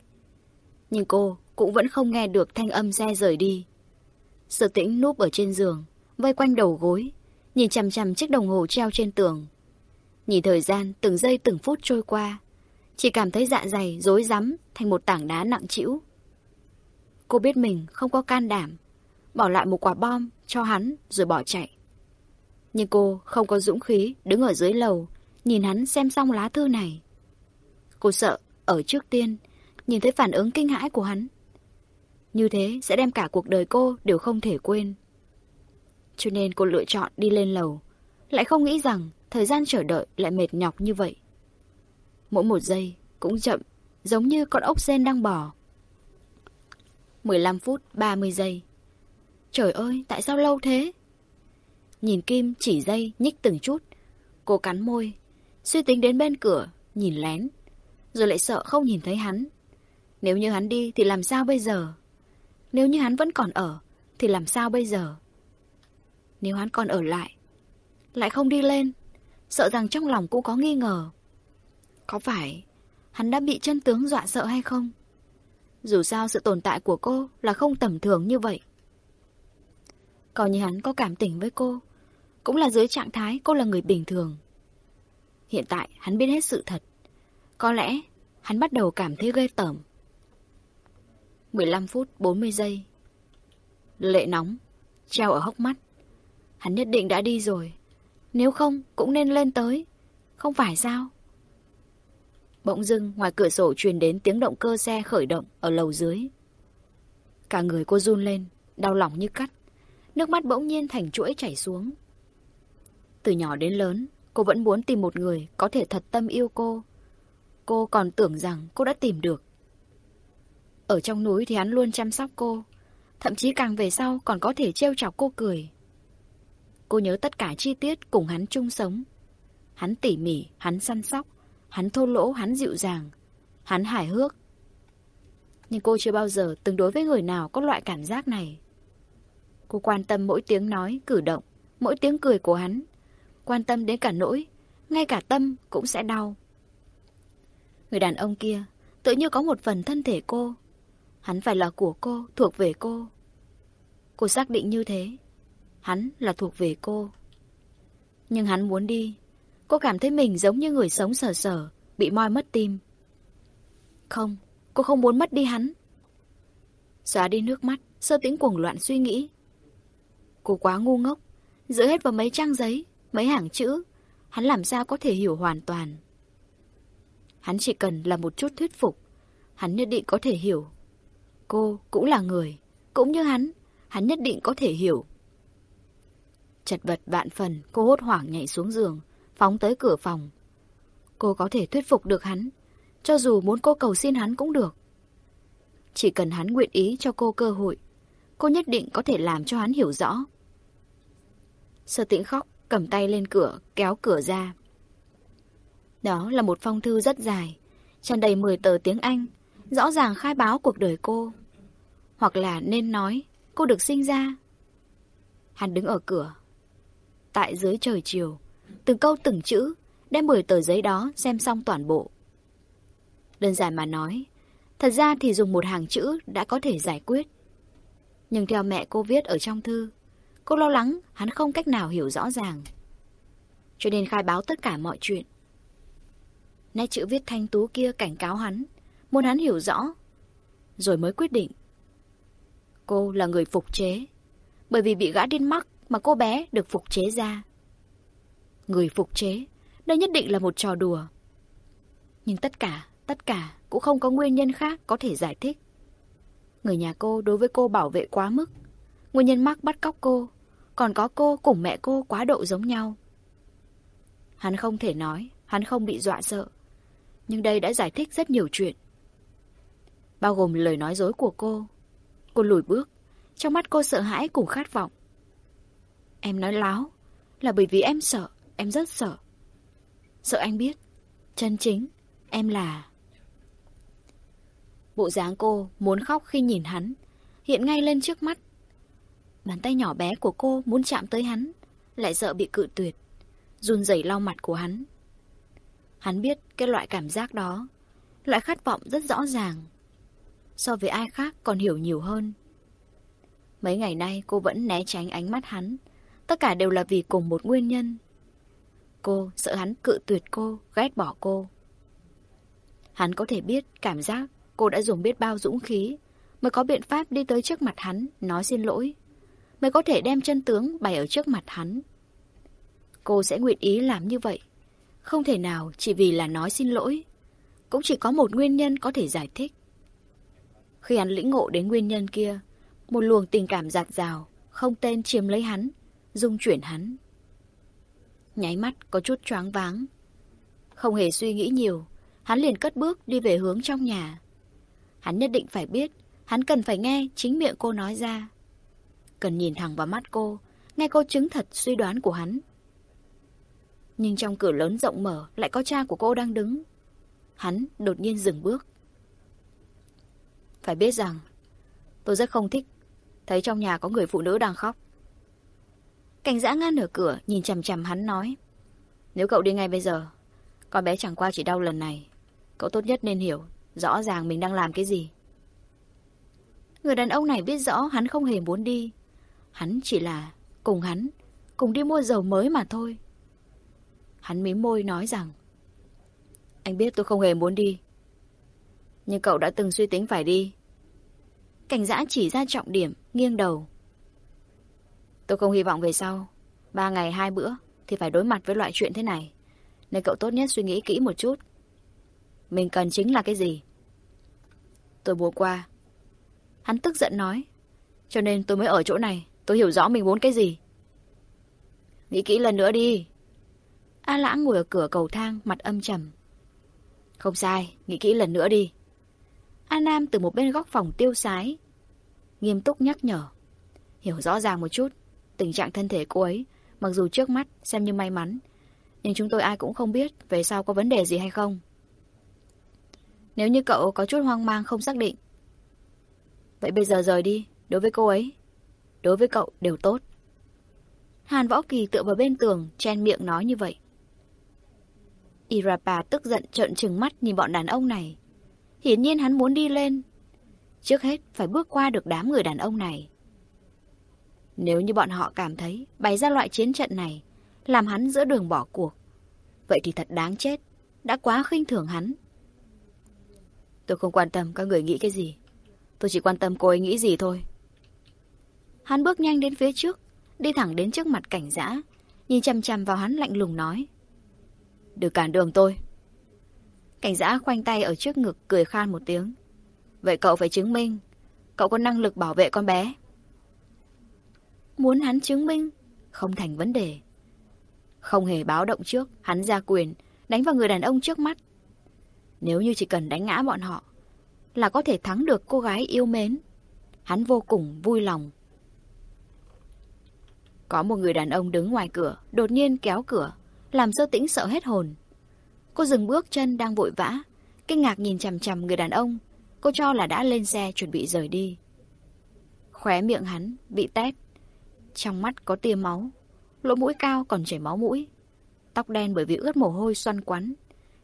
Nhưng cô cũng vẫn không nghe được thanh âm xe rời đi. Sở tĩnh núp ở trên giường, vây quanh đầu gối, nhìn chằm chằm chiếc đồng hồ treo trên tường. Nhìn thời gian từng giây từng phút trôi qua, chỉ cảm thấy dạ dày rối rắm thành một tảng đá nặng trĩu. Cô biết mình không có can đảm, bỏ lại một quả bom cho hắn rồi bỏ chạy. Nhưng cô không có dũng khí đứng ở dưới lầu, nhìn hắn xem xong lá thư này. Cô sợ, ở trước tiên, nhìn thấy phản ứng kinh hãi của hắn. Như thế sẽ đem cả cuộc đời cô đều không thể quên. Cho nên cô lựa chọn đi lên lầu, lại không nghĩ rằng thời gian chờ đợi lại mệt nhọc như vậy. Mỗi một giây cũng chậm, giống như con ốc sen đang bò. 15 phút 30 giây. Trời ơi, tại sao lâu thế? Nhìn Kim chỉ dây nhích từng chút. Cô cắn môi, suy tính đến bên cửa, nhìn lén. Rồi lại sợ không nhìn thấy hắn. Nếu như hắn đi thì làm sao bây giờ? Nếu như hắn vẫn còn ở, thì làm sao bây giờ? Nếu hắn còn ở lại, lại không đi lên, sợ rằng trong lòng cũng có nghi ngờ. Có phải hắn đã bị chân tướng dọa sợ hay không? Dù sao sự tồn tại của cô là không tầm thường như vậy. còn như hắn có cảm tình với cô, cũng là dưới trạng thái cô là người bình thường. Hiện tại hắn biết hết sự thật. Có lẽ hắn bắt đầu cảm thấy ghê tởm. 15 phút 40 giây. Lệ nóng, treo ở hốc mắt. Hắn nhất định đã đi rồi. Nếu không, cũng nên lên tới. Không phải sao? Bỗng dưng, ngoài cửa sổ truyền đến tiếng động cơ xe khởi động ở lầu dưới. Cả người cô run lên, đau lòng như cắt. Nước mắt bỗng nhiên thành chuỗi chảy xuống. Từ nhỏ đến lớn, cô vẫn muốn tìm một người có thể thật tâm yêu cô. Cô còn tưởng rằng cô đã tìm được. Ở trong núi thì hắn luôn chăm sóc cô. Thậm chí càng về sau còn có thể trêu chọc cô cười. Cô nhớ tất cả chi tiết cùng hắn chung sống. Hắn tỉ mỉ, hắn săn sóc, hắn thô lỗ, hắn dịu dàng, hắn hài hước. Nhưng cô chưa bao giờ từng đối với người nào có loại cảm giác này. Cô quan tâm mỗi tiếng nói, cử động, mỗi tiếng cười của hắn. Quan tâm đến cả nỗi, ngay cả tâm cũng sẽ đau. Người đàn ông kia tự như có một phần thân thể cô. Hắn phải là của cô, thuộc về cô. Cô xác định như thế. Hắn là thuộc về cô. Nhưng hắn muốn đi. Cô cảm thấy mình giống như người sống sờ sờ, bị moi mất tim. Không, cô không muốn mất đi hắn. Xóa đi nước mắt, sơ tĩnh cuồng loạn suy nghĩ. Cô quá ngu ngốc, dựa hết vào mấy trang giấy, mấy hàng chữ, hắn làm sao có thể hiểu hoàn toàn. Hắn chỉ cần là một chút thuyết phục, hắn nhất định có thể hiểu. Cô cũng là người, cũng như hắn, hắn nhất định có thể hiểu. Chật vật vạn phần, cô hốt hoảng nhảy xuống giường, phóng tới cửa phòng. Cô có thể thuyết phục được hắn, cho dù muốn cô cầu xin hắn cũng được. Chỉ cần hắn nguyện ý cho cô cơ hội, cô nhất định có thể làm cho hắn hiểu rõ. Sơ tĩnh khóc, cầm tay lên cửa, kéo cửa ra. Đó là một phong thư rất dài, tràn đầy 10 tờ tiếng Anh, rõ ràng khai báo cuộc đời cô. Hoặc là nên nói, cô được sinh ra. Hắn đứng ở cửa. Tại dưới trời chiều, từng câu từng chữ, đem 10 tờ giấy đó xem xong toàn bộ. Đơn giản mà nói, thật ra thì dùng một hàng chữ đã có thể giải quyết. Nhưng theo mẹ cô viết ở trong thư, cô lo lắng hắn không cách nào hiểu rõ ràng. Cho nên khai báo tất cả mọi chuyện. Nét chữ viết thanh tú kia cảnh cáo hắn, muốn hắn hiểu rõ, rồi mới quyết định. Cô là người phục chế, bởi vì bị gã điên mắc mà cô bé được phục chế ra. Người phục chế, đây nhất định là một trò đùa. Nhưng tất cả, tất cả cũng không có nguyên nhân khác có thể giải thích. Người nhà cô đối với cô bảo vệ quá mức. Nguyên nhân mắc bắt cóc cô, còn có cô cùng mẹ cô quá độ giống nhau. Hắn không thể nói, hắn không bị dọa sợ. Nhưng đây đã giải thích rất nhiều chuyện. Bao gồm lời nói dối của cô. Cô lùi bước, trong mắt cô sợ hãi cùng khát vọng. Em nói láo, là bởi vì em sợ, em rất sợ. Sợ anh biết, chân chính, em là... Bộ dáng cô muốn khóc khi nhìn hắn, hiện ngay lên trước mắt. Bàn tay nhỏ bé của cô muốn chạm tới hắn, lại sợ bị cự tuyệt, run rẩy lau mặt của hắn. Hắn biết cái loại cảm giác đó, loại khát vọng rất rõ ràng. So với ai khác còn hiểu nhiều hơn. Mấy ngày nay cô vẫn né tránh ánh mắt hắn, tất cả đều là vì cùng một nguyên nhân. Cô sợ hắn cự tuyệt cô, ghét bỏ cô. Hắn có thể biết cảm giác cô đã dùng biết bao dũng khí mới có biện pháp đi tới trước mặt hắn nói xin lỗi. Mới có thể đem chân tướng bày ở trước mặt hắn. Cô sẽ nguyện ý làm như vậy. Không thể nào chỉ vì là nói xin lỗi. Cũng chỉ có một nguyên nhân có thể giải thích. Khi hắn lĩnh ngộ đến nguyên nhân kia, một luồng tình cảm giạt rào, không tên chiếm lấy hắn, dung chuyển hắn. Nháy mắt có chút choáng váng. Không hề suy nghĩ nhiều, hắn liền cất bước đi về hướng trong nhà. Hắn nhất định phải biết, hắn cần phải nghe chính miệng cô nói ra. Cần nhìn thẳng vào mắt cô, nghe cô chứng thật suy đoán của hắn. Nhưng trong cửa lớn rộng mở lại có cha của cô đang đứng. Hắn đột nhiên dừng bước. Phải biết rằng, tôi rất không thích thấy trong nhà có người phụ nữ đang khóc. Cảnh giã ngăn ở cửa, nhìn chằm chằm hắn nói. Nếu cậu đi ngay bây giờ, con bé chẳng qua chỉ đau lần này. Cậu tốt nhất nên hiểu, rõ ràng mình đang làm cái gì. Người đàn ông này biết rõ hắn không hề muốn đi. Hắn chỉ là cùng hắn, cùng đi mua dầu mới mà thôi. Hắn mím môi nói rằng Anh biết tôi không hề muốn đi. Nhưng cậu đã từng suy tính phải đi. Cảnh giã chỉ ra trọng điểm, nghiêng đầu. Tôi không hy vọng về sau, ba ngày hai bữa thì phải đối mặt với loại chuyện thế này. Nên cậu tốt nhất suy nghĩ kỹ một chút. Mình cần chính là cái gì? Tôi bùa qua. Hắn tức giận nói. Cho nên tôi mới ở chỗ này. Tôi hiểu rõ mình muốn cái gì. Nghĩ kỹ lần nữa đi. A lãng ngồi ở cửa cầu thang, mặt âm trầm. Không sai, nghĩ kỹ lần nữa đi. A Nam từ một bên góc phòng tiêu sái. Nghiêm túc nhắc nhở. Hiểu rõ ràng một chút, tình trạng thân thể cô ấy, mặc dù trước mắt xem như may mắn, nhưng chúng tôi ai cũng không biết về sau có vấn đề gì hay không. Nếu như cậu có chút hoang mang không xác định, vậy bây giờ rời đi, đối với cô ấy, đối với cậu đều tốt. Hàn Võ Kỳ tựa vào bên tường, chen miệng nói như vậy. Irapa tức giận trợn trừng mắt nhìn bọn đàn ông này. Hiển nhiên hắn muốn đi lên. Trước hết phải bước qua được đám người đàn ông này. Nếu như bọn họ cảm thấy bày ra loại chiến trận này, làm hắn giữa đường bỏ cuộc, vậy thì thật đáng chết, đã quá khinh thường hắn. Tôi không quan tâm các người nghĩ cái gì, tôi chỉ quan tâm cô ấy nghĩ gì thôi. Hắn bước nhanh đến phía trước, đi thẳng đến trước mặt cảnh giã, nhìn chằm chằm vào hắn lạnh lùng nói. Đừng cản đường tôi. Cảnh giã khoanh tay ở trước ngực cười khan một tiếng. Vậy cậu phải chứng minh, cậu có năng lực bảo vệ con bé. Muốn hắn chứng minh, không thành vấn đề. Không hề báo động trước, hắn ra quyền, đánh vào người đàn ông trước mắt. Nếu như chỉ cần đánh ngã bọn họ, là có thể thắng được cô gái yêu mến. Hắn vô cùng vui lòng. Có một người đàn ông đứng ngoài cửa, đột nhiên kéo cửa, làm sơ tĩnh sợ hết hồn. Cô dừng bước chân đang vội vã, kinh ngạc nhìn chằm chằm người đàn ông, cô cho là đã lên xe chuẩn bị rời đi. Khóe miệng hắn bị tét, trong mắt có tia máu, lỗ mũi cao còn chảy máu mũi. Tóc đen bởi vì ướt mồ hôi xoăn quắn.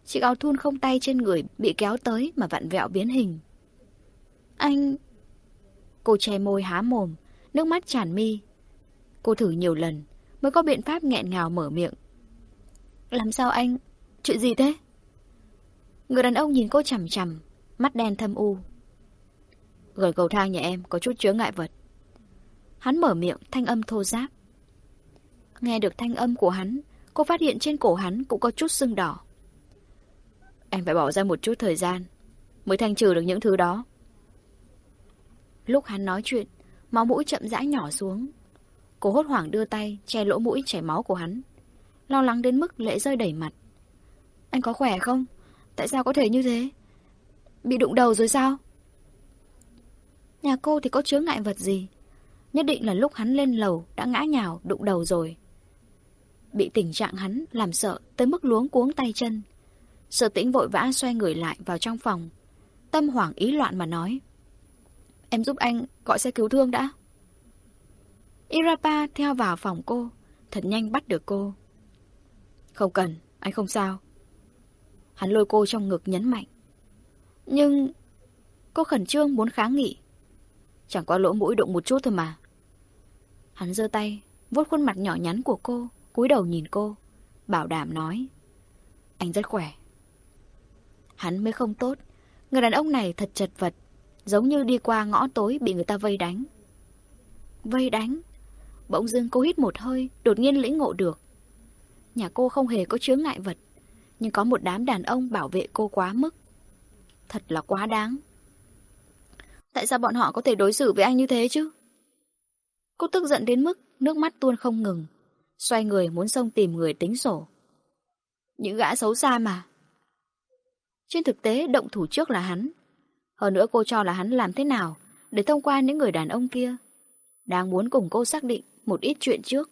Chiếc áo thun không tay trên người bị kéo tới mà vặn vẹo biến hình. Anh... Cô che môi há mồm, nước mắt tràn mi. Cô thử nhiều lần mới có biện pháp nghẹn ngào mở miệng. Làm sao anh? Chuyện gì thế? Người đàn ông nhìn cô chằm chằm, mắt đen thâm u. Gửi cầu thang nhà em có chút chứa ngại vật. Hắn mở miệng thanh âm thô giáp. Nghe được thanh âm của hắn, cô phát hiện trên cổ hắn cũng có chút sưng đỏ. Em phải bỏ ra một chút thời gian. mới thanh trừ được những thứ đó. Lúc hắn nói chuyện, máu mũi chậm rãi nhỏ xuống. Cô hốt hoảng đưa tay, che lỗ mũi chảy máu của hắn. Lo lắng đến mức lệ rơi đầy mặt. Anh có khỏe không? Tại sao có thể như thế? Bị đụng đầu rồi sao? Nhà cô thì có chứa ngại vật gì? Nhất định là lúc hắn lên lầu đã ngã nhào đụng đầu rồi. Bị tình trạng hắn làm sợ tới mức luống cuống tay chân. Sở tĩnh vội vã xoay người lại vào trong phòng. Tâm hoảng ý loạn mà nói. Em giúp anh gọi xe cứu thương đã. Irapa theo vào phòng cô, thật nhanh bắt được cô. Không cần, anh không sao. Hắn lôi cô trong ngực nhấn mạnh. Nhưng cô khẩn trương muốn kháng nghị. Chẳng qua lỗ mũi đụng một chút thôi mà. Hắn giơ tay, vuốt khuôn mặt nhỏ nhắn của cô, cúi đầu nhìn cô, bảo đảm nói. Anh rất khỏe. Hắn mới không tốt. Người đàn ông này thật chật vật, giống như đi qua ngõ tối bị người ta vây đánh. Vây đánh? Bỗng dưng cô hít một hơi, đột nhiên lĩnh ngộ được. Nhà cô không hề có chướng ngại vật, nhưng có một đám đàn ông bảo vệ cô quá mức. Thật là quá đáng. Tại sao bọn họ có thể đối xử với anh như thế chứ? Cô tức giận đến mức nước mắt tuôn không ngừng, xoay người muốn xông tìm người tính sổ. Những gã xấu xa mà. Trên thực tế động thủ trước là hắn. Hơn nữa cô cho là hắn làm thế nào để thông qua những người đàn ông kia. Đang muốn cùng cô xác định một ít chuyện trước.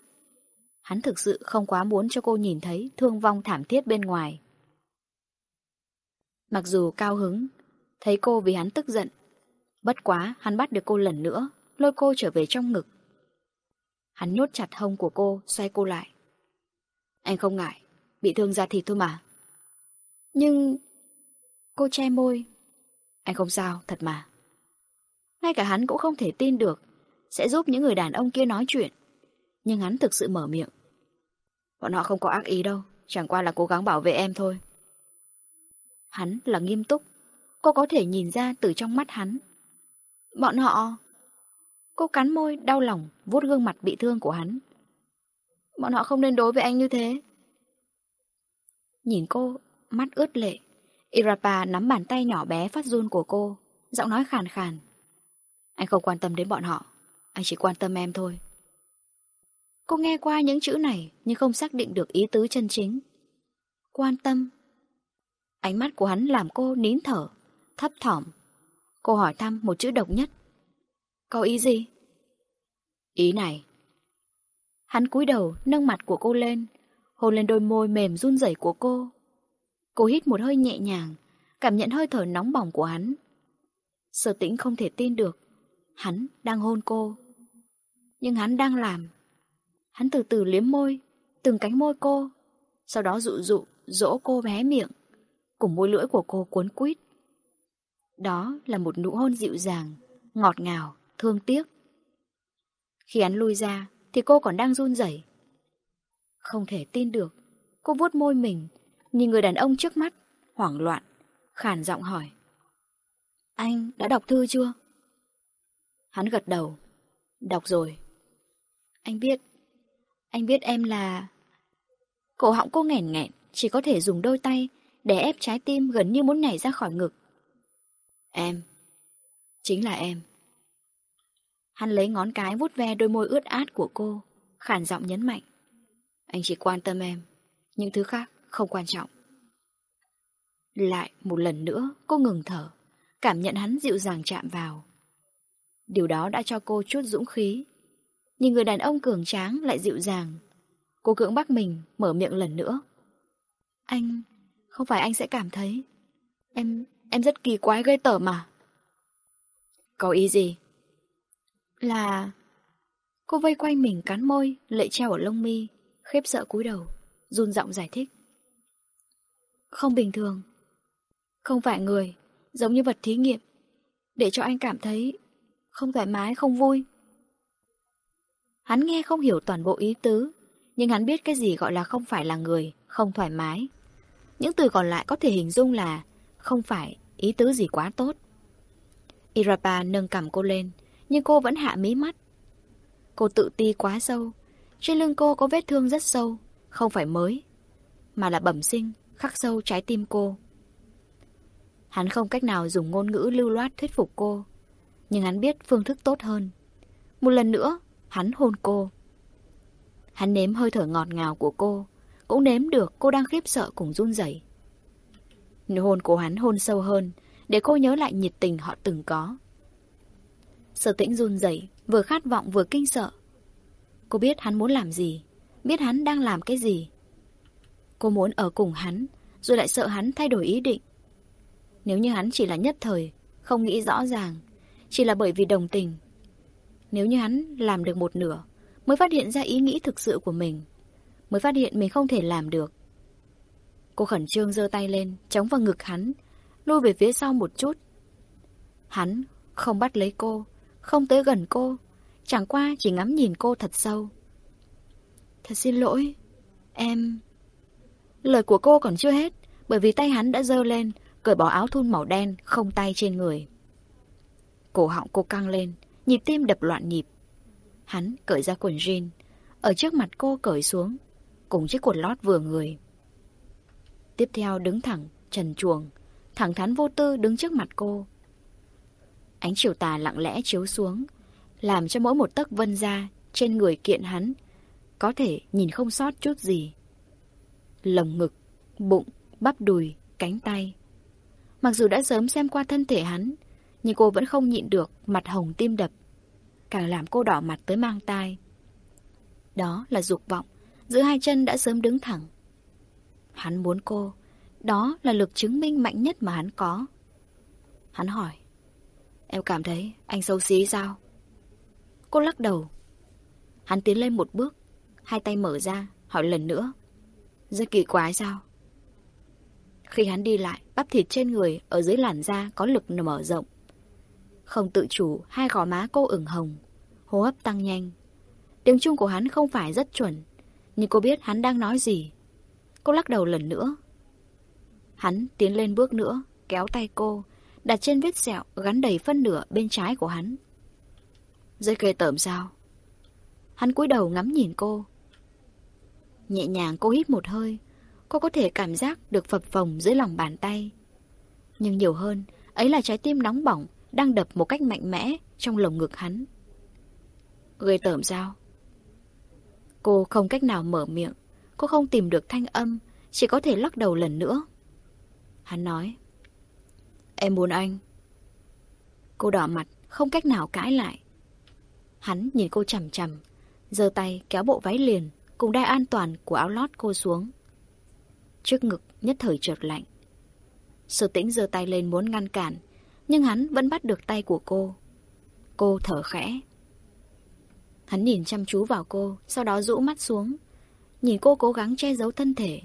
Hắn thực sự không quá muốn cho cô nhìn thấy thương vong thảm thiết bên ngoài. Mặc dù cao hứng, thấy cô vì hắn tức giận. Bất quá, hắn bắt được cô lần nữa, lôi cô trở về trong ngực. Hắn nhốt chặt hông của cô, xoay cô lại. Anh không ngại, bị thương da thịt thôi mà. Nhưng... Cô che môi. Anh không sao, thật mà. Ngay cả hắn cũng không thể tin được sẽ giúp những người đàn ông kia nói chuyện. Nhưng hắn thực sự mở miệng. Bọn họ không có ác ý đâu, chẳng qua là cố gắng bảo vệ em thôi. Hắn là nghiêm túc, cô có thể nhìn ra từ trong mắt hắn. Bọn họ... Cô cắn môi, đau lòng, vuốt gương mặt bị thương của hắn. Bọn họ không nên đối với anh như thế. Nhìn cô, mắt ướt lệ. Irapa nắm bàn tay nhỏ bé phát run của cô, giọng nói khàn khàn. Anh không quan tâm đến bọn họ, anh chỉ quan tâm em thôi. Cô nghe qua những chữ này nhưng không xác định được ý tứ chân chính. Quan tâm. Ánh mắt của hắn làm cô nín thở, thấp thỏm. Cô hỏi thăm một chữ độc nhất. Có ý gì? Ý này. Hắn cúi đầu nâng mặt của cô lên, hôn lên đôi môi mềm run rẩy của cô. Cô hít một hơi nhẹ nhàng, cảm nhận hơi thở nóng bỏng của hắn. Sở tĩnh không thể tin được, hắn đang hôn cô. Nhưng hắn đang làm. Hắn từ từ liếm môi, từng cánh môi cô, sau đó dụ dụ, dỗ cô bé miệng, cùng môi lưỡi của cô cuốn quýt. Đó là một nụ hôn dịu dàng, ngọt ngào, thương tiếc. Khi hắn lui ra, thì cô còn đang run rẩy. Không thể tin được, cô vuốt môi mình, nhìn người đàn ông trước mắt, hoảng loạn, khàn giọng hỏi. Anh đã đọc thư chưa? Hắn gật đầu. Đọc rồi. Anh biết. Anh biết em là... Cổ họng cô nghẹn nghẹn, chỉ có thể dùng đôi tay để ép trái tim gần như muốn nhảy ra khỏi ngực. Em. Chính là em. Hắn lấy ngón cái vuốt ve đôi môi ướt át của cô, khản giọng nhấn mạnh. Anh chỉ quan tâm em, những thứ khác không quan trọng. Lại một lần nữa, cô ngừng thở, cảm nhận hắn dịu dàng chạm vào. Điều đó đã cho cô chút dũng khí. Nhìn người đàn ông cường tráng lại dịu dàng. Cô cưỡng bắt mình, mở miệng lần nữa. Anh, không phải anh sẽ cảm thấy. Em, em rất kỳ quái gây tởm mà. Có ý gì? Là... Cô vây quanh mình cắn môi, lệ treo ở lông mi, khép sợ cúi đầu, run giọng giải thích. Không bình thường. Không phải người, giống như vật thí nghiệm, để cho anh cảm thấy không thoải mái, không vui. Hắn nghe không hiểu toàn bộ ý tứ, nhưng hắn biết cái gì gọi là không phải là người, không thoải mái. Những từ còn lại có thể hình dung là không phải ý tứ gì quá tốt. Irapa nâng cầm cô lên, nhưng cô vẫn hạ mí mắt. Cô tự ti quá sâu, trên lưng cô có vết thương rất sâu, không phải mới, mà là bẩm sinh, khắc sâu trái tim cô. Hắn không cách nào dùng ngôn ngữ lưu loát thuyết phục cô. Nhưng hắn biết phương thức tốt hơn. Một lần nữa, hắn hôn cô. Hắn nếm hơi thở ngọt ngào của cô. Cũng nếm được cô đang khiếp sợ cùng run rẩy. Nụ hôn của hắn hôn sâu hơn, để cô nhớ lại nhiệt tình họ từng có. Sở tĩnh run rẩy, vừa khát vọng vừa kinh sợ. Cô biết hắn muốn làm gì, biết hắn đang làm cái gì. Cô muốn ở cùng hắn, rồi lại sợ hắn thay đổi ý định. Nếu như hắn chỉ là nhất thời, không nghĩ rõ ràng, chỉ là bởi vì đồng tình. Nếu như hắn làm được một nửa, mới phát hiện ra ý nghĩ thực sự của mình, mới phát hiện mình không thể làm được. Cô khẩn trương giơ tay lên, chống vào ngực hắn, lùi về phía sau một chút. Hắn không bắt lấy cô, không tới gần cô, chẳng qua chỉ ngắm nhìn cô thật sâu. Thật xin lỗi, em... Lời của cô còn chưa hết, bởi vì tay hắn đã giơ lên, cởi bỏ áo thun màu đen, không tay trên người. Cổ họng cô căng lên, nhịp tim đập loạn nhịp. Hắn cởi ra quần jean, ở trước mặt cô cởi xuống, cùng chiếc quần lót vừa người. Tiếp theo đứng thẳng, trần chuồng, thẳng thắn vô tư đứng trước mặt cô. Ánh chiều tà lặng lẽ chiếu xuống, làm cho mỗi một tấc vân ra trên người kiện hắn có thể nhìn không sót chút gì. Lồng ngực, bụng, bắp đùi, cánh tay. Mặc dù đã sớm xem qua thân thể hắn, nhưng cô vẫn không nhịn được mặt hồng tim đập. Càng làm cô đỏ mặt tới mang tai. Đó là dục vọng, giữa hai chân đã sớm đứng thẳng. Hắn muốn cô, đó là lực chứng minh mạnh nhất mà hắn có. Hắn hỏi, em cảm thấy anh xấu xí sao? Cô lắc đầu. Hắn tiến lên một bước, hai tay mở ra, hỏi lần nữa. Rất kỳ quái sao? Khi hắn đi lại, bắp thịt trên người ở dưới làn da có lực mở rộng. Không tự chủ, hai gò má cô ửng hồng, hô hấp tăng nhanh. Tiếng Trung của hắn không phải rất chuẩn, nhưng cô biết hắn đang nói gì. Cô lắc đầu lần nữa. Hắn tiến lên bước nữa, kéo tay cô, đặt trên vết sẹo gắn đầy phân nửa bên trái của hắn. dây ghê tởm sao? Hắn cúi đầu ngắm nhìn cô. Nhẹ nhàng cô hít một hơi, cô có thể cảm giác được phập phồng dưới lòng bàn tay. Nhưng nhiều hơn, ấy là trái tim nóng bỏng đang đập một cách mạnh mẽ trong lồng ngực hắn. Gây tởm sao? Cô không cách nào mở miệng, cô không tìm được thanh âm, chỉ có thể lắc đầu lần nữa. Hắn nói, em muốn anh. Cô đỏ mặt, không cách nào cãi lại. Hắn nhìn cô chằm chằm, giơ tay kéo bộ váy liền cùng đai an toàn của áo lót cô xuống. Trước ngực nhất thời trượt lạnh. Sở tĩnh giơ tay lên muốn ngăn cản, nhưng hắn vẫn bắt được tay của cô. Cô thở khẽ. Hắn nhìn chăm chú vào cô, sau đó rũ mắt xuống. Nhìn cô cố gắng che giấu thân thể.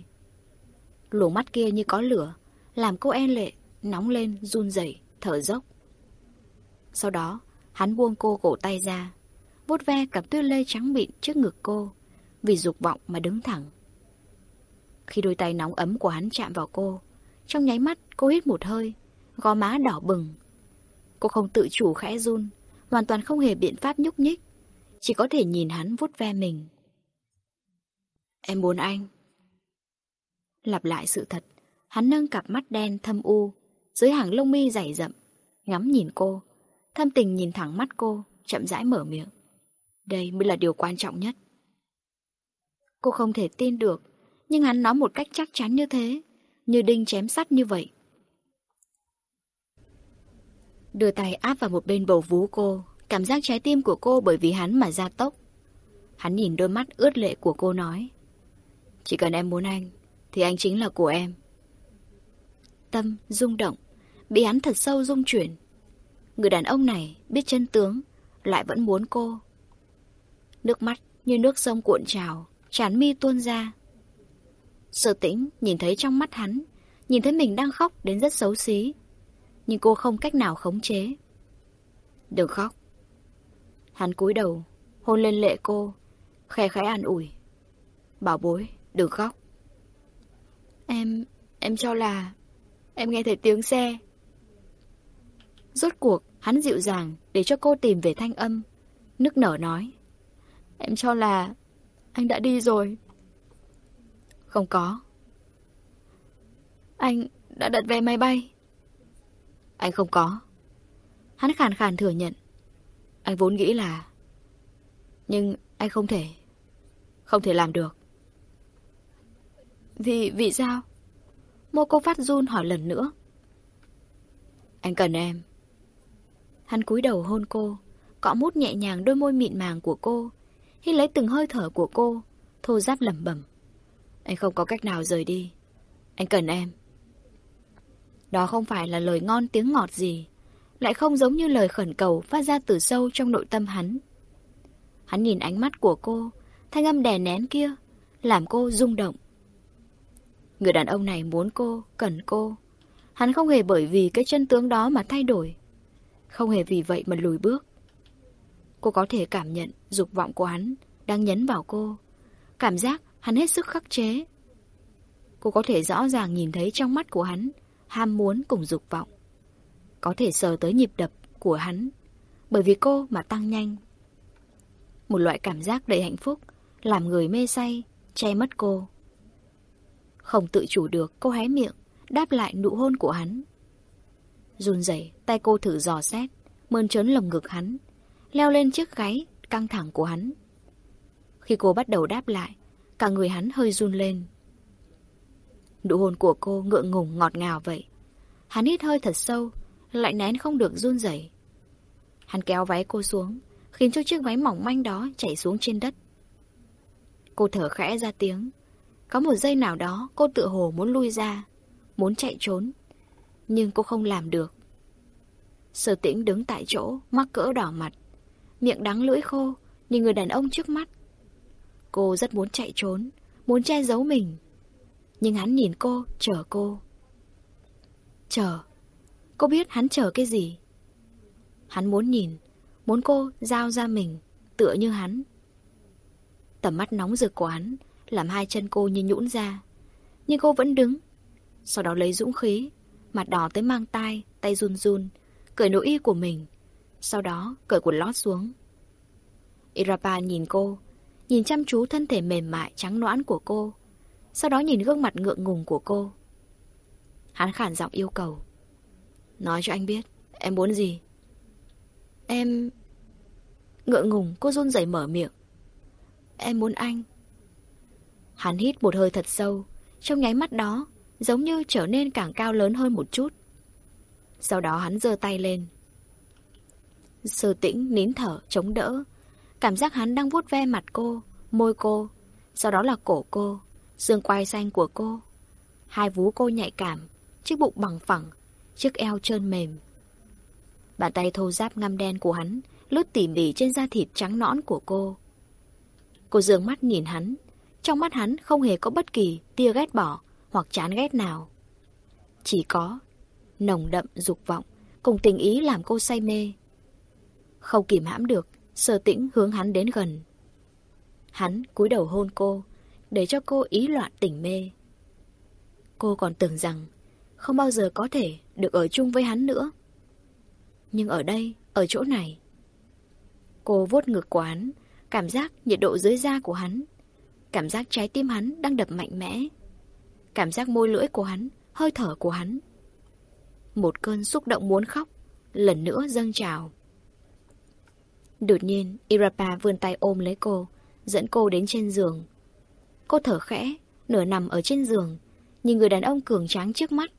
Luồng mắt kia như có lửa, làm cô e lệ, nóng lên, run rẩy, thở dốc. Sau đó, hắn buông cô cổ tay ra, vuốt ve cặp tuyết lê trắng mịn trước ngực cô, vì dục vọng mà đứng thẳng. Khi đôi tay nóng ấm của hắn chạm vào cô, trong nháy mắt cô hít một hơi, gò má đỏ bừng. Cô không tự chủ khẽ run, hoàn toàn không hề biện pháp nhúc nhích, chỉ có thể nhìn hắn vuốt ve mình. Em muốn anh. Lặp lại sự thật, hắn nâng cặp mắt đen thâm u, dưới hàng lông mi dày rậm, ngắm nhìn cô, thâm tình nhìn thẳng mắt cô, chậm rãi mở miệng. Đây mới là điều quan trọng nhất. Cô không thể tin được, nhưng hắn nói một cách chắc chắn như thế, như đinh chém sắt như vậy. Đưa tay áp vào một bên bầu vú cô, cảm giác trái tim của cô bởi vì hắn mà ra tốc. Hắn nhìn đôi mắt ướt lệ của cô nói. Chỉ cần em muốn anh, thì anh chính là của em. Tâm rung động, bị hắn thật sâu rung chuyển. Người đàn ông này biết chân tướng, lại vẫn muốn cô. Nước mắt như nước sông cuộn trào, trán mi tuôn ra. Sở tĩnh nhìn thấy trong mắt hắn, nhìn thấy mình đang khóc đến rất xấu xí. Nhưng cô không cách nào khống chế. Đừng khóc. Hắn cúi đầu, hôn lên lệ cô, khe khẽ an ủi. Bảo bối, đừng khóc. Em, em cho là... Em nghe thấy tiếng xe. Rốt cuộc, hắn dịu dàng để cho cô tìm về thanh âm. Nước nở nói. Em cho là anh đã đi rồi. Không có. Anh đã đặt vé máy bay. Anh không có. Hắn khàn khàn thừa nhận. Anh vốn nghĩ là... Nhưng anh không thể. Không thể làm được. Vì... vì sao? Mô cô phát run hỏi lần nữa. Anh cần em. Hắn cúi đầu hôn cô, cọ mút nhẹ nhàng đôi môi mịn màng của cô, hít lấy từng hơi thở của cô, thô giáp lẩm bẩm. Anh không có cách nào rời đi. Anh cần em. Đó không phải là lời ngon tiếng ngọt gì, lại không giống như lời khẩn cầu phát ra từ sâu trong nội tâm hắn. Hắn nhìn ánh mắt của cô, thanh âm đè nén kia, làm cô rung động. Người đàn ông này muốn cô, cần cô. Hắn không hề bởi vì cái chân tướng đó mà thay đổi. Không hề vì vậy mà lùi bước. Cô có thể cảm nhận dục vọng của hắn đang nhấn vào cô. Cảm giác hắn hết sức khắc chế. Cô có thể rõ ràng nhìn thấy trong mắt của hắn ham muốn cùng dục vọng. Có thể sờ tới nhịp đập của hắn bởi vì cô mà tăng nhanh. Một loại cảm giác đầy hạnh phúc làm người mê say, che mất cô. Không tự chủ được, cô hé miệng, đáp lại nụ hôn của hắn. Run rẩy, tay cô thử dò xét, mơn trớn lồng ngực hắn, leo lên chiếc gáy căng thẳng của hắn. Khi cô bắt đầu đáp lại, cả người hắn hơi run lên. Nụ hôn của cô ngượng ngùng ngọt ngào vậy. Hắn hít hơi thật sâu, lại nén không được run rẩy. Hắn kéo váy cô xuống, khiến cho chiếc váy mỏng manh đó chảy xuống trên đất. Cô thở khẽ ra tiếng. Có một giây nào đó cô tự hồ muốn lui ra, muốn chạy trốn. Nhưng cô không làm được. Sở tĩnh đứng tại chỗ, mắc cỡ đỏ mặt. Miệng đắng lưỡi khô, nhìn người đàn ông trước mắt. Cô rất muốn chạy trốn, muốn che giấu mình. Nhưng hắn nhìn cô, chờ cô. Chờ. Cô biết hắn chờ cái gì? Hắn muốn nhìn, muốn cô giao ra mình, tựa như hắn. Tầm mắt nóng rực của hắn làm hai chân cô như nhũn ra. Nhưng cô vẫn đứng. Sau đó lấy dũng khí, mặt đỏ tới mang tai, tay run run, cởi nội y của mình. Sau đó cởi quần lót xuống. Irapa nhìn cô, nhìn chăm chú thân thể mềm mại trắng noãn của cô. Sau đó nhìn gương mặt ngượng ngùng của cô. Hắn khản giọng yêu cầu. Nói cho anh biết, em muốn gì? Em... Ngượng ngùng, cô run rẩy mở miệng. Em muốn anh. Hắn hít một hơi thật sâu, trong nháy mắt đó, giống như trở nên càng cao lớn hơn một chút. Sau đó hắn giơ tay lên. Sơ tĩnh nín thở, chống đỡ. Cảm giác hắn đang vuốt ve mặt cô, môi cô, sau đó là cổ cô, xương quai xanh của cô. Hai vú cô nhạy cảm, chiếc bụng bằng phẳng, chiếc eo trơn mềm. Bàn tay thô giáp ngăm đen của hắn lướt tỉ mỉ trên da thịt trắng nõn của cô. Cô dường mắt nhìn hắn, trong mắt hắn không hề có bất kỳ tia ghét bỏ hoặc chán ghét nào. Chỉ có nồng đậm dục vọng cùng tình ý làm cô say mê. Không kìm hãm được, sơ tĩnh hướng hắn đến gần. Hắn cúi đầu hôn cô, để cho cô ý loạn tỉnh mê. Cô còn tưởng rằng không bao giờ có thể được ở chung với hắn nữa. Nhưng ở đây, ở chỗ này, cô vuốt ngực của hắn, cảm giác nhiệt độ dưới da của hắn Cảm giác trái tim hắn đang đập mạnh mẽ. Cảm giác môi lưỡi của hắn, hơi thở của hắn. Một cơn xúc động muốn khóc, lần nữa dâng trào. Đột nhiên, Irapa vươn tay ôm lấy cô, dẫn cô đến trên giường. Cô thở khẽ, nửa nằm ở trên giường, nhìn người đàn ông cường tráng trước mắt.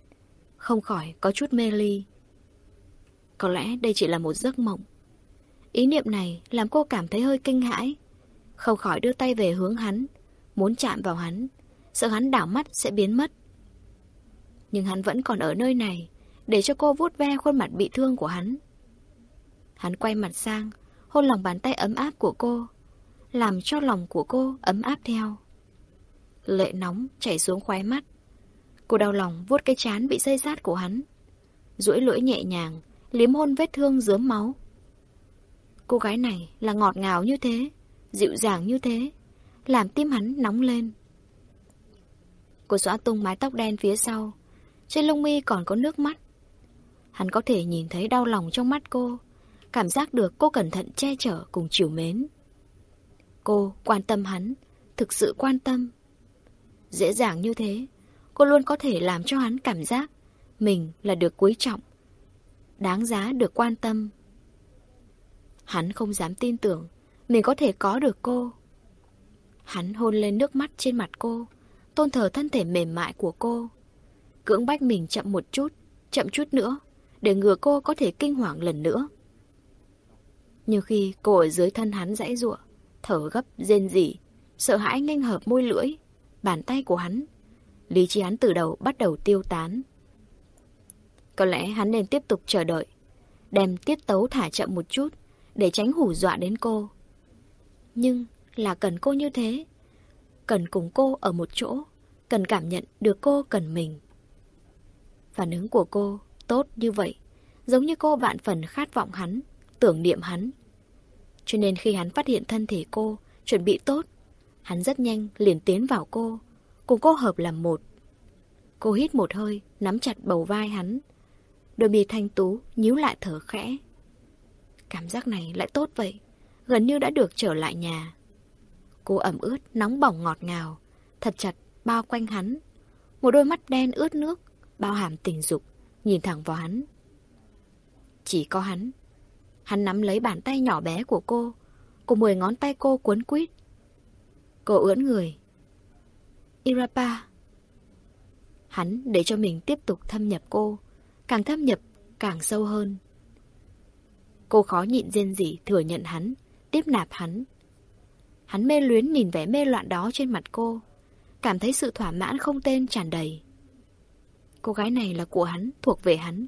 Không khỏi có chút mê ly. Có lẽ đây chỉ là một giấc mộng. Ý niệm này làm cô cảm thấy hơi kinh hãi. Không khỏi đưa tay về hướng hắn, muốn chạm vào hắn, sợ hắn đảo mắt sẽ biến mất. Nhưng hắn vẫn còn ở nơi này, để cho cô vuốt ve khuôn mặt bị thương của hắn. Hắn quay mặt sang, hôn lòng bàn tay ấm áp của cô, làm cho lòng của cô ấm áp theo. Lệ nóng chảy xuống khóe mắt. Cô đau lòng vuốt cái chán bị dây sát của hắn. duỗi lưỡi nhẹ nhàng, liếm hôn vết thương dớm máu. Cô gái này là ngọt ngào như thế, dịu dàng như thế, làm tim hắn nóng lên. Cô xóa tung mái tóc đen phía sau, trên lông mi còn có nước mắt. Hắn có thể nhìn thấy đau lòng trong mắt cô, cảm giác được cô cẩn thận che chở cùng chiều mến. Cô quan tâm hắn, thực sự quan tâm. Dễ dàng như thế, cô luôn có thể làm cho hắn cảm giác mình là được quý trọng, đáng giá được quan tâm. Hắn không dám tin tưởng mình có thể có được cô. Hắn hôn lên nước mắt trên mặt cô, tôn thờ thân thể mềm mại của cô. Cưỡng bách mình chậm một chút, chậm chút nữa, để ngừa cô có thể kinh hoàng lần nữa. Nhưng khi cô ở dưới thân hắn dãy ruộng, thở gấp, rên rỉ, sợ hãi nghênh hợp môi lưỡi, bàn tay của hắn, lý trí hắn từ đầu bắt đầu tiêu tán. Có lẽ hắn nên tiếp tục chờ đợi, đem tiết tấu thả chậm một chút, để tránh hủ dọa đến cô. Nhưng là cần cô như thế, cần cùng cô ở một chỗ, cần cảm nhận được cô cần mình. Phản ứng của cô tốt như vậy, giống như cô vạn phần khát vọng hắn, tưởng niệm hắn. Cho nên khi hắn phát hiện thân thể cô chuẩn bị tốt, hắn rất nhanh liền tiến vào cô, cùng cô hợp làm một. Cô hít một hơi, nắm chặt bầu vai hắn. Đôi mi thanh tú nhíu lại thở khẽ. Cảm giác này lại tốt vậy, gần như đã được trở lại nhà. Cô ẩm ướt, nóng bỏng ngọt ngào, thật chặt bao quanh hắn. Một đôi mắt đen ướt nước, bao hàm tình dục, nhìn thẳng vào hắn. Chỉ có hắn. Hắn nắm lấy bàn tay nhỏ bé của cô, cùng mười ngón tay cô cuốn quýt. Cô ưỡn người. Irapa. Hắn để cho mình tiếp tục thâm nhập cô, càng thâm nhập, càng sâu hơn. Cô khó nhịn rên rỉ thừa nhận hắn, tiếp nạp hắn. Hắn mê luyến nhìn vẻ mê loạn đó trên mặt cô, cảm thấy sự thỏa mãn không tên tràn đầy. Cô gái này là của hắn, thuộc về hắn.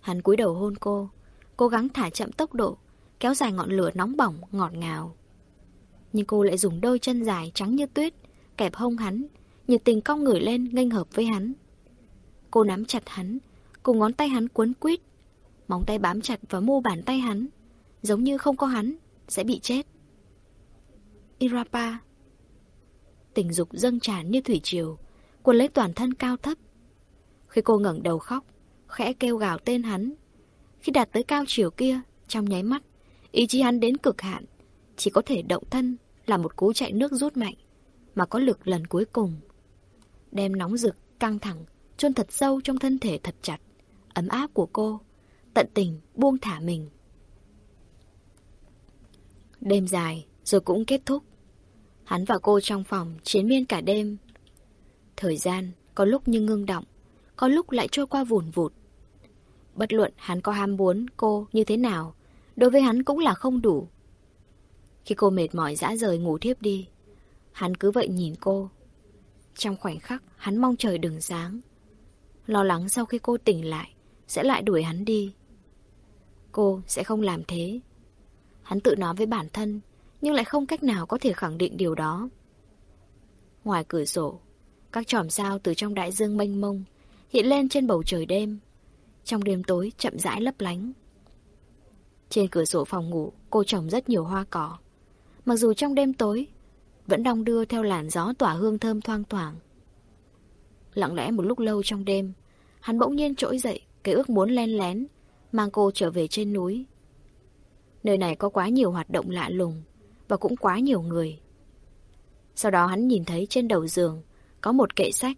Hắn cúi đầu hôn cô, cố gắng thả chậm tốc độ, kéo dài ngọn lửa nóng bỏng, ngọt ngào. Nhưng cô lại dùng đôi chân dài trắng như tuyết, kẹp hông hắn, nhiệt tình cong người lên nghênh hợp với hắn. Cô nắm chặt hắn, cùng ngón tay hắn cuốn quýt, móng tay bám chặt vào mu bàn tay hắn, giống như không có hắn, sẽ bị chết. Irapa Tình dục dâng tràn như thủy triều, cuốn lấy toàn thân cao thấp. Khi cô ngẩng đầu khóc, khẽ kêu gào tên hắn. Khi đạt tới cao chiều kia, trong nháy mắt, ý chí hắn đến cực hạn, chỉ có thể động thân là một cú chạy nước rút mạnh, mà có lực lần cuối cùng. Đem nóng rực, căng thẳng, chôn thật sâu trong thân thể thật chặt, ấm áp của cô, tận tình buông thả mình. Đêm dài, rồi cũng kết thúc. Hắn và cô trong phòng chiến miên cả đêm. Thời gian có lúc như ngưng động, có lúc lại trôi qua vùn vụt. Bất luận hắn có ham muốn cô như thế nào, đối với hắn cũng là không đủ. Khi cô mệt mỏi dã rời ngủ thiếp đi, hắn cứ vậy nhìn cô. Trong khoảnh khắc, hắn mong trời đừng sáng. Lo lắng sau khi cô tỉnh lại, sẽ lại đuổi hắn đi. Cô sẽ không làm thế. Hắn tự nói với bản thân, nhưng lại không cách nào có thể khẳng định điều đó. Ngoài cửa sổ, các chòm sao từ trong đại dương mênh mông hiện lên trên bầu trời đêm. Trong đêm tối chậm rãi lấp lánh. Trên cửa sổ phòng ngủ, cô trồng rất nhiều hoa cỏ. Mặc dù trong đêm tối, vẫn đong đưa theo làn gió tỏa hương thơm thoang thoảng. Lặng lẽ một lúc lâu trong đêm, hắn bỗng nhiên trỗi dậy, cái ước muốn len lén, mang cô trở về trên núi. Nơi này có quá nhiều hoạt động lạ lùng, và cũng quá nhiều người. Sau đó hắn nhìn thấy trên đầu giường có một kệ sách,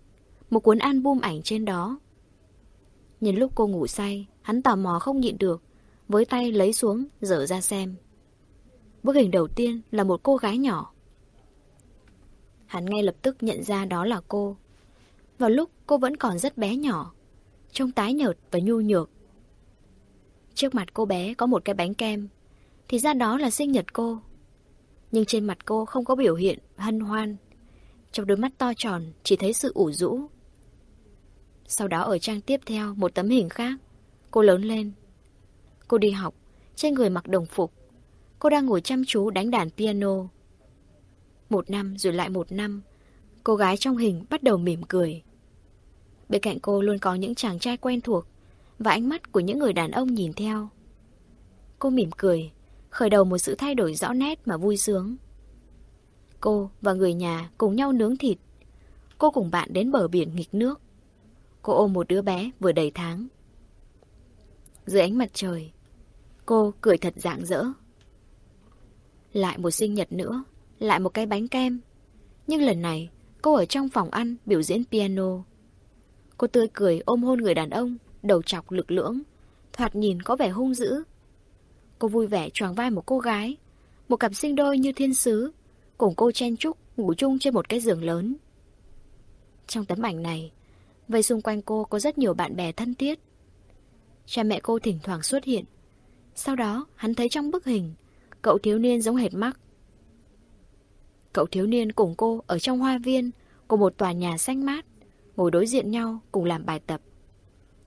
một cuốn album ảnh trên đó. Nhìn lúc cô ngủ say, hắn tò mò không nhịn được, với tay lấy xuống, dở ra xem. Bức hình đầu tiên là một cô gái nhỏ. Hắn ngay lập tức nhận ra đó là cô. Vào lúc cô vẫn còn rất bé nhỏ, trông tái nhợt và nhu nhược. Trước mặt cô bé có một cái bánh kem, thì ra đó là sinh nhật cô nhưng trên mặt cô không có biểu hiện hân hoan. Trong đôi mắt to tròn chỉ thấy sự ủ rũ. Sau đó ở trang tiếp theo một tấm hình khác, cô lớn lên. Cô đi học, trên người mặc đồng phục. Cô đang ngồi chăm chú đánh đàn piano. Một năm rồi lại một năm, cô gái trong hình bắt đầu mỉm cười. Bên cạnh cô luôn có những chàng trai quen thuộc và ánh mắt của những người đàn ông nhìn theo. Cô mỉm cười, khởi đầu một sự thay đổi rõ nét mà vui sướng. Cô và người nhà cùng nhau nướng thịt. Cô cùng bạn đến bờ biển nghịch nước. Cô ôm một đứa bé vừa đầy tháng. Dưới ánh mặt trời, cô cười thật rạng rỡ. Lại một sinh nhật nữa, lại một cái bánh kem. Nhưng lần này, cô ở trong phòng ăn biểu diễn piano. Cô tươi cười ôm hôn người đàn ông đầu chọc lực lưỡng, thoạt nhìn có vẻ hung dữ. Cô vui vẻ choàng vai một cô gái, một cặp sinh đôi như thiên sứ, cùng cô chen chúc ngủ chung trên một cái giường lớn. Trong tấm ảnh này, vây xung quanh cô có rất nhiều bạn bè thân thiết. Cha mẹ cô thỉnh thoảng xuất hiện. Sau đó, hắn thấy trong bức hình, cậu thiếu niên giống hệt mắc. Cậu thiếu niên cùng cô ở trong hoa viên của một tòa nhà xanh mát, ngồi đối diện nhau cùng làm bài tập.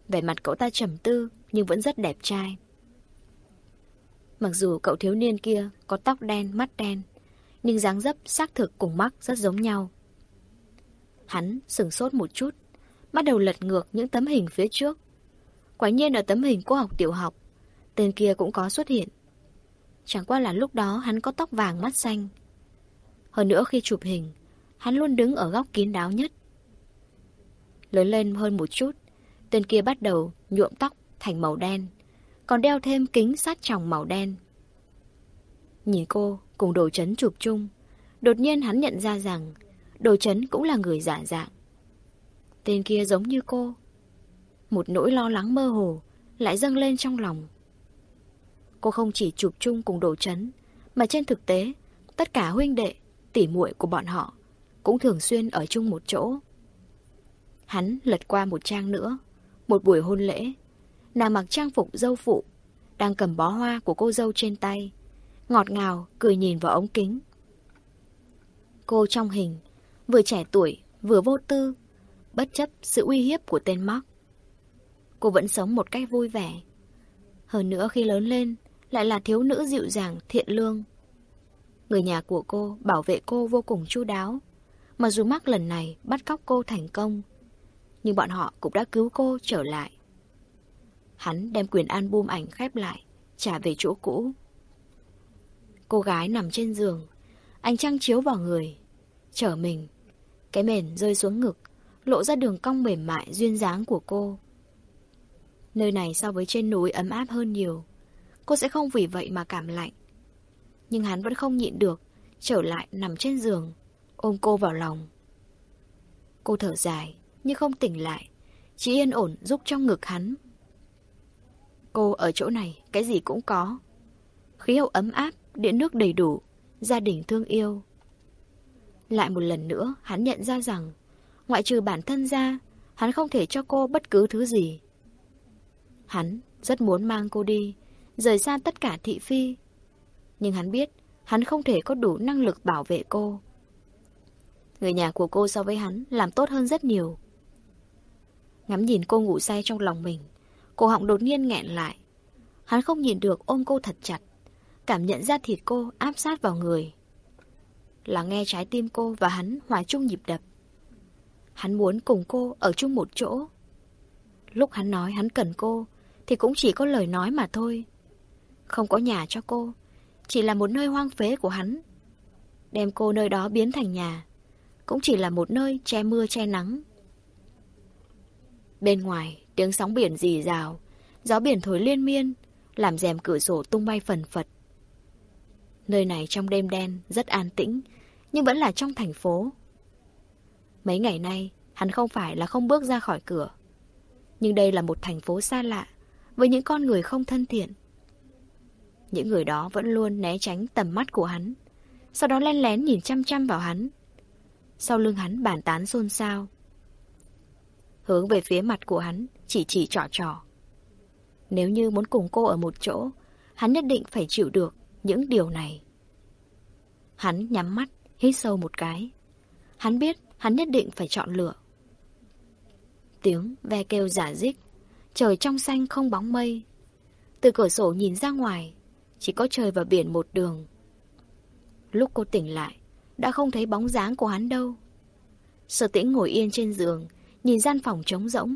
Vẻ mặt cậu ta trầm tư nhưng vẫn rất đẹp trai. Mặc dù cậu thiếu niên kia có tóc đen, mắt đen, nhưng dáng dấp xác thực cùng mắc rất giống nhau. Hắn sừng sốt một chút, bắt đầu lật ngược những tấm hình phía trước. Quả nhiên ở tấm hình cô học tiểu học, tên kia cũng có xuất hiện. Chẳng qua là lúc đó hắn có tóc vàng mắt xanh. Hơn nữa khi chụp hình, hắn luôn đứng ở góc kín đáo nhất. Lớn lên hơn một chút, tên kia bắt đầu nhuộm tóc thành màu đen, còn đeo thêm kính sát tròng màu đen. Nhìn cô cùng đồ chấn chụp chung, đột nhiên hắn nhận ra rằng đồ chấn cũng là người giả dạng. Tên kia giống như cô. Một nỗi lo lắng mơ hồ lại dâng lên trong lòng. Cô không chỉ chụp chung cùng đồ chấn, mà trên thực tế, tất cả huynh đệ, tỉ muội của bọn họ cũng thường xuyên ở chung một chỗ. Hắn lật qua một trang nữa, một buổi hôn lễ, nàng mặc trang phục dâu phụ, đang cầm bó hoa của cô dâu trên tay, ngọt ngào cười nhìn vào ống kính. Cô trong hình, vừa trẻ tuổi, vừa vô tư, bất chấp sự uy hiếp của tên móc. Cô vẫn sống một cách vui vẻ. Hơn nữa khi lớn lên, lại là thiếu nữ dịu dàng, thiện lương. Người nhà của cô bảo vệ cô vô cùng chu đáo. Mặc dù mắc lần này bắt cóc cô thành công, nhưng bọn họ cũng đã cứu cô trở lại. Hắn đem quyền album ảnh khép lại, trả về chỗ cũ. Cô gái nằm trên giường, ánh trăng chiếu vào người, trở mình. Cái mền rơi xuống ngực, lộ ra đường cong mềm mại duyên dáng của cô. Nơi này so với trên núi ấm áp hơn nhiều. Cô sẽ không vì vậy mà cảm lạnh. Nhưng hắn vẫn không nhịn được, trở lại nằm trên giường, ôm cô vào lòng. Cô thở dài, nhưng không tỉnh lại, chỉ yên ổn giúp trong ngực hắn. Cô ở chỗ này, cái gì cũng có. Khí hậu ấm áp, điện nước đầy đủ, gia đình thương yêu. Lại một lần nữa, hắn nhận ra rằng, ngoại trừ bản thân ra, hắn không thể cho cô bất cứ thứ gì. Hắn rất muốn mang cô đi, rời xa tất cả thị phi. Nhưng hắn biết, hắn không thể có đủ năng lực bảo vệ cô. Người nhà của cô so với hắn làm tốt hơn rất nhiều. Ngắm nhìn cô ngủ say trong lòng mình, cô họng đột nhiên nghẹn lại. Hắn không nhìn được ôm cô thật chặt, cảm nhận ra thịt cô áp sát vào người. Là nghe trái tim cô và hắn hòa chung nhịp đập. Hắn muốn cùng cô ở chung một chỗ. Lúc hắn nói hắn cần cô, thì cũng chỉ có lời nói mà thôi. Không có nhà cho cô, chỉ là một nơi hoang phế của hắn. Đem cô nơi đó biến thành nhà, cũng chỉ là một nơi che mưa che nắng. Bên ngoài, tiếng sóng biển rì rào, gió biển thổi liên miên, làm rèm cửa sổ tung bay phần phật. Nơi này trong đêm đen rất an tĩnh, nhưng vẫn là trong thành phố. Mấy ngày nay, hắn không phải là không bước ra khỏi cửa. Nhưng đây là một thành phố xa lạ, với những con người không thân thiện. Những người đó vẫn luôn né tránh tầm mắt của hắn, sau đó len lén nhìn chăm chăm vào hắn. Sau lưng hắn bàn tán xôn xao. Hướng về phía mặt của hắn, chỉ chỉ trỏ trỏ. Nếu như muốn cùng cô ở một chỗ, hắn nhất định phải chịu được những điều này. Hắn nhắm mắt, hít sâu một cái. Hắn biết hắn nhất định phải chọn lựa. Tiếng ve kêu giả dích, trời trong xanh không bóng mây. Từ cửa sổ nhìn ra ngoài, chỉ có trời và biển một đường. Lúc cô tỉnh lại, đã không thấy bóng dáng của hắn đâu. Sở tĩnh ngồi yên trên giường, nhìn gian phòng trống rỗng.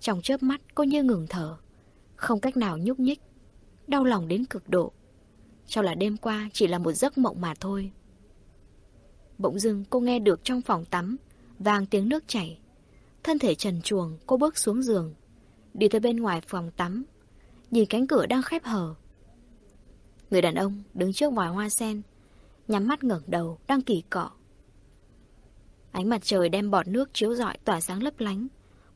Trong chớp mắt cô như ngừng thở, không cách nào nhúc nhích, đau lòng đến cực độ. Cho là đêm qua chỉ là một giấc mộng mà thôi. Bỗng dưng cô nghe được trong phòng tắm, vang tiếng nước chảy. Thân thể trần chuồng, cô bước xuống giường, đi tới bên ngoài phòng tắm, nhìn cánh cửa đang khép hờ. Người đàn ông đứng trước vòi hoa sen, nhắm mắt ngẩng đầu, đang kỳ cọ. Ánh mặt trời đem bọt nước chiếu rọi tỏa sáng lấp lánh.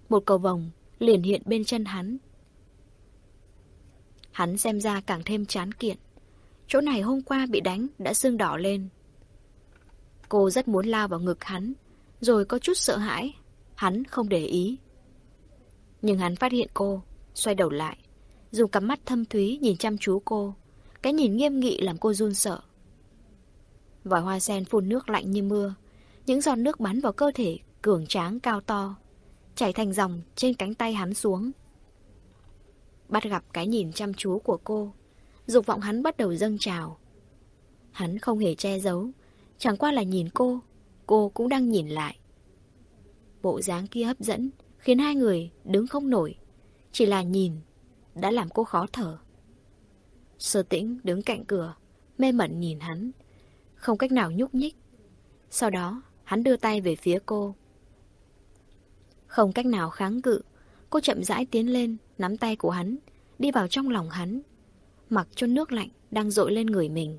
Một cầu vồng liền hiện bên chân hắn. Hắn xem ra càng thêm chán kiện. Chỗ này hôm qua bị đánh đã sưng đỏ lên. Cô rất muốn lao vào ngực hắn, rồi có chút sợ hãi. Hắn không để ý. Nhưng hắn phát hiện cô, xoay đầu lại, dùng cặp mắt thâm thúy nhìn chăm chú cô. Cái nhìn nghiêm nghị làm cô run sợ. Vòi hoa sen phun nước lạnh như mưa. Những giọt nước bắn vào cơ thể, cường tráng cao to. Chảy thành dòng trên cánh tay hắn xuống. Bắt gặp cái nhìn chăm chú của cô. Dục vọng hắn bắt đầu dâng trào. Hắn không hề che giấu. Chẳng qua là nhìn cô, cô cũng đang nhìn lại. Bộ dáng kia hấp dẫn, khiến hai người đứng không nổi. Chỉ là nhìn, đã làm cô khó thở. Sơ tĩnh đứng cạnh cửa, mê mẩn nhìn hắn, không cách nào nhúc nhích. Sau đó, hắn đưa tay về phía cô. Không cách nào kháng cự, cô chậm rãi tiến lên, nắm tay của hắn, đi vào trong lòng hắn, mặc cho nước lạnh đang dội lên người mình.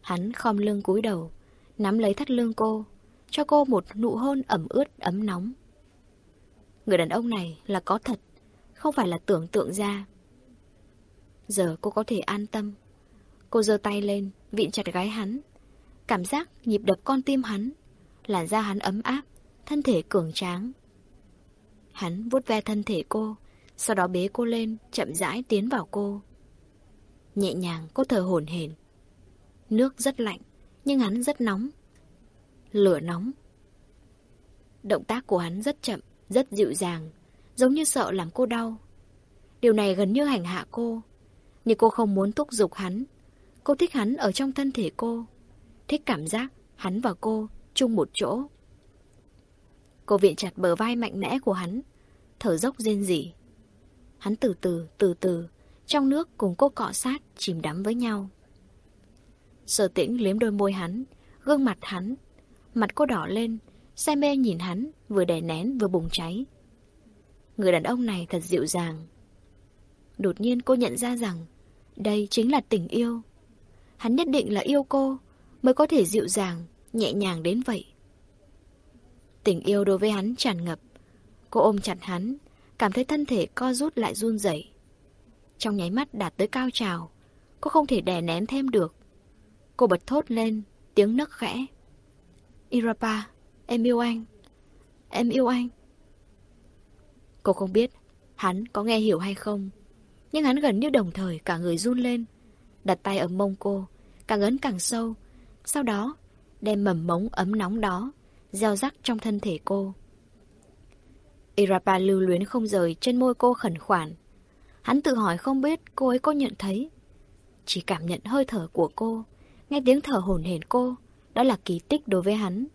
Hắn khom lưng cúi đầu, nắm lấy thắt lưng cô, cho cô một nụ hôn ẩm ướt ấm nóng. Người đàn ông này là có thật, không phải là tưởng tượng ra. Giờ cô có thể an tâm. Cô giơ tay lên, vịn chặt gái hắn. Cảm giác nhịp đập con tim hắn, làn da hắn ấm áp, thân thể cường tráng. Hắn vuốt ve thân thể cô, sau đó bế cô lên, chậm rãi tiến vào cô. Nhẹ nhàng cô thở hổn hển. Nước rất lạnh, nhưng hắn rất nóng. Lửa nóng. Động tác của hắn rất chậm, rất dịu dàng, giống như sợ làm cô đau. Điều này gần như hành hạ cô, nhưng cô không muốn thúc giục hắn. Cô thích hắn ở trong thân thể cô, thích cảm giác hắn và cô chung một chỗ. Cô viện chặt bờ vai mạnh mẽ của hắn, thở dốc rên rỉ. Hắn từ từ, từ từ, trong nước cùng cô cọ sát, chìm đắm với nhau. Sở tĩnh liếm đôi môi hắn, gương mặt hắn. Mặt cô đỏ lên, say mê nhìn hắn, vừa đè nén vừa bùng cháy. Người đàn ông này thật dịu dàng. Đột nhiên cô nhận ra rằng, đây chính là tình yêu. Hắn nhất định là yêu cô, mới có thể dịu dàng, nhẹ nhàng đến vậy. Tình yêu đối với hắn tràn ngập. Cô ôm chặt hắn, cảm thấy thân thể co rút lại run rẩy. Trong nháy mắt đạt tới cao trào, cô không thể đè nén thêm được. Cô bật thốt lên, tiếng nấc khẽ. Irapa, em yêu anh. Em yêu anh. Cô không biết hắn có nghe hiểu hay không. Nhưng hắn gần như đồng thời cả người run lên. Đặt tay ở mông cô, càng ấn càng sâu. Sau đó, đem mầm mống ấm nóng đó, gieo rắc trong thân thể cô. Irapa lưu luyến không rời trên môi cô khẩn khoản. Hắn tự hỏi không biết cô ấy có nhận thấy. Chỉ cảm nhận hơi thở của cô, nghe tiếng thở hổn hển cô, đó là kỳ tích đối với hắn.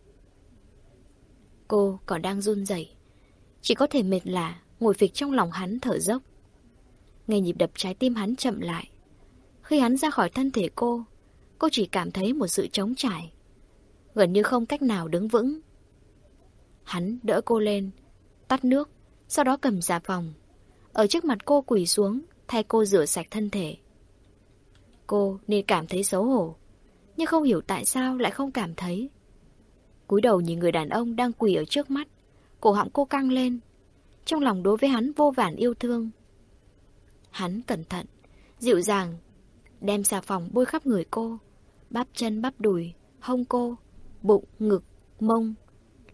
Cô còn đang run rẩy, chỉ có thể mệt lạ ngồi phịch trong lòng hắn thở dốc. Nghe nhịp đập trái tim hắn chậm lại. Khi hắn ra khỏi thân thể cô, cô chỉ cảm thấy một sự trống trải. Gần như không cách nào đứng vững. Hắn đỡ cô lên, tắt nước, sau đó cầm xà phòng. Ở trước mặt cô quỳ xuống, thay cô rửa sạch thân thể. Cô nên cảm thấy xấu hổ, nhưng không hiểu tại sao lại không cảm thấy. cúi đầu nhìn người đàn ông đang quỳ ở trước mắt, cổ họng cô căng lên. Trong lòng đối với hắn vô vàn yêu thương. Hắn cẩn thận, dịu dàng, đem xà phòng bôi khắp người cô, bắp chân bắp đùi, hông cô, bụng, ngực, mông,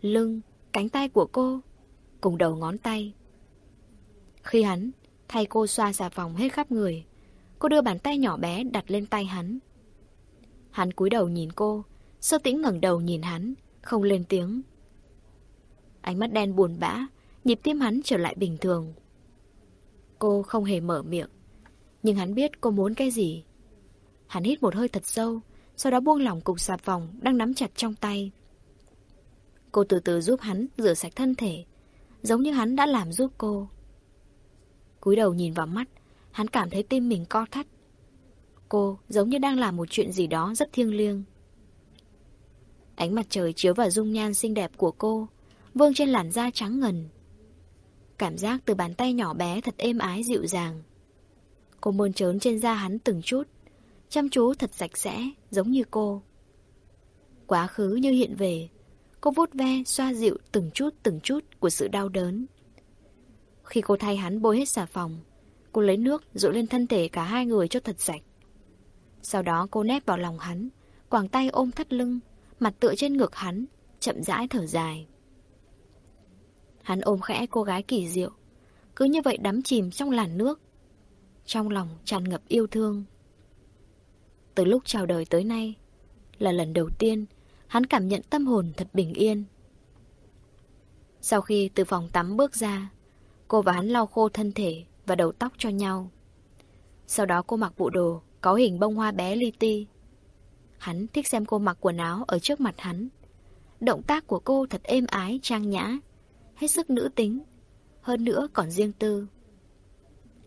lưng, cánh tay của cô, cùng đầu ngón tay. Khi hắn thay cô xoa xà phòng hết khắp người, cô đưa bàn tay nhỏ bé đặt lên tay hắn. Hắn cúi đầu nhìn cô, sơ tĩnh ngẩng đầu nhìn hắn, không lên tiếng. Ánh mắt đen buồn bã, nhịp tim hắn trở lại bình thường. Cô không hề mở miệng, nhưng hắn biết cô muốn cái gì. Hắn hít một hơi thật sâu, sau đó buông lỏng cục xà phòng đang nắm chặt trong tay. Cô từ từ giúp hắn rửa sạch thân thể, giống như hắn đã làm giúp cô. cúi đầu nhìn vào mắt, hắn cảm thấy tim mình co thắt. Cô giống như đang làm một chuyện gì đó rất thiêng liêng. Ánh mặt trời chiếu vào dung nhan xinh đẹp của cô, vương trên làn da trắng ngần. Cảm giác từ bàn tay nhỏ bé thật êm ái dịu dàng. Cô mơn trớn trên da hắn từng chút, chăm chú thật sạch sẽ, giống như cô. Quá khứ như hiện về, cô vuốt ve, xoa dịu từng chút từng chút của sự đau đớn. Khi cô thay hắn bôi hết xà phòng, cô lấy nước rội lên thân thể cả hai người cho thật sạch. Sau đó cô nép vào lòng hắn, quàng tay ôm thắt lưng, mặt tựa trên ngực hắn, chậm rãi thở dài. Hắn ôm khẽ cô gái kỳ diệu, cứ như vậy đắm chìm trong làn nước. Trong lòng tràn ngập yêu thương. Từ lúc chào đời tới nay, là lần đầu tiên hắn cảm nhận tâm hồn thật bình yên. Sau khi từ phòng tắm bước ra, cô và hắn lau khô thân thể và đầu tóc cho nhau. Sau đó cô mặc bộ đồ có hình bông hoa bé li ti. Hắn thích xem cô mặc quần áo ở trước mặt hắn. Động tác của cô thật êm ái, trang nhã, hết sức nữ tính, hơn nữa còn riêng tư.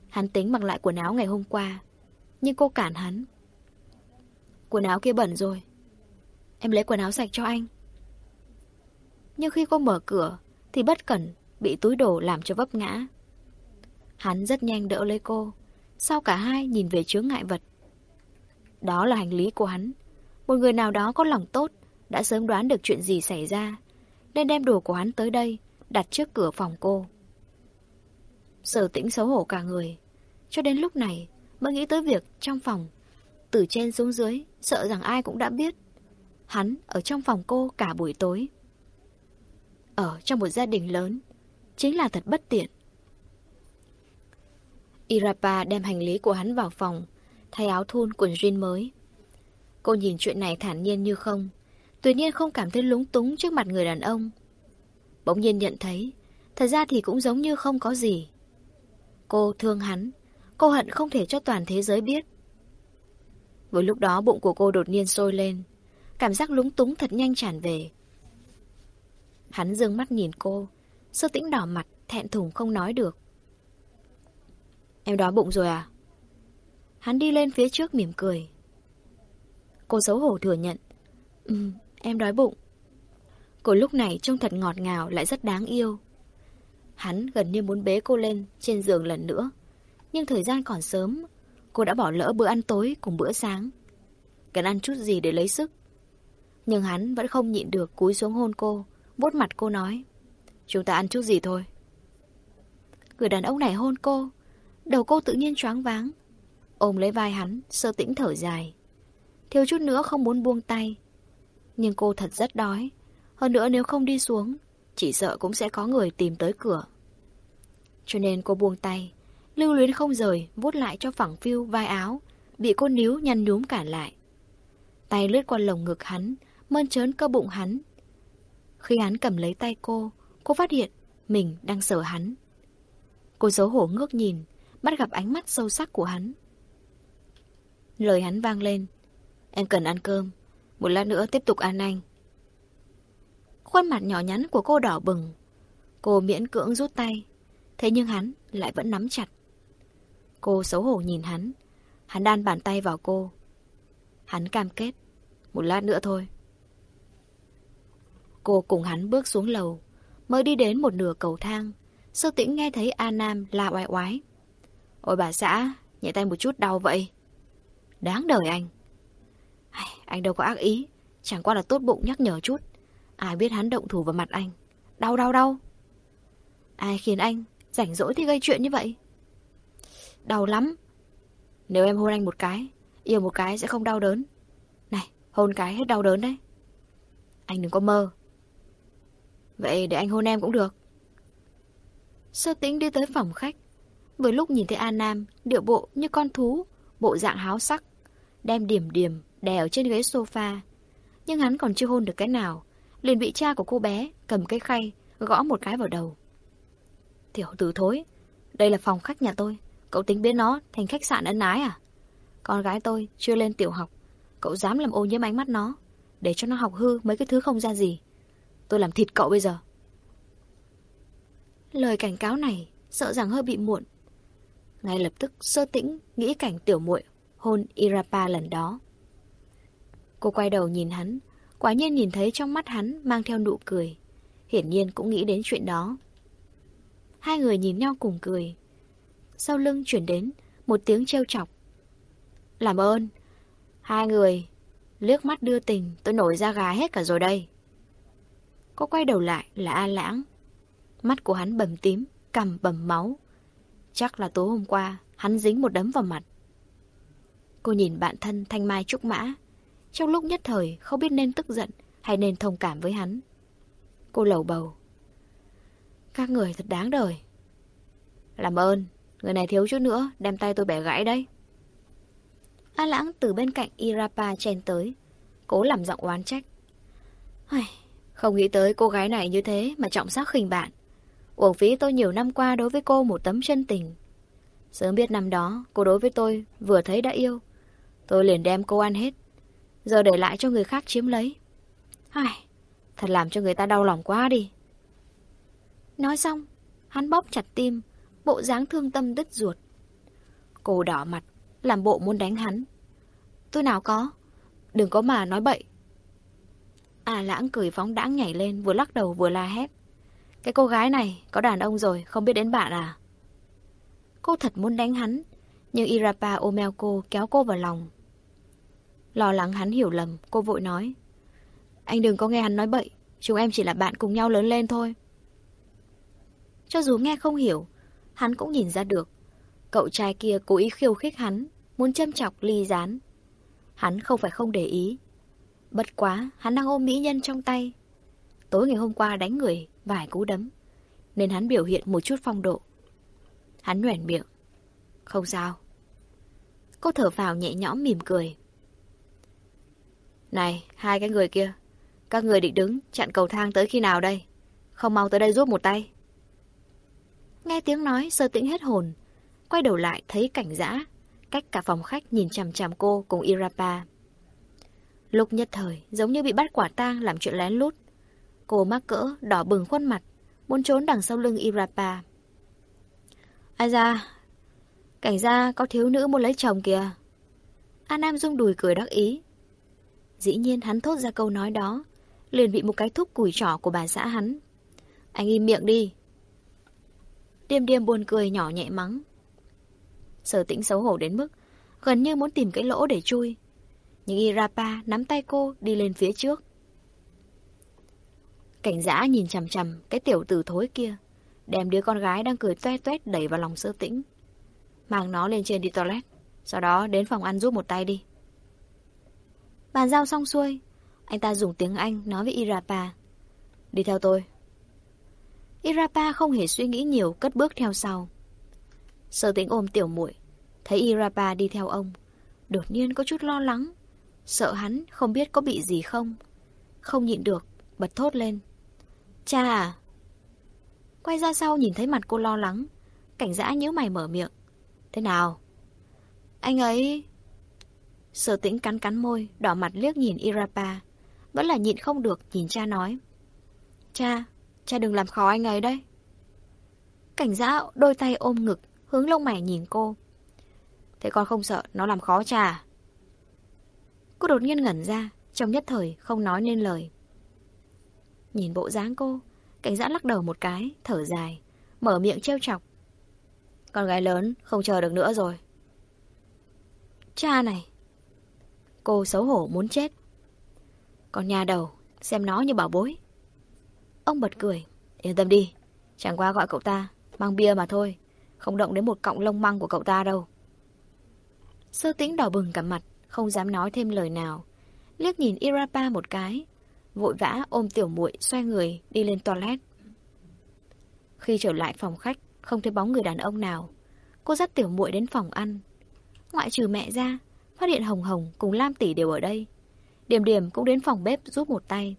Hắn tính mặc lại quần áo ngày hôm qua, nhưng cô cản hắn. Quần áo kia bẩn rồi. Em lấy quần áo sạch cho anh. Nhưng khi cô mở cửa, thì bất cẩn bị túi đồ làm cho vấp ngã. Hắn rất nhanh đỡ lấy cô, sau cả hai nhìn về chướng ngại vật. Đó là hành lý của hắn. Một người nào đó có lòng tốt, đã sớm đoán được chuyện gì xảy ra, nên đem đồ của hắn tới đây, đặt trước cửa phòng cô. Sở tĩnh xấu hổ cả người, cho đến lúc này mới nghĩ tới việc trong phòng, từ trên xuống dưới, sợ rằng ai cũng đã biết. Hắn ở trong phòng cô cả buổi tối. Ở trong một gia đình lớn, chính là thật bất tiện. Irapa đem hành lý của hắn vào phòng, thay áo thun quần jean mới. Cô nhìn chuyện này thản nhiên như không, tuy nhiên không cảm thấy lúng túng trước mặt người đàn ông. Bỗng nhiên nhận thấy, thật ra thì cũng giống như không có gì. Cô thương hắn, cô hận không thể cho toàn thế giới biết. Với lúc đó bụng của cô đột nhiên sôi lên, cảm giác lúng túng thật nhanh tràn về. Hắn dương mắt nhìn cô, sơ tĩnh đỏ mặt, thẹn thùng không nói được. Em đói bụng rồi à? Hắn đi lên phía trước mỉm cười. Cô xấu hổ thừa nhận. Ừ, em đói bụng. Cô lúc này trông thật ngọt ngào lại rất đáng yêu. Hắn gần như muốn bế cô lên trên giường lần nữa. Nhưng thời gian còn sớm, cô đã bỏ lỡ bữa ăn tối cùng bữa sáng. Cần ăn chút gì để lấy sức. Nhưng hắn vẫn không nhịn được cúi xuống hôn cô, vuốt mặt cô nói. Chúng ta ăn chút gì thôi. Người đàn ông này hôn cô, đầu cô tự nhiên choáng váng. Ôm lấy vai hắn, sơ tĩnh thở dài. Thiếu chút nữa không muốn buông tay. Nhưng cô thật rất đói. Hơn nữa nếu không đi xuống, chỉ sợ cũng sẽ có người tìm tới cửa. Cho nên cô buông tay, lưu luyến không rời, vuốt lại cho phẳng phiu vai áo, bị cô níu nhăn nhúm cả lại. Tay lướt qua lồng ngực hắn, mơn trớn cơ bụng hắn. Khi hắn cầm lấy tay cô, cô phát hiện mình đang sợ hắn. Cô xấu hổ ngước nhìn, bắt gặp ánh mắt sâu sắc của hắn. Lời hắn vang lên. Em cần ăn cơm. Một lát nữa tiếp tục ăn anh. Khuôn mặt nhỏ nhắn của cô đỏ bừng. Cô miễn cưỡng rút tay. Thế nhưng hắn lại vẫn nắm chặt. Cô xấu hổ nhìn hắn. Hắn đan bàn tay vào cô. Hắn cam kết. Một lát nữa thôi. Cô cùng hắn bước xuống lầu. Mới đi đến một nửa cầu thang. Sơ tĩnh nghe thấy A Nam la oai oái. Ôi bà xã, nhẹ tay một chút đau vậy. Đáng đời anh. Ai, anh đâu có ác ý, chẳng qua là tốt bụng nhắc nhở chút. Ai biết hắn động thủ vào mặt anh. Đau đau đau. Ai khiến anh rảnh rỗi thì gây chuyện như vậy? Đau lắm. Nếu em hôn anh một cái, yêu một cái sẽ không đau đớn. Này, hôn cái hết đau đớn đấy. Anh đừng có mơ. Vậy để anh hôn em cũng được. Sơ tính đi tới phòng khách. Vừa lúc nhìn thấy An Nam, điệu bộ như con thú, bộ dạng háo sắc, đem điểm điểm đè ở trên ghế sofa. Nhưng hắn còn chưa hôn được cái nào, liền bị cha của cô bé cầm cái khay, gõ một cái vào đầu. Tiểu tử thối, đây là phòng khách nhà tôi, cậu tính biến nó thành khách sạn ân ái à? Con gái tôi chưa lên tiểu học, cậu dám làm ô nhiễm ánh mắt nó, để cho nó học hư mấy cái thứ không ra gì. Tôi làm thịt cậu bây giờ. Lời cảnh cáo này sợ rằng hơi bị muộn. Ngay lập tức sơ tĩnh nghĩ cảnh tiểu muội hôn Irapa lần đó. Cô quay đầu nhìn hắn, quả nhiên nhìn thấy trong mắt hắn mang theo nụ cười. Hiển nhiên cũng nghĩ đến chuyện đó. Hai người nhìn nhau cùng cười. Sau lưng chuyển đến một tiếng trêu chọc. Làm ơn, hai người liếc mắt đưa tình, tôi nổi ra gà hết cả rồi đây. Cô quay đầu lại là A Lãng. Mắt của hắn bầm tím, cầm bầm máu. Chắc là tối hôm qua, hắn dính một đấm vào mặt. Cô nhìn bạn thân thanh mai trúc mã. Trong lúc nhất thời, không biết nên tức giận hay nên thông cảm với hắn. Cô lầu bầu. Các người thật đáng đời. Làm ơn, người này thiếu chút nữa, đem tay tôi bẻ gãy đấy. A lãng từ bên cạnh Irapa chen tới, cố làm giọng oán trách. Không nghĩ tới cô gái này như thế mà trọng sắc khinh bạn. Uổng phí tôi nhiều năm qua đối với cô một tấm chân tình. Sớm biết năm đó, cô đối với tôi vừa thấy đã yêu. Tôi liền đem cô ăn hết. Giờ để lại cho người khác chiếm lấy. Ai, thật làm cho người ta đau lòng quá đi. Nói xong, hắn bóp chặt tim, bộ dáng thương tâm đứt ruột. Cô đỏ mặt, làm bộ muốn đánh hắn. Tôi nào có, đừng có mà nói bậy. À lãng cười phóng đãng nhảy lên, vừa lắc đầu vừa la hét. Cái cô gái này có đàn ông rồi, không biết đến bạn à? Cô thật muốn đánh hắn, nhưng Irapa ôm eo cô kéo cô vào lòng. Lo lắng hắn hiểu lầm, cô vội nói. Anh đừng có nghe hắn nói bậy, chúng em chỉ là bạn cùng nhau lớn lên thôi. Cho dù nghe không hiểu, hắn cũng nhìn ra được. Cậu trai kia cố ý khiêu khích hắn, muốn châm chọc ly gián. Hắn không phải không để ý. Bất quá, hắn đang ôm mỹ nhân trong tay. Tối ngày hôm qua đánh người, vài cú đấm. Nên hắn biểu hiện một chút phong độ. Hắn nhoẻn miệng. Không sao. Cô thở vào nhẹ nhõm mỉm cười. Này, hai cái người kia. Các người định đứng chặn cầu thang tới khi nào đây? Không mau tới đây giúp một tay. Nghe tiếng nói, sơ tĩnh hết hồn. Quay đầu lại thấy cảnh dã cách cả phòng khách nhìn chằm chằm cô cùng Irapa. Lúc nhất thời, giống như bị bắt quả tang làm chuyện lén lút. Cô mắc cỡ, đỏ bừng khuôn mặt, muốn trốn đằng sau lưng Irapa. Ai ra? Cảnh ra có thiếu nữ muốn lấy chồng kìa. A Nam rung đùi cười đắc ý. Dĩ nhiên hắn thốt ra câu nói đó, liền bị một cái thúc cùi trỏ của bà xã hắn. Anh im miệng đi. Điềm điềm buồn cười nhỏ nhẹ mắng. Sở tĩnh xấu hổ đến mức gần như muốn tìm cái lỗ để chui. Nhưng Irapa nắm tay cô đi lên phía trước. Cảnh giã nhìn chằm chằm cái tiểu tử thối kia, đem đứa con gái đang cười toe toét đẩy vào lòng sơ tĩnh. Mang nó lên trên đi toilet, sau đó đến phòng ăn giúp một tay đi. Bàn giao xong xuôi, anh ta dùng tiếng Anh nói với Irapa. Đi theo tôi. Irapa không hề suy nghĩ nhiều cất bước theo sau. Sơ tĩnh ôm tiểu muội thấy Irapa đi theo ông. Đột nhiên có chút lo lắng, sợ hắn không biết có bị gì không. Không nhịn được, bật thốt lên. Cha à? Quay ra sau nhìn thấy mặt cô lo lắng, cảnh dã nhíu mày mở miệng. Thế nào? Anh ấy... Sở tĩnh cắn cắn môi, đỏ mặt liếc nhìn Irapa. Vẫn là nhịn không được, nhìn cha nói. Cha, cha đừng làm khó anh ấy đấy. Cảnh giã đôi tay ôm ngực, hướng lông mày nhìn cô. Thế con không sợ nó làm khó cha à? Cô đột nhiên ngẩn ra, trong nhất thời không nói nên lời. Nhìn bộ dáng cô, cảnh giã lắc đầu một cái, thở dài, mở miệng trêu chọc. Con gái lớn, không chờ được nữa rồi. Cha này. Cô xấu hổ muốn chết. Còn nhà đầu, xem nó như bảo bối. Ông bật cười. Yên tâm đi, chẳng qua gọi cậu ta, mang bia mà thôi. Không động đến một cọng lông măng của cậu ta đâu. Sơ tĩnh đỏ bừng cả mặt, không dám nói thêm lời nào. Liếc nhìn Irapa một cái, vội vã ôm tiểu muội xoay người đi lên toilet. Khi trở lại phòng khách, không thấy bóng người đàn ông nào. Cô dắt tiểu muội đến phòng ăn. Ngoại trừ mẹ ra, phát hiện Hồng Hồng cùng Lam Tỷ đều ở đây. Điểm điểm cũng đến phòng bếp giúp một tay.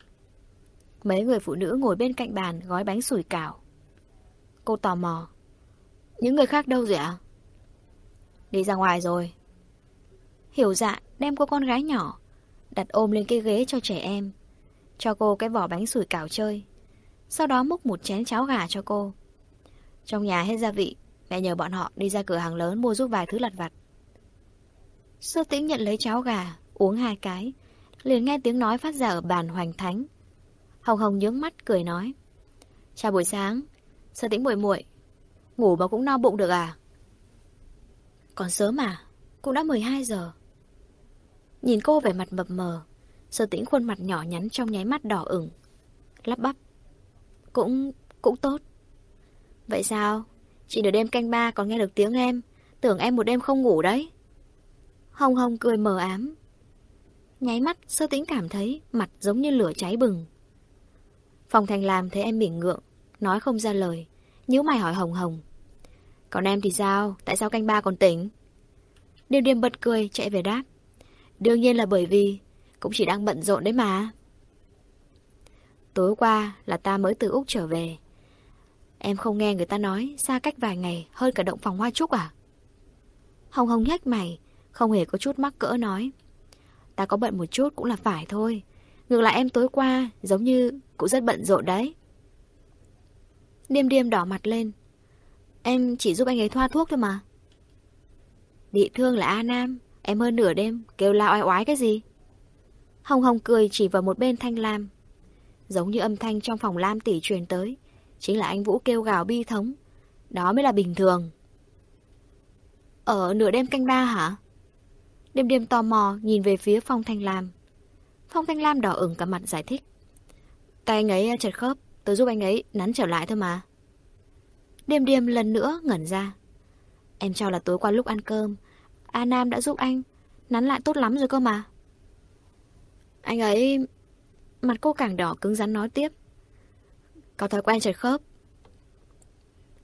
Mấy người phụ nữ ngồi bên cạnh bàn gói bánh sủi cảo. Cô tò mò. Những người khác đâu rồi ạ? Đi ra ngoài rồi. Hiểu dạ đem cô con gái nhỏ, đặt ôm lên cái ghế cho trẻ em. Cho cô cái vỏ bánh sủi cảo chơi. Sau đó múc một chén cháo gà cho cô. Trong nhà hết gia vị, mẹ nhờ bọn họ đi ra cửa hàng lớn mua giúp vài thứ lặt vặt. Sơ tĩnh nhận lấy cháo gà, uống hai cái, liền nghe tiếng nói phát ra ở bàn hoành thánh. Hồng Hồng nhướng mắt cười nói. Chào buổi sáng, sơ tĩnh muội muội ngủ mà cũng no bụng được à? Còn sớm mà, cũng đã 12 giờ. Nhìn cô vẻ mặt mập mờ, sơ tĩnh khuôn mặt nhỏ nhắn trong nháy mắt đỏ ửng. Lắp bắp. Cũng, cũng tốt. Vậy sao? Chị nửa đêm canh ba còn nghe được tiếng em. Tưởng em một đêm không ngủ đấy. Hồng Hồng cười mờ ám. Nháy mắt, sơ tĩnh cảm thấy mặt giống như lửa cháy bừng. Phòng Thành làm thấy em mỉm ngượng, nói không ra lời, nhíu mày hỏi Hồng Hồng. Còn em thì sao? Tại sao canh ba còn tỉnh? Điềm điềm bật cười, chạy về đáp. Đương nhiên là bởi vì cũng chỉ đang bận rộn đấy mà. Tối qua là ta mới từ Úc trở về. Em không nghe người ta nói xa cách vài ngày hơn cả động phòng hoa trúc à? Hồng Hồng nhếch mày, không hề có chút mắc cỡ nói. Ta có bận một chút cũng là phải thôi. Ngược lại em tối qua giống như cũng rất bận rộn đấy. Điềm điềm đỏ mặt lên. Em chỉ giúp anh ấy thoa thuốc thôi mà. Bị thương là A Nam, em hơn nửa đêm, kêu la oai oái cái gì? Hồng Hồng cười chỉ vào một bên Thanh Lam. Giống như âm thanh trong phòng Lam tỷ truyền tới. Chính là anh Vũ kêu gào bi thống. Đó mới là bình thường. Ở nửa đêm canh ba hả? Đêm đêm tò mò nhìn về phía Phong Thanh Lam. Phong Thanh Lam đỏ ửng cả mặt giải thích. Tay anh ấy chật khớp, tôi giúp anh ấy nắn trở lại thôi mà. Đêm đêm lần nữa ngẩn ra. Em cho là tối qua lúc ăn cơm, A Nam đã giúp anh, nắn lại tốt lắm rồi cơ mà. Anh ấy... Mặt cô càng đỏ cứng rắn nói tiếp. Có thói quen chật khớp.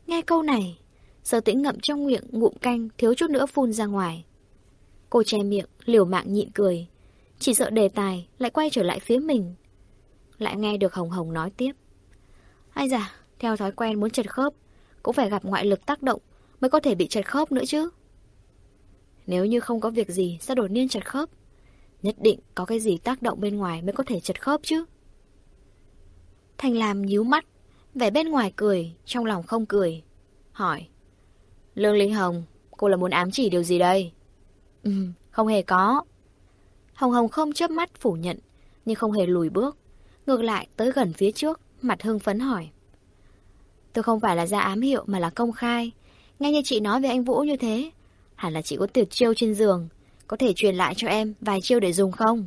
Nghe câu này, sơ tĩnh ngậm trong miệng ngụm canh thiếu chút nữa phun ra ngoài. Cô che miệng, liều mạng nhịn cười. Chỉ sợ đề tài lại quay trở lại phía mình. Lại nghe được Hồng Hồng nói tiếp. Ai da, theo thói quen muốn chật khớp, cũng phải gặp ngoại lực tác động mới có thể bị chật khớp nữa chứ. Nếu như không có việc gì, sao đột nhiên chật khớp? Nhất định có cái gì tác động bên ngoài mới có thể chật khớp chứ. Thành làm nhíu mắt, vẻ bên ngoài cười, trong lòng không cười. Hỏi. Lương Linh Hồng, cô là muốn ám chỉ điều gì đây? Ừ, không hề có. Hồng Hồng không chớp mắt phủ nhận, nhưng không hề lùi bước. Ngược lại tới gần phía trước, mặt hưng phấn hỏi. Tôi không phải là ra ám hiệu mà là công khai. Nghe như chị nói về anh Vũ như thế, hẳn là chị có tuyệt chiêu trên giường, có thể truyền lại cho em vài chiêu để dùng không?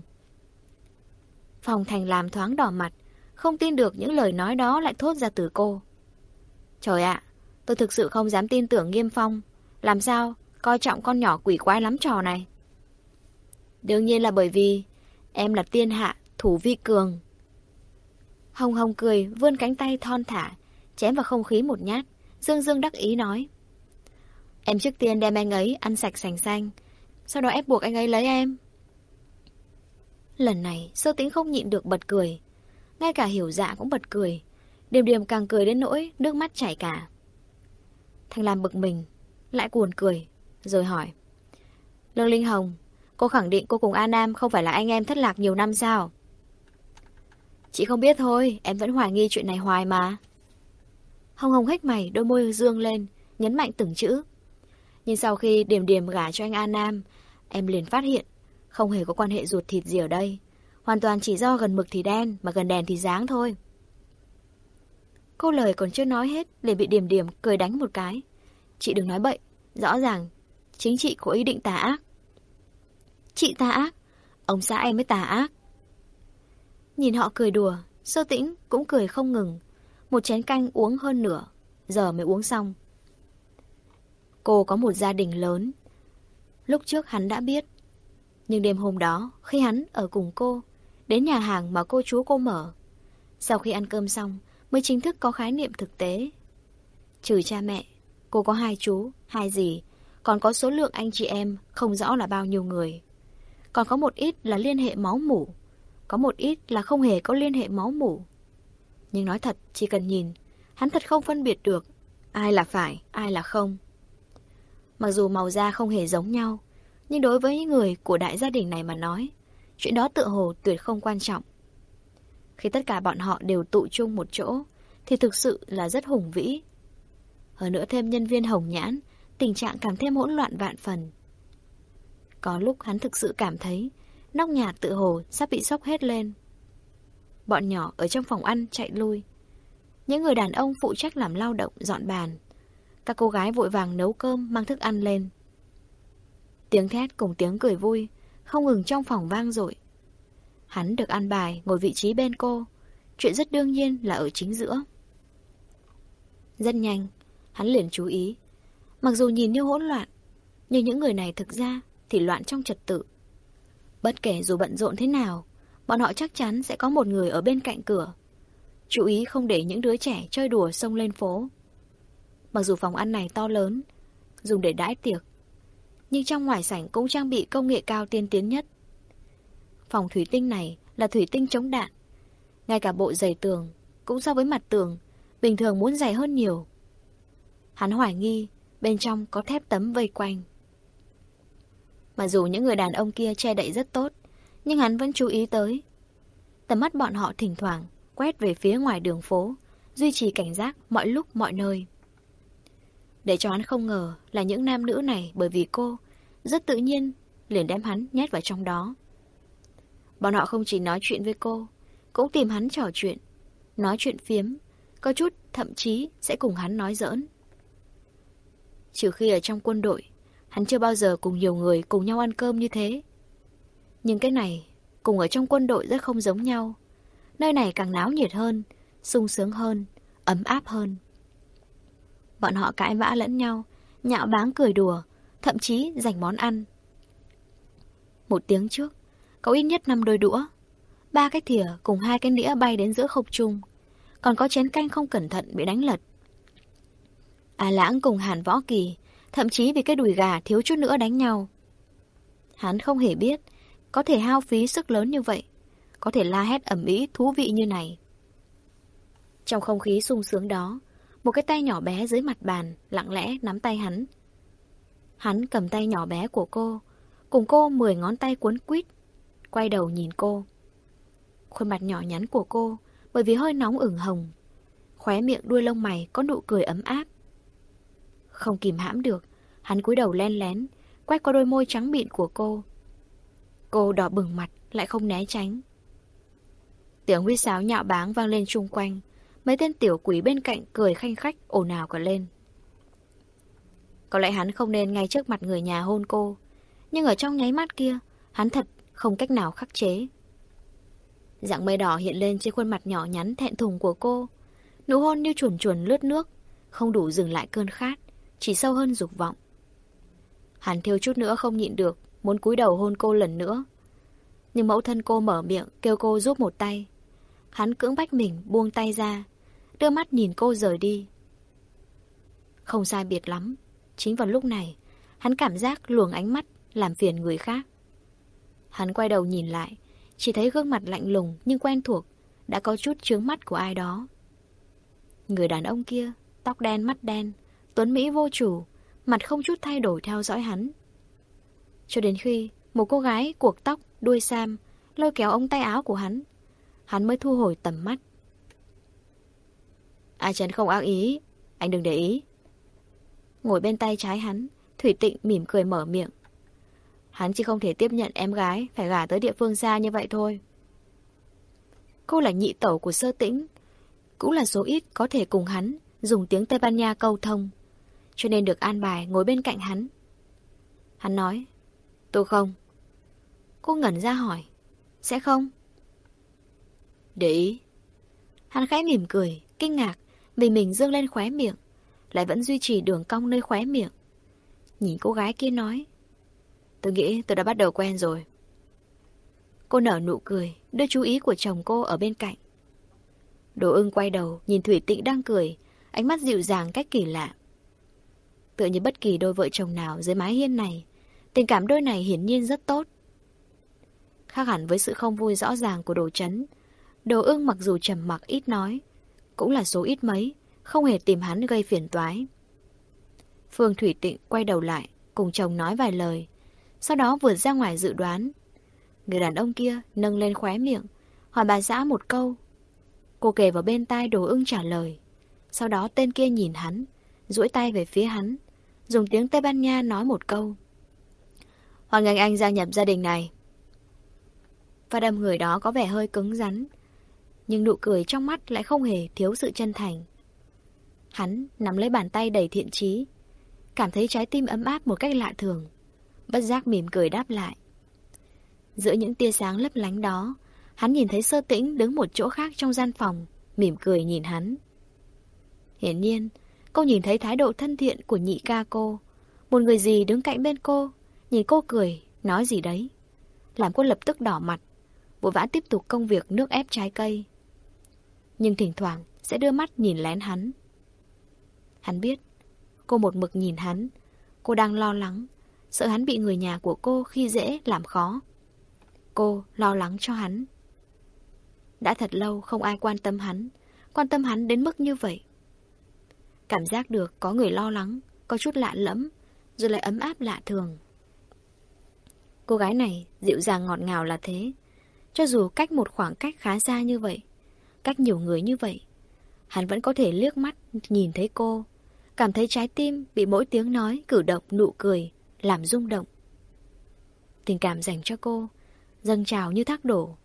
Phòng Thành làm thoáng đỏ mặt, không tin được những lời nói đó lại thốt ra từ cô. Trời ạ, tôi thực sự không dám tin tưởng Nghiêm Phong. Làm sao, coi trọng con nhỏ quỷ quái lắm trò này. Đương nhiên là bởi vì em là tiên hạ, thủ vi cường. Hồng Hồng cười, vươn cánh tay thon thả, chém vào không khí một nhát, dương dương đắc ý nói. Em trước tiên đem anh ấy ăn sạch sành xanh, sau đó ép buộc anh ấy lấy em. Lần này, sơ tĩnh không nhịn được bật cười. Ngay cả hiểu dạ cũng bật cười. Điềm điềm càng cười đến nỗi, nước mắt chảy cả. Thanh làm bực mình, lại cuồn cười, rồi hỏi. Lương Linh Hồng, cô khẳng định cô cùng A Nam không phải là anh em thất lạc nhiều năm sao? Chị không biết thôi, em vẫn hoài nghi chuyện này hoài mà. Hồng Hồng hếch mày, đôi môi dương lên, nhấn mạnh từng chữ. Nhưng sau khi điểm điểm gả cho anh A Nam, em liền phát hiện, không hề có quan hệ ruột thịt gì ở đây. Hoàn toàn chỉ do gần mực thì đen, mà gần đèn thì dáng thôi. câu lời còn chưa nói hết, liền bị điểm điểm cười đánh một cái. Chị đừng nói bậy, rõ ràng, chính chị có ý định tà ác. Chị tà ác, ông xã em mới tà ác. Nhìn họ cười đùa, sơ tĩnh cũng cười không ngừng. Một chén canh uống hơn nửa, giờ mới uống xong. Cô có một gia đình lớn. Lúc trước hắn đã biết. Nhưng đêm hôm đó, khi hắn ở cùng cô, đến nhà hàng mà cô chú cô mở. Sau khi ăn cơm xong, mới chính thức có khái niệm thực tế. Trừ cha mẹ, cô có hai chú, hai dì, còn có số lượng anh chị em không rõ là bao nhiêu người. Còn có một ít là liên hệ máu mủ, có một ít là không hề có liên hệ máu mủ. Nhưng nói thật, chỉ cần nhìn, hắn thật không phân biệt được ai là phải, ai là không. Mặc dù màu da không hề giống nhau, nhưng đối với những người của đại gia đình này mà nói, chuyện đó tựa hồ tuyệt không quan trọng. Khi tất cả bọn họ đều tụ chung một chỗ, thì thực sự là rất hùng vĩ. Hơn nữa thêm nhân viên hồng nhãn, tình trạng càng thêm hỗn loạn vạn phần. Có lúc hắn thực sự cảm thấy, nóc nhà tự hồ sắp bị sốc hết lên. Bọn nhỏ ở trong phòng ăn chạy lui. Những người đàn ông phụ trách làm lao động dọn bàn. Các cô gái vội vàng nấu cơm mang thức ăn lên. Tiếng thét cùng tiếng cười vui, không ngừng trong phòng vang dội. Hắn được ăn bài ngồi vị trí bên cô, chuyện rất đương nhiên là ở chính giữa. Rất nhanh, Hắn liền chú ý. Mặc dù nhìn như hỗn loạn, nhưng những người này thực ra thì loạn trong trật tự. Bất kể dù bận rộn thế nào, bọn họ chắc chắn sẽ có một người ở bên cạnh cửa. Chú ý không để những đứa trẻ chơi đùa xông lên phố. Mặc dù phòng ăn này to lớn, dùng để đãi tiệc, nhưng trong ngoài sảnh cũng trang bị công nghệ cao tiên tiến nhất. Phòng thủy tinh này là thủy tinh chống đạn. Ngay cả bộ dày tường, cũng so với mặt tường, bình thường muốn dày hơn nhiều. Hắn hoài nghi, bên trong có thép tấm vây quanh. Mà dù những người đàn ông kia che đậy rất tốt, nhưng hắn vẫn chú ý tới. Tầm mắt bọn họ thỉnh thoảng quét về phía ngoài đường phố, duy trì cảnh giác mọi lúc mọi nơi. Để cho hắn không ngờ là những nam nữ này bởi vì cô, rất tự nhiên, liền đem hắn nhét vào trong đó. Bọn họ không chỉ nói chuyện với cô, cũng tìm hắn trò chuyện, nói chuyện phiếm, có chút thậm chí sẽ cùng hắn nói giỡn. Trừ khi ở trong quân đội, hắn chưa bao giờ cùng nhiều người cùng nhau ăn cơm như thế. Nhưng cái này, cùng ở trong quân đội rất không giống nhau. Nơi này càng náo nhiệt hơn, sung sướng hơn, ấm áp hơn. Bọn họ cãi vã lẫn nhau, nhạo báng cười đùa, thậm chí giành món ăn. Một tiếng trước, có ít nhất năm đôi đũa. Ba cái thìa cùng hai cái nĩa bay đến giữa không trung. Còn có chén canh không cẩn thận bị đánh lật. À lãng cùng Hàn Võ Kỳ, thậm chí vì cái đùi gà thiếu chút nữa đánh nhau. Hắn không hề biết, có thể hao phí sức lớn như vậy, có thể la hét ẩm ý thú vị như này. Trong không khí sung sướng đó, một cái tay nhỏ bé dưới mặt bàn lặng lẽ nắm tay hắn. Hắn cầm tay nhỏ bé của cô, cùng cô mười ngón tay cuốn quýt, quay đầu nhìn cô. Khuôn mặt nhỏ nhắn của cô, bởi vì hơi nóng ửng hồng. Khóe miệng đuôi lông mày có nụ cười ấm áp. Không kìm hãm được, hắn cúi đầu len lén, quét qua đôi môi trắng mịn của cô. Cô đỏ bừng mặt, lại không né tránh. Tiếng huy sáo nhạo báng vang lên chung quanh, mấy tên tiểu quỷ bên cạnh cười khanh khách ồn ào cả lên. Có lẽ hắn không nên ngay trước mặt người nhà hôn cô, nhưng ở trong nháy mắt kia, hắn thật không cách nào khắc chế. Dạng mây đỏ hiện lên trên khuôn mặt nhỏ nhắn thẹn thùng của cô. Nụ hôn như chuồn chuồn lướt nước, không đủ dừng lại cơn khát, chỉ sâu hơn dục vọng. Hắn thiêu chút nữa không nhịn được, muốn cúi đầu hôn cô lần nữa. Nhưng mẫu thân cô mở miệng kêu cô giúp một tay. Hắn cưỡng bách mình buông tay ra, đưa mắt nhìn cô rời đi. Không sai biệt lắm, chính vào lúc này, hắn cảm giác luồng ánh mắt làm phiền người khác. Hắn quay đầu nhìn lại, chỉ thấy gương mặt lạnh lùng nhưng quen thuộc, đã có chút chướng mắt của ai đó. Người đàn ông kia, tóc đen mắt đen, tuấn Mỹ vô chủ, mặt không chút thay đổi theo dõi hắn. Cho đến khi một cô gái cuộc tóc, đuôi sam, lôi kéo ông tay áo của hắn, hắn mới thu hồi tầm mắt. A Trần không ác ý, anh đừng để ý. Ngồi bên tay trái hắn, Thủy Tịnh mỉm cười mở miệng. Hắn chỉ không thể tiếp nhận em gái phải gả tới địa phương xa như vậy thôi. Cô là nhị tẩu của sơ tĩnh, cũng là số ít có thể cùng hắn dùng tiếng Tây Ban Nha câu thông, cho nên được an bài ngồi bên cạnh hắn. Hắn nói, tôi không. Cô ngẩn ra hỏi, sẽ không? Để ý. Hắn khẽ mỉm cười, kinh ngạc vì mình dương lên khóe miệng, lại vẫn duy trì đường cong nơi khóe miệng. Nhìn cô gái kia nói, Tôi nghĩ tôi đã bắt đầu quen rồi. Cô nở nụ cười, đưa chú ý của chồng cô ở bên cạnh. Đồ ưng quay đầu, nhìn Thủy Tịnh đang cười, ánh mắt dịu dàng cách kỳ lạ. Tựa như bất kỳ đôi vợ chồng nào dưới mái hiên này, tình cảm đôi này hiển nhiên rất tốt. Khác hẳn với sự không vui rõ ràng của đồ chấn, đồ ưng mặc dù trầm mặc ít nói, cũng là số ít mấy, không hề tìm hắn gây phiền toái. Phương Thủy Tịnh quay đầu lại, cùng chồng nói vài lời, sau đó vượt ra ngoài dự đoán. Người đàn ông kia nâng lên khóe miệng, hỏi bà xã một câu. Cô kể vào bên tai đồ ưng trả lời. Sau đó tên kia nhìn hắn, duỗi tay về phía hắn, dùng tiếng Tây Ban Nha nói một câu. Hoan nghênh anh gia nhập gia đình này. Và đâm người đó có vẻ hơi cứng rắn, nhưng nụ cười trong mắt lại không hề thiếu sự chân thành. Hắn nắm lấy bàn tay đầy thiện chí, cảm thấy trái tim ấm áp một cách lạ thường bất giác mỉm cười đáp lại. Giữa những tia sáng lấp lánh đó, hắn nhìn thấy sơ tĩnh đứng một chỗ khác trong gian phòng, mỉm cười nhìn hắn. Hiển nhiên, cô nhìn thấy thái độ thân thiện của nhị ca cô. Một người gì đứng cạnh bên cô, nhìn cô cười, nói gì đấy. Làm cô lập tức đỏ mặt, vội vã tiếp tục công việc nước ép trái cây. Nhưng thỉnh thoảng sẽ đưa mắt nhìn lén hắn. Hắn biết, cô một mực nhìn hắn, cô đang lo lắng, sợ hắn bị người nhà của cô khi dễ làm khó. Cô lo lắng cho hắn. Đã thật lâu không ai quan tâm hắn, quan tâm hắn đến mức như vậy. Cảm giác được có người lo lắng, có chút lạ lẫm, rồi lại ấm áp lạ thường. Cô gái này dịu dàng ngọt ngào là thế. Cho dù cách một khoảng cách khá xa như vậy, cách nhiều người như vậy, hắn vẫn có thể liếc mắt nhìn thấy cô, cảm thấy trái tim bị mỗi tiếng nói, cử động, nụ cười, làm rung động. Tình cảm dành cho cô, dâng trào như thác đổ.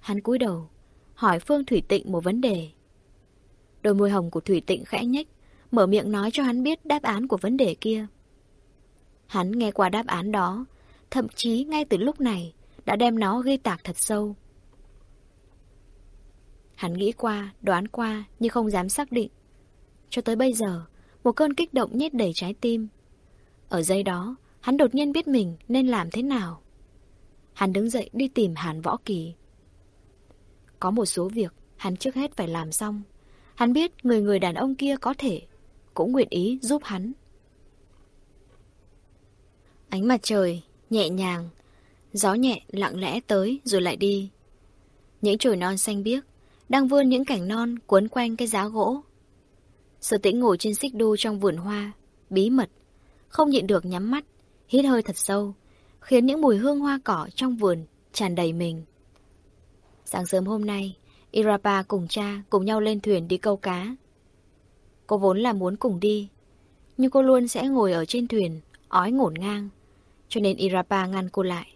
Hắn cúi đầu, hỏi Phương Thủy Tịnh một vấn đề. Đôi môi hồng của Thủy Tịnh khẽ nhếch, mở miệng nói cho hắn biết đáp án của vấn đề kia. Hắn nghe qua đáp án đó, thậm chí ngay từ lúc này đã đem nó ghi tạc thật sâu. Hắn nghĩ qua, đoán qua nhưng không dám xác định. Cho tới bây giờ, một cơn kích động nhét đầy trái tim. Ở giây đó, hắn đột nhiên biết mình nên làm thế nào. Hắn đứng dậy đi tìm Hàn Võ Kỳ. Có một số việc hắn trước hết phải làm xong. Hắn biết người người đàn ông kia có thể, cũng nguyện ý giúp hắn. Ánh mặt trời, nhẹ nhàng, gió nhẹ lặng lẽ tới rồi lại đi. Những chồi non xanh biếc, đang vươn những cảnh non cuốn quanh cái giá gỗ. Sở tĩnh ngồi trên xích đu trong vườn hoa, bí mật, không nhịn được nhắm mắt, hít hơi thật sâu, khiến những mùi hương hoa cỏ trong vườn tràn đầy mình. Sáng sớm hôm nay, Irapa cùng cha cùng nhau lên thuyền đi câu cá. Cô vốn là muốn cùng đi, nhưng cô luôn sẽ ngồi ở trên thuyền, ói ngổn ngang, cho nên Irapa ngăn cô lại.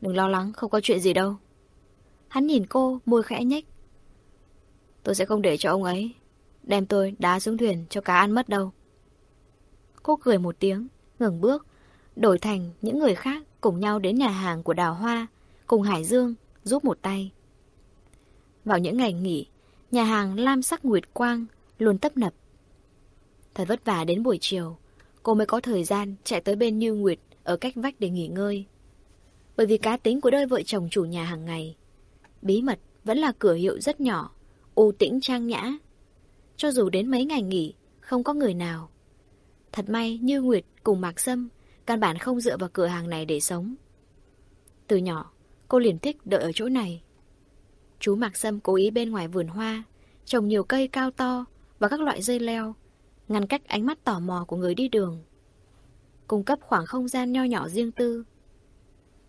Đừng lo lắng, không có chuyện gì đâu. Hắn nhìn cô, môi khẽ nhếch. Tôi sẽ không để cho ông ấy đem tôi đá xuống thuyền cho cá ăn mất đâu. Cô cười một tiếng, ngừng bước, đổi thành những người khác cùng nhau đến nhà hàng của Đào Hoa, cùng Hải Dương, giúp một tay. Vào những ngày nghỉ, nhà hàng Lam Sắc Nguyệt Quang luôn tấp nập. Thật vất vả đến buổi chiều, cô mới có thời gian chạy tới bên Như Nguyệt ở cách vách để nghỉ ngơi. Bởi vì cá tính của đôi vợ chồng chủ nhà hàng ngày, bí mật vẫn là cửa hiệu rất nhỏ, u tĩnh trang nhã. Cho dù đến mấy ngày nghỉ, không có người nào. Thật may Như Nguyệt cùng Mạc Sâm căn bản không dựa vào cửa hàng này để sống. Từ nhỏ, cô liền thích đợi ở chỗ này. Chú Mạc Sâm cố ý bên ngoài vườn hoa, trồng nhiều cây cao to và các loại dây leo, ngăn cách ánh mắt tò mò của người đi đường. Cung cấp khoảng không gian nho nhỏ riêng tư.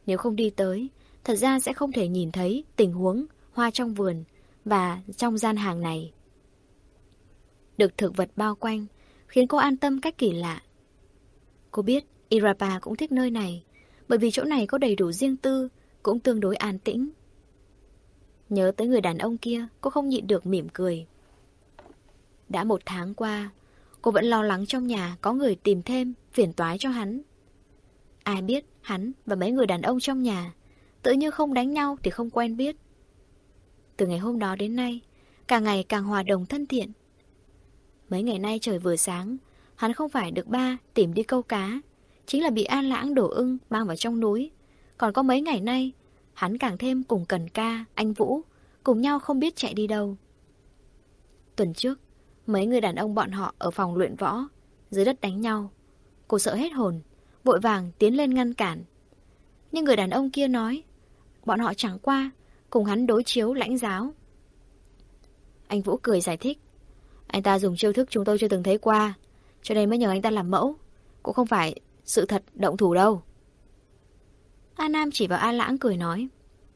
Nếu không đi tới, thật ra sẽ không thể nhìn thấy tình huống hoa trong vườn và trong gian hàng này. Được thực vật bao quanh, khiến cô an tâm cách kỳ lạ. Cô biết Irapa cũng thích nơi này, bởi vì chỗ này có đầy đủ riêng tư, cũng tương đối an tĩnh. Nhớ tới người đàn ông kia, cô không nhịn được mỉm cười. Đã một tháng qua, cô vẫn lo lắng trong nhà có người tìm thêm, phiền toái cho hắn. Ai biết hắn và mấy người đàn ông trong nhà, tự như không đánh nhau thì không quen biết. Từ ngày hôm đó đến nay, càng ngày càng hòa đồng thân thiện. Mấy ngày nay trời vừa sáng, hắn không phải được ba tìm đi câu cá, chính là bị An Lãng đổ ưng mang vào trong núi. Còn có mấy ngày nay, hắn càng thêm cùng Cần Ca, anh Vũ, cùng nhau không biết chạy đi đâu. Tuần trước, mấy người đàn ông bọn họ ở phòng luyện võ, dưới đất đánh nhau. Cô sợ hết hồn, vội vàng tiến lên ngăn cản. Nhưng người đàn ông kia nói, bọn họ chẳng qua, cùng hắn đối chiếu lãnh giáo. Anh Vũ cười giải thích, anh ta dùng chiêu thức chúng tôi chưa từng thấy qua, cho nên mới nhờ anh ta làm mẫu, cũng không phải sự thật động thủ đâu. A Nam chỉ vào A Lãng cười nói.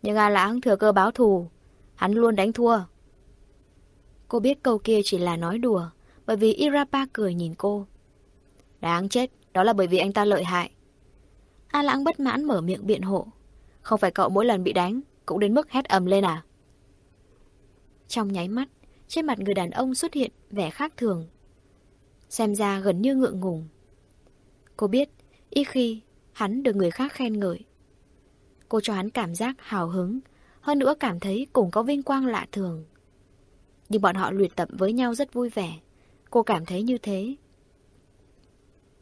Nhưng A Lãng thừa cơ báo thù. Hắn luôn đánh thua. Cô biết câu kia chỉ là nói đùa. Bởi vì Irapa cười nhìn cô. Đáng chết. Đó là bởi vì anh ta lợi hại. A Lãng bất mãn mở miệng biện hộ. Không phải cậu mỗi lần bị đánh cũng đến mức hét ầm lên à? Trong nháy mắt, trên mặt người đàn ông xuất hiện vẻ khác thường. Xem ra gần như ngượng ngùng. Cô biết, ít khi hắn được người khác khen ngợi. Cô cho hắn cảm giác hào hứng, hơn nữa cảm thấy cùng có vinh quang lạ thường. Nhưng bọn họ luyện tập với nhau rất vui vẻ, Cô cảm thấy như thế.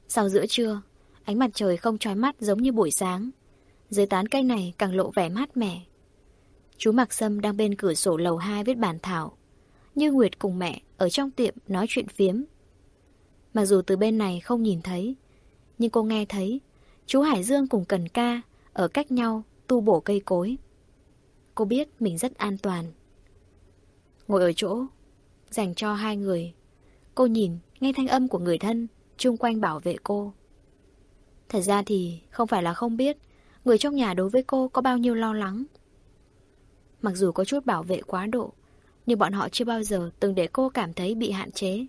Sau giữa trưa, ánh mặt trời không trói mắt giống như buổi sáng. Dưới tán cây này càng lộ vẻ mát mẻ. Chú Mạc Sâm đang bên cửa sổ lầu 2 viết bản thảo. Như Nguyệt cùng mẹ ở trong tiệm nói chuyện phiếm. Mặc dù từ bên này không nhìn thấy, nhưng cô nghe thấy chú Hải Dương cùng Cần Ca ở cách nhau tu bổ cây cối. Cô biết mình rất an toàn. Ngồi ở chỗ, dành cho hai người. Cô nhìn, nghe thanh âm của người thân, chung quanh bảo vệ cô. Thật ra thì không phải là không biết người trong nhà đối với cô có bao nhiêu lo lắng. Mặc dù có chút bảo vệ quá độ, nhưng bọn họ chưa bao giờ từng để cô cảm thấy bị hạn chế.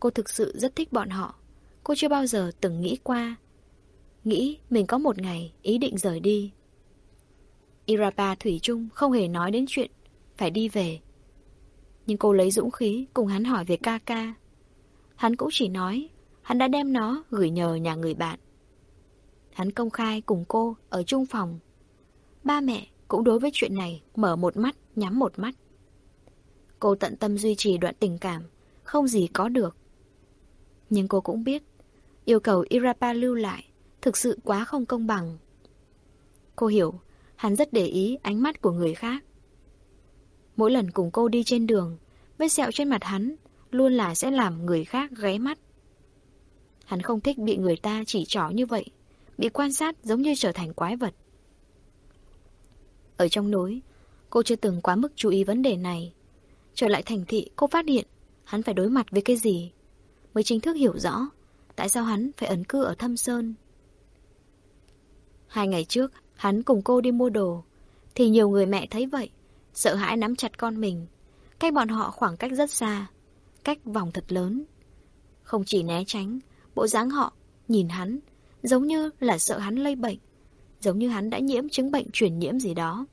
Cô thực sự rất thích bọn họ. Cô chưa bao giờ từng nghĩ qua. Nghĩ mình có một ngày ý định rời đi. Irapa Thủy Trung không hề nói đến chuyện phải đi về. Nhưng cô lấy dũng khí cùng hắn hỏi về ca ca. Hắn cũng chỉ nói hắn đã đem nó gửi nhờ nhà người bạn. Hắn công khai cùng cô ở chung phòng. Ba mẹ cũng đối với chuyện này mở một mắt, nhắm một mắt. Cô tận tâm duy trì đoạn tình cảm, không gì có được. Nhưng cô cũng biết, yêu cầu Irapa lưu lại thực sự quá không công bằng. Cô hiểu, hắn rất để ý ánh mắt của người khác. Mỗi lần cùng cô đi trên đường, vết sẹo trên mặt hắn luôn là sẽ làm người khác ghé mắt. Hắn không thích bị người ta chỉ trỏ như vậy, bị quan sát giống như trở thành quái vật. Ở trong núi, cô chưa từng quá mức chú ý vấn đề này. Trở lại thành thị, cô phát hiện hắn phải đối mặt với cái gì, mới chính thức hiểu rõ tại sao hắn phải ẩn cư ở thâm sơn. Hai ngày trước, hắn cùng cô đi mua đồ, thì nhiều người mẹ thấy vậy, sợ hãi nắm chặt con mình. Cách bọn họ khoảng cách rất xa, cách vòng thật lớn. Không chỉ né tránh, bộ dáng họ nhìn hắn, giống như là sợ hắn lây bệnh, giống như hắn đã nhiễm chứng bệnh truyền nhiễm gì đó.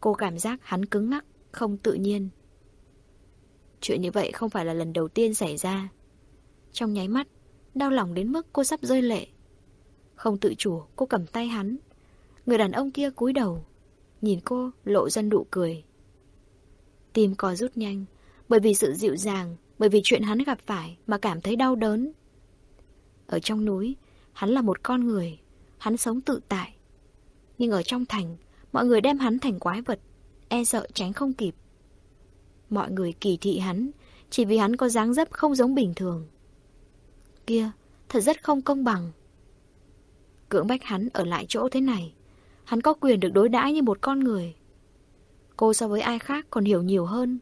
Cô cảm giác hắn cứng ngắc, không tự nhiên. Chuyện như vậy không phải là lần đầu tiên xảy ra. Trong nháy mắt, đau lòng đến mức cô sắp rơi lệ. Không tự chủ, cô cầm tay hắn. Người đàn ông kia cúi đầu, nhìn cô lộ ra nụ cười. Tim co rút nhanh, bởi vì sự dịu dàng, bởi vì chuyện hắn gặp phải mà cảm thấy đau đớn. Ở trong núi, hắn là một con người, hắn sống tự tại. Nhưng ở trong thành, mọi người đem hắn thành quái vật, e sợ tránh không kịp. Mọi người kỳ thị hắn, chỉ vì hắn có dáng dấp không giống bình thường. Kia, thật rất không công bằng. Cưỡng bách hắn ở lại chỗ thế này, hắn có quyền được đối đãi như một con người. Cô so với ai khác còn hiểu nhiều hơn,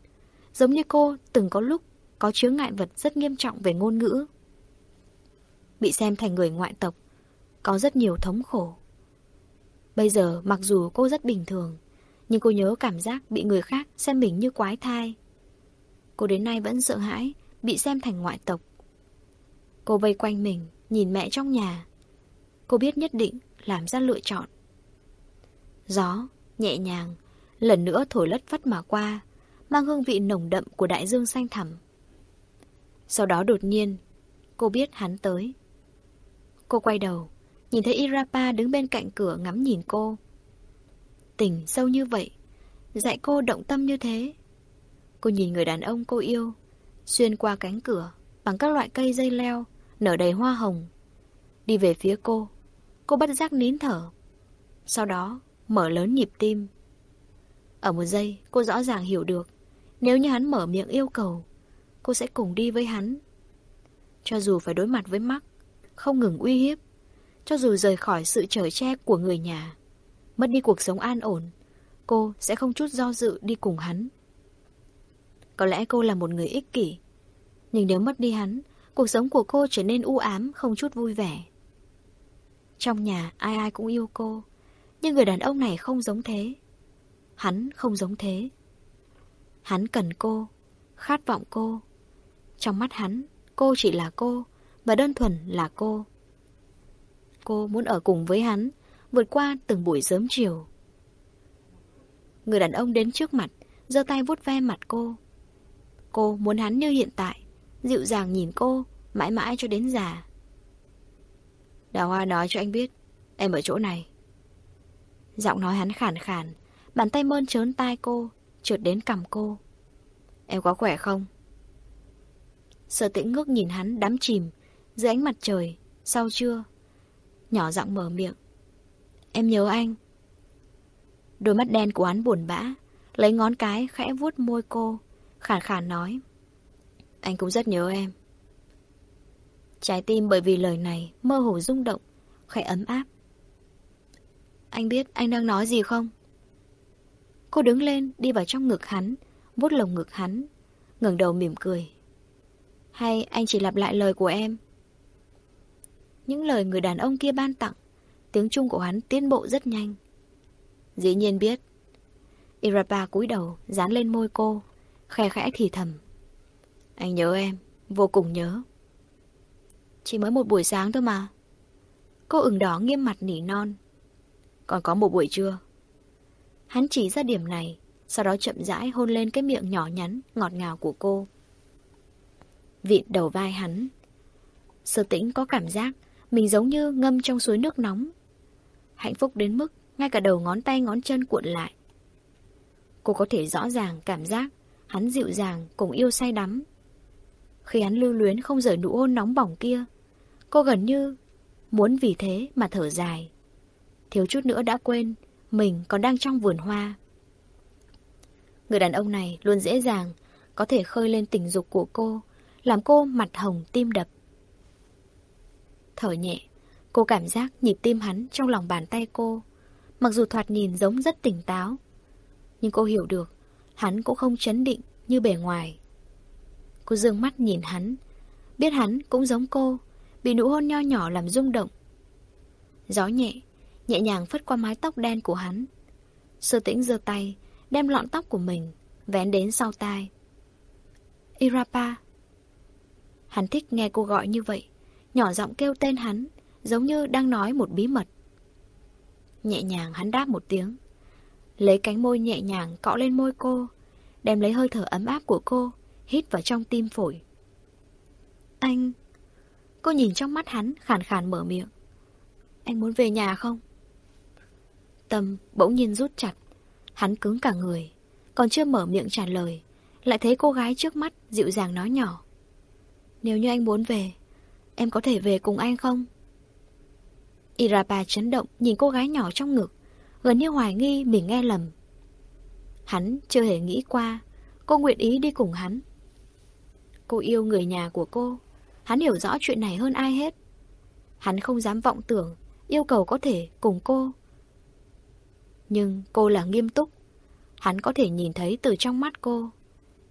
giống như cô từng có lúc có chướng ngại vật rất nghiêm trọng về ngôn ngữ. Bị xem thành người ngoại tộc, có rất nhiều thống khổ. Bây giờ mặc dù cô rất bình thường, nhưng cô nhớ cảm giác bị người khác xem mình như quái thai. Cô đến nay vẫn sợ hãi, bị xem thành ngoại tộc. Cô vây quanh mình, nhìn mẹ trong nhà. Cô biết nhất định làm ra lựa chọn. Gió, nhẹ nhàng, lần nữa thổi lất phất mà qua, mang hương vị nồng đậm của đại dương xanh thẳm. Sau đó đột nhiên, cô biết hắn tới. Cô quay đầu, nhìn thấy Irapa đứng bên cạnh cửa ngắm nhìn cô. Tình sâu như vậy, dạy cô động tâm như thế. Cô nhìn người đàn ông cô yêu, xuyên qua cánh cửa, bằng các loại cây dây leo, nở đầy hoa hồng. Đi về phía cô, cô bất giác nín thở. Sau đó, mở lớn nhịp tim. Ở một giây, cô rõ ràng hiểu được, nếu như hắn mở miệng yêu cầu, cô sẽ cùng đi với hắn. Cho dù phải đối mặt với mắc, không ngừng uy hiếp, cho dù rời khỏi sự trở che của người nhà, mất đi cuộc sống an ổn, cô sẽ không chút do dự đi cùng hắn. Có lẽ cô là một người ích kỷ, nhưng nếu mất đi hắn, cuộc sống của cô trở nên u ám, không chút vui vẻ. Trong nhà ai ai cũng yêu cô, nhưng người đàn ông này không giống thế. Hắn không giống thế. Hắn cần cô, khát vọng cô. Trong mắt hắn, cô chỉ là cô, và đơn thuần là cô. Cô muốn ở cùng với hắn, vượt qua từng buổi sớm chiều. Người đàn ông đến trước mặt, giơ tay vuốt ve mặt cô. Cô muốn hắn như hiện tại, dịu dàng nhìn cô, mãi mãi cho đến già. Đào Hoa nói cho anh biết, em ở chỗ này. Giọng nói hắn khản khản, bàn tay mơn trớn tai cô, trượt đến cầm cô. Em có khỏe không? Sở tĩnh ngước nhìn hắn đắm chìm, dưới ánh mặt trời, sau trưa. Nhỏ giọng mở miệng. Em nhớ anh. Đôi mắt đen của hắn buồn bã, lấy ngón cái khẽ vuốt môi cô, khản khản nói. Anh cũng rất nhớ em. Trái tim bởi vì lời này mơ hồ rung động, khẽ ấm áp. Anh biết anh đang nói gì không? Cô đứng lên, đi vào trong ngực hắn, vuốt lồng ngực hắn, ngẩng đầu mỉm cười. Hay anh chỉ lặp lại lời của em? Những lời người đàn ông kia ban tặng, tiếng Trung của hắn tiến bộ rất nhanh. Dĩ nhiên biết. Irapa cúi đầu, dán lên môi cô, khe khẽ thì thầm. Anh nhớ em, vô cùng nhớ. Chỉ mới một buổi sáng thôi mà. Cô ửng đỏ nghiêm mặt nỉ non. Còn có một buổi trưa. Hắn chỉ ra điểm này, sau đó chậm rãi hôn lên cái miệng nhỏ nhắn, ngọt ngào của cô. Vịn đầu vai hắn. Sơ tĩnh có cảm giác mình giống như ngâm trong suối nước nóng. Hạnh phúc đến mức ngay cả đầu ngón tay ngón chân cuộn lại. Cô có thể rõ ràng cảm giác hắn dịu dàng cùng yêu say đắm. Khi hắn lưu luyến không rời nụ hôn nóng bỏng kia, cô gần như muốn vì thế mà thở dài. Thiếu chút nữa đã quên mình còn đang trong vườn hoa. Người đàn ông này luôn dễ dàng có thể khơi lên tình dục của cô, làm cô mặt hồng tim đập. Thở nhẹ, cô cảm giác nhịp tim hắn trong lòng bàn tay cô, mặc dù thoạt nhìn giống rất tỉnh táo. Nhưng cô hiểu được, hắn cũng không chấn định như bề ngoài. Cô dương mắt nhìn hắn, biết hắn cũng giống cô, bị nụ hôn nho nhỏ làm rung động. Gió nhẹ, nhẹ nhàng phất qua mái tóc đen của hắn. Sơ tĩnh giơ tay, đem lọn tóc của mình, vén đến sau tai. Irapa. Hắn thích nghe cô gọi như vậy, nhỏ giọng kêu tên hắn, giống như đang nói một bí mật. Nhẹ nhàng hắn đáp một tiếng, lấy cánh môi nhẹ nhàng cọ lên môi cô, đem lấy hơi thở ấm áp của cô, hít vào trong tim phổi. Anh... Cô nhìn trong mắt hắn, khàn khàn mở miệng. Anh muốn về nhà không? Tâm bỗng nhiên rút chặt. Hắn cứng cả người. Còn chưa mở miệng trả lời. Lại thấy cô gái trước mắt dịu dàng nói nhỏ. Nếu như anh muốn về, em có thể về cùng anh không? Irapa chấn động nhìn cô gái nhỏ trong ngực, gần như hoài nghi mình nghe lầm. Hắn chưa hề nghĩ qua, cô nguyện ý đi cùng hắn. Cô yêu người nhà của cô, hắn hiểu rõ chuyện này hơn ai hết. Hắn không dám vọng tưởng, yêu cầu có thể cùng cô. Nhưng cô là nghiêm túc, hắn có thể nhìn thấy từ trong mắt cô.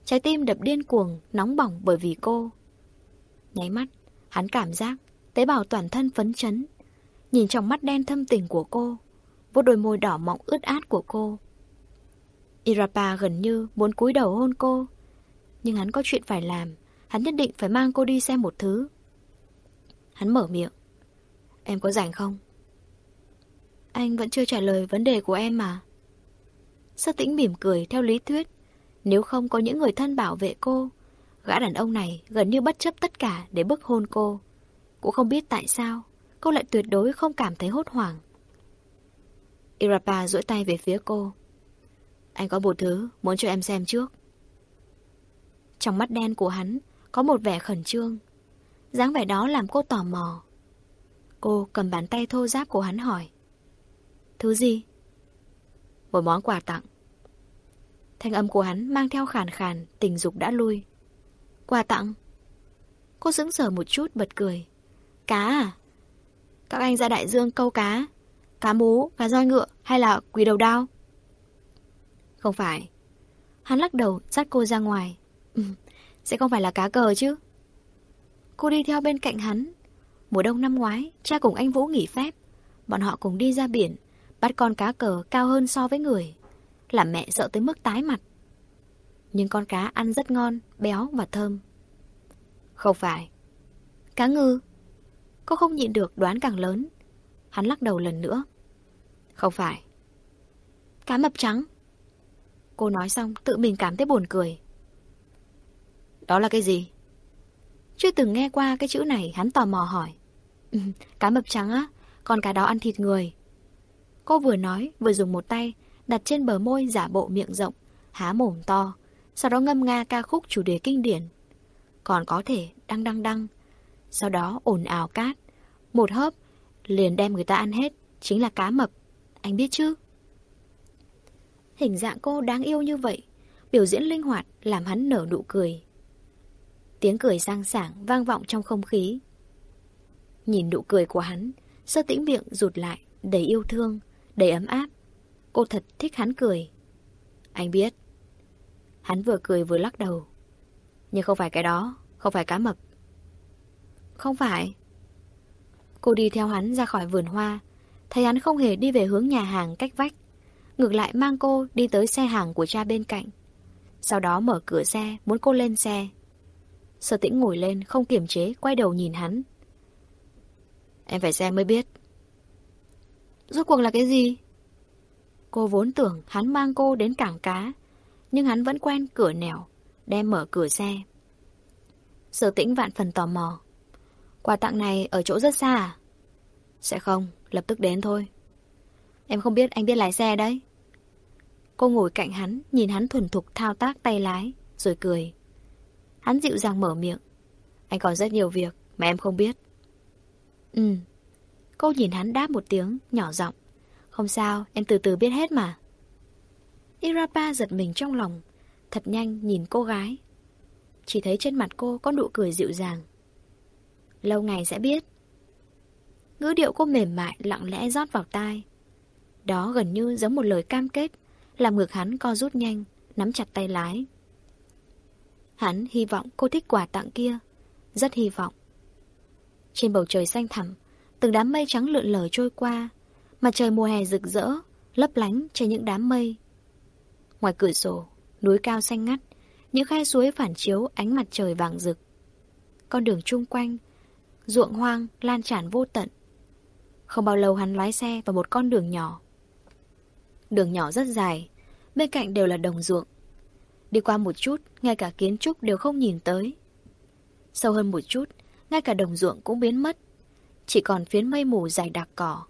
Trái tim đập điên cuồng, nóng bỏng bởi vì cô. Nháy mắt, hắn cảm giác tế bào toàn thân phấn chấn, nhìn trong mắt đen thâm tình của cô, vuốt đôi môi đỏ mọng ướt át của cô. Irapa gần như muốn cúi đầu hôn cô, nhưng hắn có chuyện phải làm, hắn nhất định phải mang cô đi xem một thứ. Hắn mở miệng. Em có rảnh không? Anh vẫn chưa trả lời vấn đề của em mà. Sơ tĩnh mỉm cười theo lý thuyết. Nếu không có những người thân bảo vệ cô, gã đàn ông này gần như bất chấp tất cả để bức hôn cô. Cũng không biết tại sao, cô lại tuyệt đối không cảm thấy hốt hoảng. Irapa duỗi tay về phía cô. Anh có một thứ muốn cho em xem trước. Trong mắt đen của hắn có một vẻ khẩn trương. dáng vẻ đó làm cô tò mò. Cô cầm bàn tay thô giáp của hắn hỏi. Thứ gì? Một món quà tặng. Thanh âm của hắn mang theo khàn khàn, tình dục đã lui. Quà tặng? Cô sững sờ một chút bật cười. Cá à? Các anh ra đại dương câu cá. Cá mú, cá roi ngựa hay là quỷ đầu đao? Không phải. Hắn lắc đầu dắt cô ra ngoài. Ừ, sẽ không phải là cá cờ chứ? Cô đi theo bên cạnh hắn. Mùa đông năm ngoái, cha cùng anh Vũ nghỉ phép. Bọn họ cùng đi ra biển, bắt con cá cờ cao hơn so với người. Làm mẹ sợ tới mức tái mặt. Nhưng con cá ăn rất ngon, béo và thơm. Không phải. Cá ngư. Cô không nhịn được đoán càng lớn. Hắn lắc đầu lần nữa. Không phải. Cá mập trắng. Cô nói xong tự mình cảm thấy buồn cười. Đó là cái gì? Chưa từng nghe qua cái chữ này hắn tò mò hỏi. Ừ, cá mập trắng á, con cá đó ăn thịt người. Cô vừa nói vừa dùng một tay đặt trên bờ môi giả bộ miệng rộng, há mồm to, sau đó ngâm nga ca khúc chủ đề kinh điển. còn có thể đăng đăng đăng. Sau đó ồn ào cát. Một hớp, liền đem người ta ăn hết, chính là cá mập. Anh biết chứ? Hình dạng cô đáng yêu như vậy, biểu diễn linh hoạt làm hắn nở nụ cười. Tiếng cười sang sảng vang vọng trong không khí. Nhìn nụ cười của hắn, sơ tĩnh miệng rụt lại, đầy yêu thương, đầy ấm áp. Cô thật thích hắn cười. Anh biết. Hắn vừa cười vừa lắc đầu. Nhưng không phải cái đó, không phải cá mập. Không phải. Cô đi theo hắn ra khỏi vườn hoa, thấy hắn không hề đi về hướng nhà hàng cách vách. Ngược lại mang cô đi tới xe hàng của cha bên cạnh. Sau đó mở cửa xe, muốn cô lên xe. Sở tĩnh ngồi lên, không kiềm chế, quay đầu nhìn hắn. Em phải xem mới biết. Rốt cuộc là cái gì? Cô vốn tưởng hắn mang cô đến cảng cá, nhưng hắn vẫn quen cửa nẻo, đem mở cửa xe. Sở tĩnh vạn phần tò mò. Quà tặng này ở chỗ rất xa à? Sẽ không, lập tức đến thôi. Em không biết anh biết lái xe đấy. Cô ngồi cạnh hắn, nhìn hắn thuần thục thao tác tay lái, rồi cười. Hắn dịu dàng mở miệng. Anh còn rất nhiều việc mà em không biết. Ừ. Cô nhìn hắn đáp một tiếng, nhỏ giọng. Không sao, em từ từ biết hết mà. Irapa giật mình trong lòng, thật nhanh nhìn cô gái. Chỉ thấy trên mặt cô có nụ cười dịu dàng. Lâu ngày sẽ biết. Ngữ điệu cô mềm mại lặng lẽ rót vào tai. Đó gần như giống một lời cam kết, làm ngược hắn co rút nhanh, nắm chặt tay lái. Hắn hy vọng cô thích quà tặng kia, rất hy vọng. Trên bầu trời xanh thẳm, từng đám mây trắng lượn lờ trôi qua, mặt trời mùa hè rực rỡ, lấp lánh trên những đám mây. Ngoài cửa sổ, núi cao xanh ngắt, những khe suối phản chiếu ánh mặt trời vàng rực. Con đường chung quanh, ruộng hoang lan tràn vô tận. Không bao lâu hắn lái xe vào một con đường nhỏ. Đường nhỏ rất dài, bên cạnh đều là đồng ruộng. Đi qua một chút, ngay cả kiến trúc đều không nhìn tới. Sâu hơn một chút, ngay cả đồng ruộng cũng biến mất. Chỉ còn phiến mây mù dài đặc cỏ.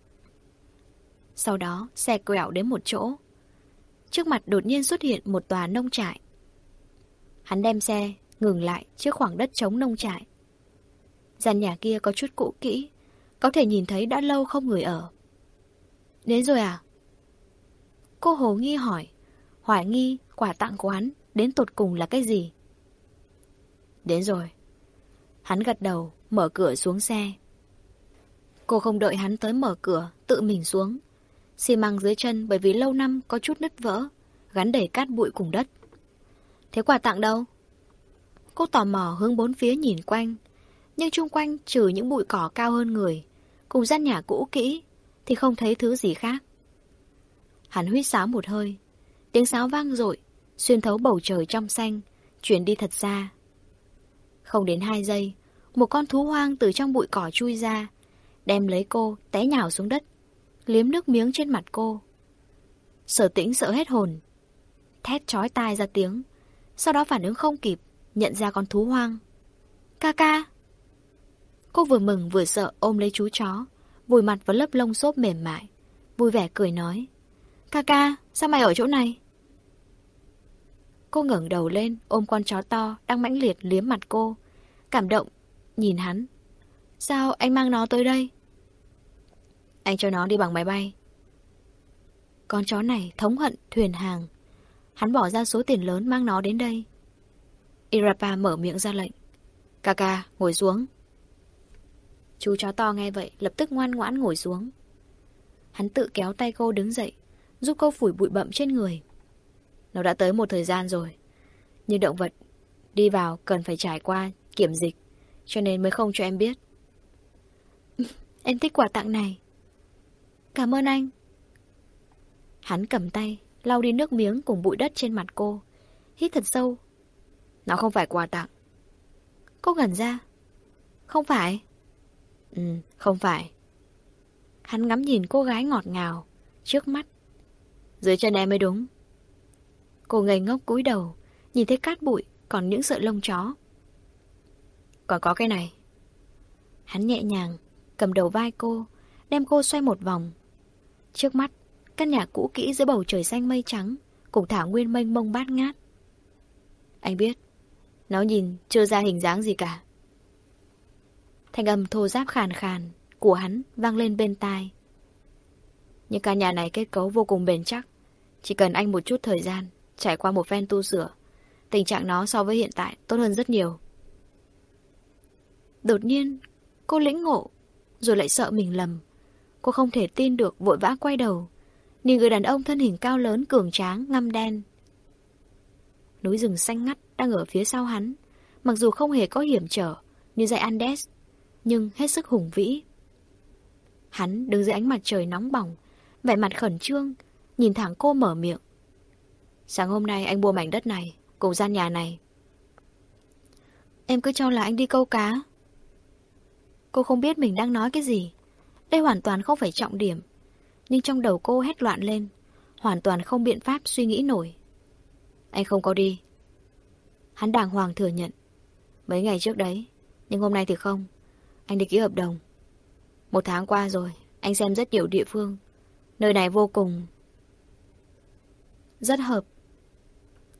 Sau đó, xe quẹo đến một chỗ. Trước mặt đột nhiên xuất hiện một tòa nông trại. Hắn đem xe, ngừng lại trước khoảng đất trống nông trại. Gian nhà kia có chút cũ kỹ, có thể nhìn thấy đã lâu không người ở. Đến rồi à? Cô Hồ Nghi hỏi, hoài nghi quả tặng của hắn đến tột cùng là cái gì? Đến rồi. Hắn gật đầu, mở cửa xuống xe. Cô không đợi hắn tới mở cửa, tự mình xuống. Xi măng dưới chân bởi vì lâu năm có chút nứt vỡ, gắn đầy cát bụi cùng đất. Thế quà tặng đâu? Cô tò mò hướng bốn phía nhìn quanh, nhưng chung quanh trừ những bụi cỏ cao hơn người, cùng gian nhà cũ kỹ, thì không thấy thứ gì khác. Hắn huýt sáo một hơi, tiếng sáo vang dội xuyên thấu bầu trời trong xanh, chuyển đi thật xa. Không đến hai giây, một con thú hoang từ trong bụi cỏ chui ra, đem lấy cô, té nhào xuống đất, liếm nước miếng trên mặt cô. Sở tĩnh sợ hết hồn, thét chói tai ra tiếng, sau đó phản ứng không kịp, nhận ra con thú hoang. Ca ca! Cô vừa mừng vừa sợ ôm lấy chú chó, vùi mặt vào lớp lông xốp mềm mại, vui vẻ cười nói. Ca ca, sao mày ở chỗ này? Cô ngẩng đầu lên, ôm con chó to, đang mãnh liệt liếm mặt cô. Cảm động, nhìn hắn. Sao anh mang nó tới đây? Anh cho nó đi bằng máy bay. Con chó này thống hận thuyền hàng. Hắn bỏ ra số tiền lớn mang nó đến đây. Irapa mở miệng ra lệnh. Kaka, ngồi xuống. Chú chó to nghe vậy, lập tức ngoan ngoãn ngồi xuống. Hắn tự kéo tay cô đứng dậy, giúp cô phủi bụi bậm trên người. Nó đã tới một thời gian rồi. Nhưng động vật đi vào cần phải trải qua kiểm dịch, cho nên mới không cho em biết. em thích quà tặng này. Cảm ơn anh. Hắn cầm tay, lau đi nước miếng cùng bụi đất trên mặt cô. Hít thật sâu. Nó không phải quà tặng. Cô ngẩn ra. Không phải. Ừ, không phải. Hắn ngắm nhìn cô gái ngọt ngào, trước mắt. Dưới chân em mới đúng. Cô ngây ngốc cúi đầu, nhìn thấy cát bụi, còn những sợi lông chó. Còn có cái này. Hắn nhẹ nhàng, cầm đầu vai cô, đem cô xoay một vòng. Trước mắt, căn nhà cũ kỹ dưới bầu trời xanh mây trắng, cùng thảo nguyên mênh mông bát ngát. Anh biết, Nó nhìn chưa ra hình dáng gì cả. Thanh âm thô giáp khàn khàn của hắn vang lên bên tai. Nhưng căn nhà này kết cấu vô cùng bền chắc. Chỉ cần anh một chút thời gian, trải qua một phen tu sửa, tình trạng nó so với hiện tại tốt hơn rất nhiều. Đột nhiên, cô lĩnh ngộ, rồi lại sợ mình lầm. Cô không thể tin được vội vã quay đầu, nhìn người đàn ông thân hình cao lớn cường tráng ngăm đen. Núi rừng xanh ngắt đang ở phía sau hắn, mặc dù không hề có hiểm trở như dãy Andes, nhưng hết sức hùng vĩ. Hắn đứng dưới ánh mặt trời nóng bỏng, vẻ mặt khẩn trương, nhìn thẳng cô mở miệng. Sáng hôm nay anh mua mảnh đất này, cùng gian nhà này. Em cứ cho là anh đi câu cá. Cô không biết mình đang nói cái gì. Đây hoàn toàn không phải trọng điểm. Nhưng trong đầu cô hét loạn lên, hoàn toàn không biện pháp suy nghĩ nổi. Anh không có đi. Hắn đàng hoàng thừa nhận. Mấy ngày trước đấy, nhưng hôm nay thì không. Anh đi ký hợp đồng. Một tháng qua rồi, anh xem rất nhiều địa phương. Nơi này vô cùng... Rất hợp.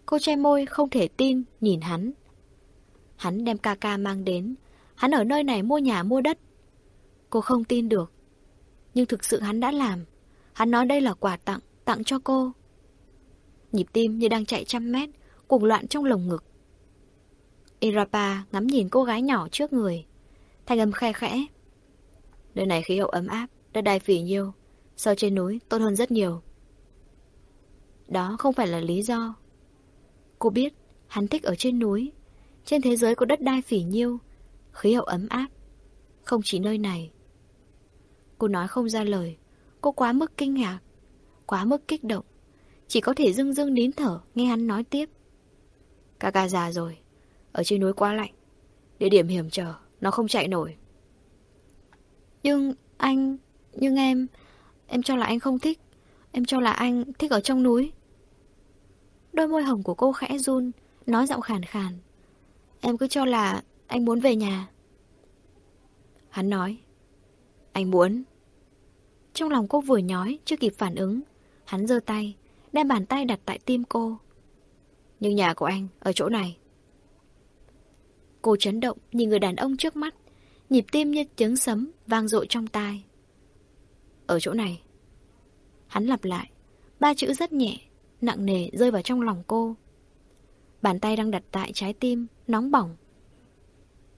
Cô che môi không thể tin, nhìn hắn. Hắn đem ca ca mang đến. Hắn ở nơi này mua nhà mua đất. Cô không tin được. Nhưng thực sự hắn đã làm. Hắn nói đây là quà tặng, tặng cho cô. Nhịp tim như đang chạy trăm mét, cuồng loạn trong lồng ngực. Irapa ngắm nhìn cô gái nhỏ trước người. Thanh âm khe khẽ. Nơi này khí hậu ấm áp, đất đai phỉ nhiêu. So trên núi tốt hơn rất nhiều. Đó không phải là lý do. Cô biết hắn thích ở trên núi. Trên thế giới có đất đai phỉ nhiêu, khí hậu ấm áp. Không chỉ nơi này. Cô nói không ra lời. Cô quá mức kinh ngạc, quá mức kích động. Chỉ có thể dưng dưng nín thở nghe hắn nói tiếp. cà ca già rồi, ở trên núi quá lạnh. Địa điểm hiểm trở, nó không chạy nổi. Nhưng anh, nhưng em, em cho là anh không thích. Em cho là anh thích ở trong núi. Đôi môi hồng của cô khẽ run, nói giọng khàn khàn. Em cứ cho là anh muốn về nhà. Hắn nói, anh muốn. Trong lòng cô vừa nhói, chưa kịp phản ứng. Hắn giơ tay, đem bàn tay đặt tại tim cô. Nhưng nhà của anh, ở chỗ này. Cô chấn động, nhìn người đàn ông trước mắt. Nhịp tim như tiếng sấm, vang dội trong tai. Ở chỗ này. Hắn lặp lại. Ba chữ rất nhẹ, nặng nề rơi vào trong lòng cô. Bàn tay đang đặt tại trái tim, nóng bỏng.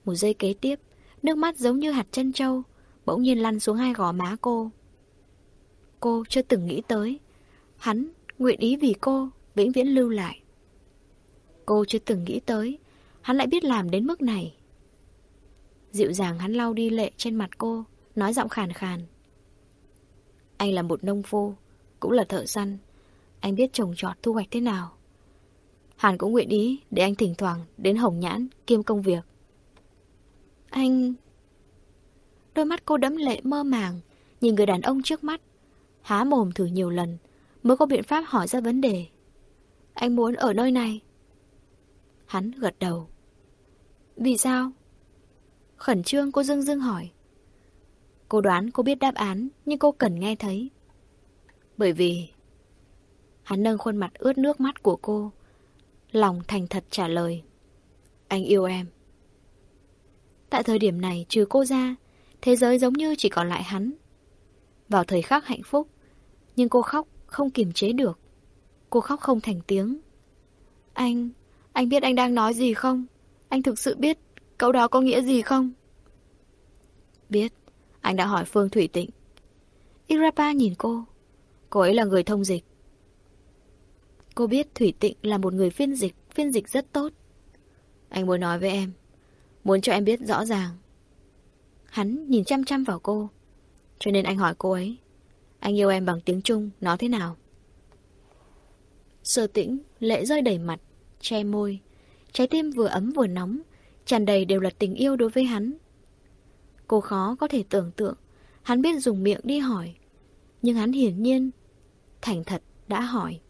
Một giây kế tiếp, nước mắt giống như hạt chân trâu, bỗng nhiên lăn xuống hai gò má cô. Cô chưa từng nghĩ tới. Hắn nguyện ý vì cô, vĩnh viễn lưu lại. Cô chưa từng nghĩ tới, hắn lại biết làm đến mức này. Dịu dàng hắn lau đi lệ trên mặt cô, nói giọng khàn khàn. Anh là một nông phu, cũng là thợ săn. Anh biết trồng trọt thu hoạch thế nào. Hàn cũng nguyện ý để anh thỉnh thoảng đến hồng nhãn kiêm công việc. Anh... Đôi mắt cô đẫm lệ mơ màng, nhìn người đàn ông trước mắt. Há mồm thử nhiều lần, mới có biện pháp hỏi ra vấn đề. Anh muốn ở nơi này. Hắn gật đầu. Vì sao? Khẩn trương cô dưng dưng hỏi. Cô đoán cô biết đáp án, nhưng cô cần nghe thấy. Bởi vì... Hắn nâng khuôn mặt ướt nước mắt của cô. Lòng thành thật trả lời. Anh yêu em. Tại thời điểm này, trừ cô ra, thế giới giống như chỉ còn lại hắn. Vào thời khắc hạnh phúc, nhưng cô khóc không kiềm chế được. Cô khóc không thành tiếng. Anh, anh biết anh đang nói gì không? Anh thực sự biết câu đó có nghĩa gì không? Biết, anh đã hỏi Phương Thủy Tịnh. Irapa nhìn cô. Cô ấy là người thông dịch. Cô biết Thủy Tịnh là một người phiên dịch, phiên dịch rất tốt. Anh muốn nói với em, muốn cho em biết rõ ràng. Hắn nhìn chăm chăm vào cô, cho nên anh hỏi cô ấy. Anh yêu em bằng tiếng Trung, nói thế nào? Sơ tĩnh, lệ rơi đầy mặt, che môi. Trái tim vừa ấm vừa nóng, tràn đầy đều là tình yêu đối với hắn. Cô khó có thể tưởng tượng, hắn biết dùng miệng đi hỏi. Nhưng hắn hiển nhiên, thành thật đã hỏi.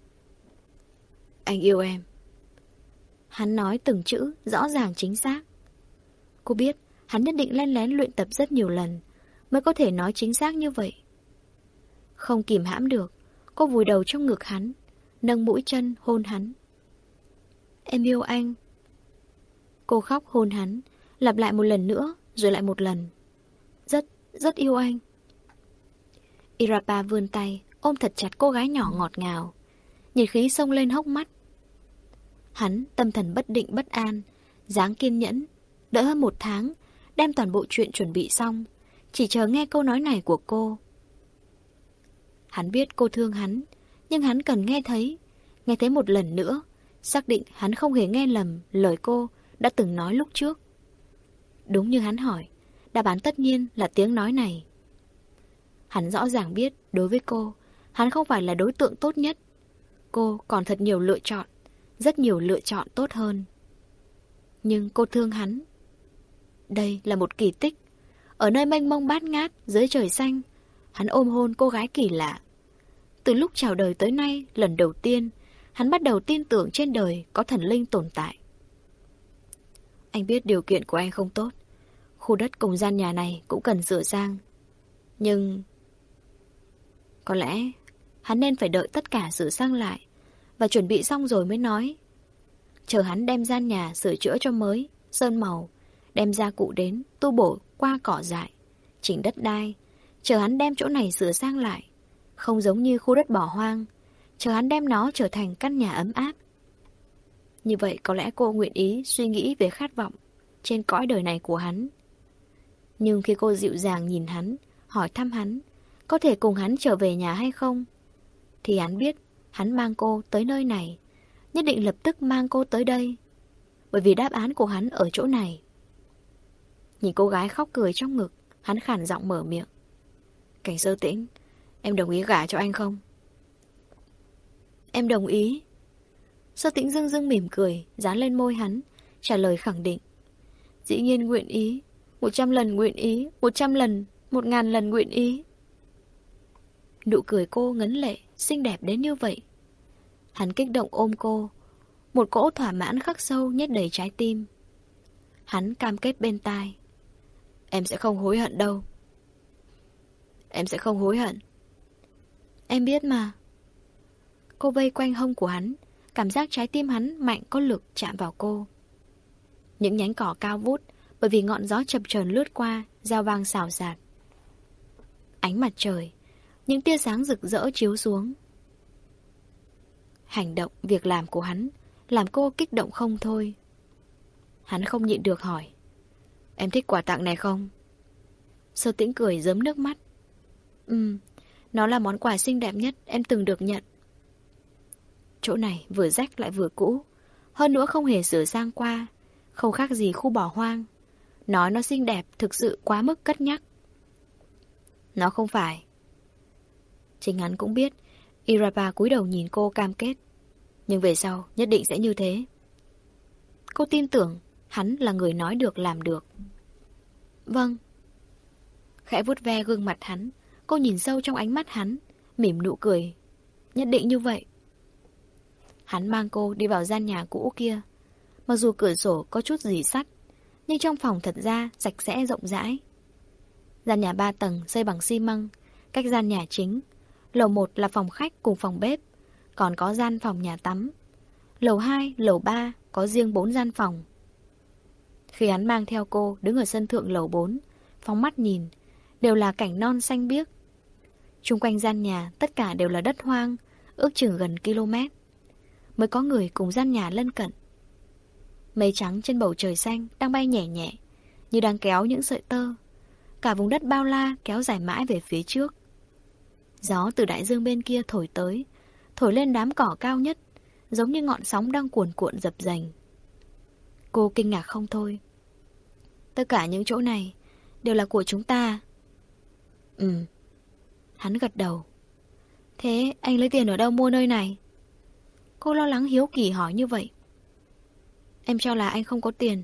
Anh yêu em. Hắn nói từng chữ, rõ ràng chính xác. Cô biết, hắn nhất định len lén luyện tập rất nhiều lần, mới có thể nói chính xác như vậy. Không kìm hãm được, cô vùi đầu trong ngực hắn, nâng mũi chân hôn hắn. Em yêu anh. Cô khóc hôn hắn, lặp lại một lần nữa, rồi lại một lần. Rất, rất yêu anh. Irapa vươn tay, ôm thật chặt cô gái nhỏ ngọt ngào. Nhiệt khí sông lên hốc mắt. Hắn tâm thần bất định bất an, dáng kiên nhẫn, đỡ hơn một tháng, đem toàn bộ chuyện chuẩn bị xong, chỉ chờ nghe câu nói này của cô. Hắn biết cô thương hắn, nhưng hắn cần nghe thấy, nghe thấy một lần nữa, xác định hắn không hề nghe lầm lời cô đã từng nói lúc trước. Đúng như hắn hỏi, đáp án tất nhiên là tiếng nói này. Hắn rõ ràng biết, đối với cô, hắn không phải là đối tượng tốt nhất. Cô còn thật nhiều lựa chọn, rất nhiều lựa chọn tốt hơn. Nhưng cô thương hắn. Đây là một kỳ tích. Ở nơi mênh mông bát ngát, dưới trời xanh, hắn ôm hôn cô gái kỳ lạ. Từ lúc chào đời tới nay, lần đầu tiên, hắn bắt đầu tin tưởng trên đời có thần linh tồn tại. Anh biết điều kiện của anh không tốt. Khu đất cùng gian nhà này cũng cần sửa sang. Nhưng... Có lẽ hắn nên phải đợi tất cả sửa sang lại và chuẩn bị xong rồi mới nói. Chờ hắn đem gian nhà sửa chữa cho mới, sơn màu, đem gia cụ đến, tu bổ qua cỏ dại, chỉnh đất đai. Chờ hắn đem chỗ này sửa sang lại, không giống như khu đất bỏ hoang. Chờ hắn đem nó trở thành căn nhà ấm áp. Như vậy có lẽ cô nguyện ý suy nghĩ về khát vọng trên cõi đời này của hắn. Nhưng khi cô dịu dàng nhìn hắn, hỏi thăm hắn, có thể cùng hắn trở về nhà hay không, thì hắn biết hắn mang cô tới nơi này, nhất định lập tức mang cô tới đây. Bởi vì đáp án của hắn ở chỗ này. Nhìn cô gái khóc cười trong ngực, hắn khản giọng mở miệng. Cảnh sơ tĩnh, em đồng ý gả cho anh không? Em đồng ý. Sơ tĩnh dưng dưng mỉm cười, dán lên môi hắn, trả lời khẳng định. Dĩ nhiên nguyện ý, một trăm lần nguyện ý, một trăm lần, một ngàn lần nguyện ý. Nụ cười cô ngấn lệ, xinh đẹp đến như vậy. Hắn kích động ôm cô, một cỗ thỏa mãn khắc sâu nhét đầy trái tim. Hắn cam kết bên tai. Em sẽ không hối hận đâu. Em sẽ không hối hận. Em biết mà. Cô vây quanh hông của hắn, cảm giác trái tim hắn mạnh có lực chạm vào cô. Những nhánh cỏ cao vút, bởi vì ngọn gió chập chờn lướt qua, giao vang xào xạc. Ánh mặt trời, những tia sáng rực rỡ chiếu xuống. Hành động, việc làm của hắn làm cô kích động không thôi. Hắn không nhịn được hỏi. Em thích quà tặng này không? Sơ tĩnh cười giấm nước mắt. Ừm, nó là món quà xinh đẹp nhất em từng được nhận. Chỗ này vừa rách lại vừa cũ, hơn nữa không hề sửa sang qua, không khác gì khu bỏ hoang. Nói nó xinh đẹp thực sự quá mức cất nhắc. Nó không phải. Chính hắn cũng biết, Irapa cúi đầu nhìn cô cam kết. Nhưng về sau nhất định sẽ như thế. Cô tin tưởng hắn là người nói được làm được. Vâng. Khẽ vuốt ve gương mặt hắn, cô nhìn sâu trong ánh mắt hắn, mỉm nụ cười. Nhất định như vậy. Hắn mang cô đi vào gian nhà cũ kia. Mặc dù cửa sổ có chút gì sắt, nhưng trong phòng thật ra sạch sẽ rộng rãi. Gian nhà ba tầng xây bằng xi măng, cách gian nhà chính. Lầu một là phòng khách cùng phòng bếp, còn có gian phòng nhà tắm. Lầu hai, lầu ba có riêng bốn gian phòng. Khi hắn mang theo cô đứng ở sân thượng lầu bốn, phóng mắt nhìn, đều là cảnh non xanh biếc. Trung quanh gian nhà tất cả đều là đất hoang, ước chừng gần km. Mới có người cùng gian nhà lân cận. Mây trắng trên bầu trời xanh đang bay nhẹ nhẹ, như đang kéo những sợi tơ. Cả vùng đất bao la kéo dài mãi về phía trước. Gió từ đại dương bên kia thổi tới, thổi lên đám cỏ cao nhất, giống như ngọn sóng đang cuồn cuộn dập dành. Cô kinh ngạc không thôi. Tất cả những chỗ này đều là của chúng ta. Ừ. Hắn gật đầu. Thế anh lấy tiền ở đâu mua nơi này? Cô lo lắng hiếu kỳ hỏi như vậy. Em cho là anh không có tiền.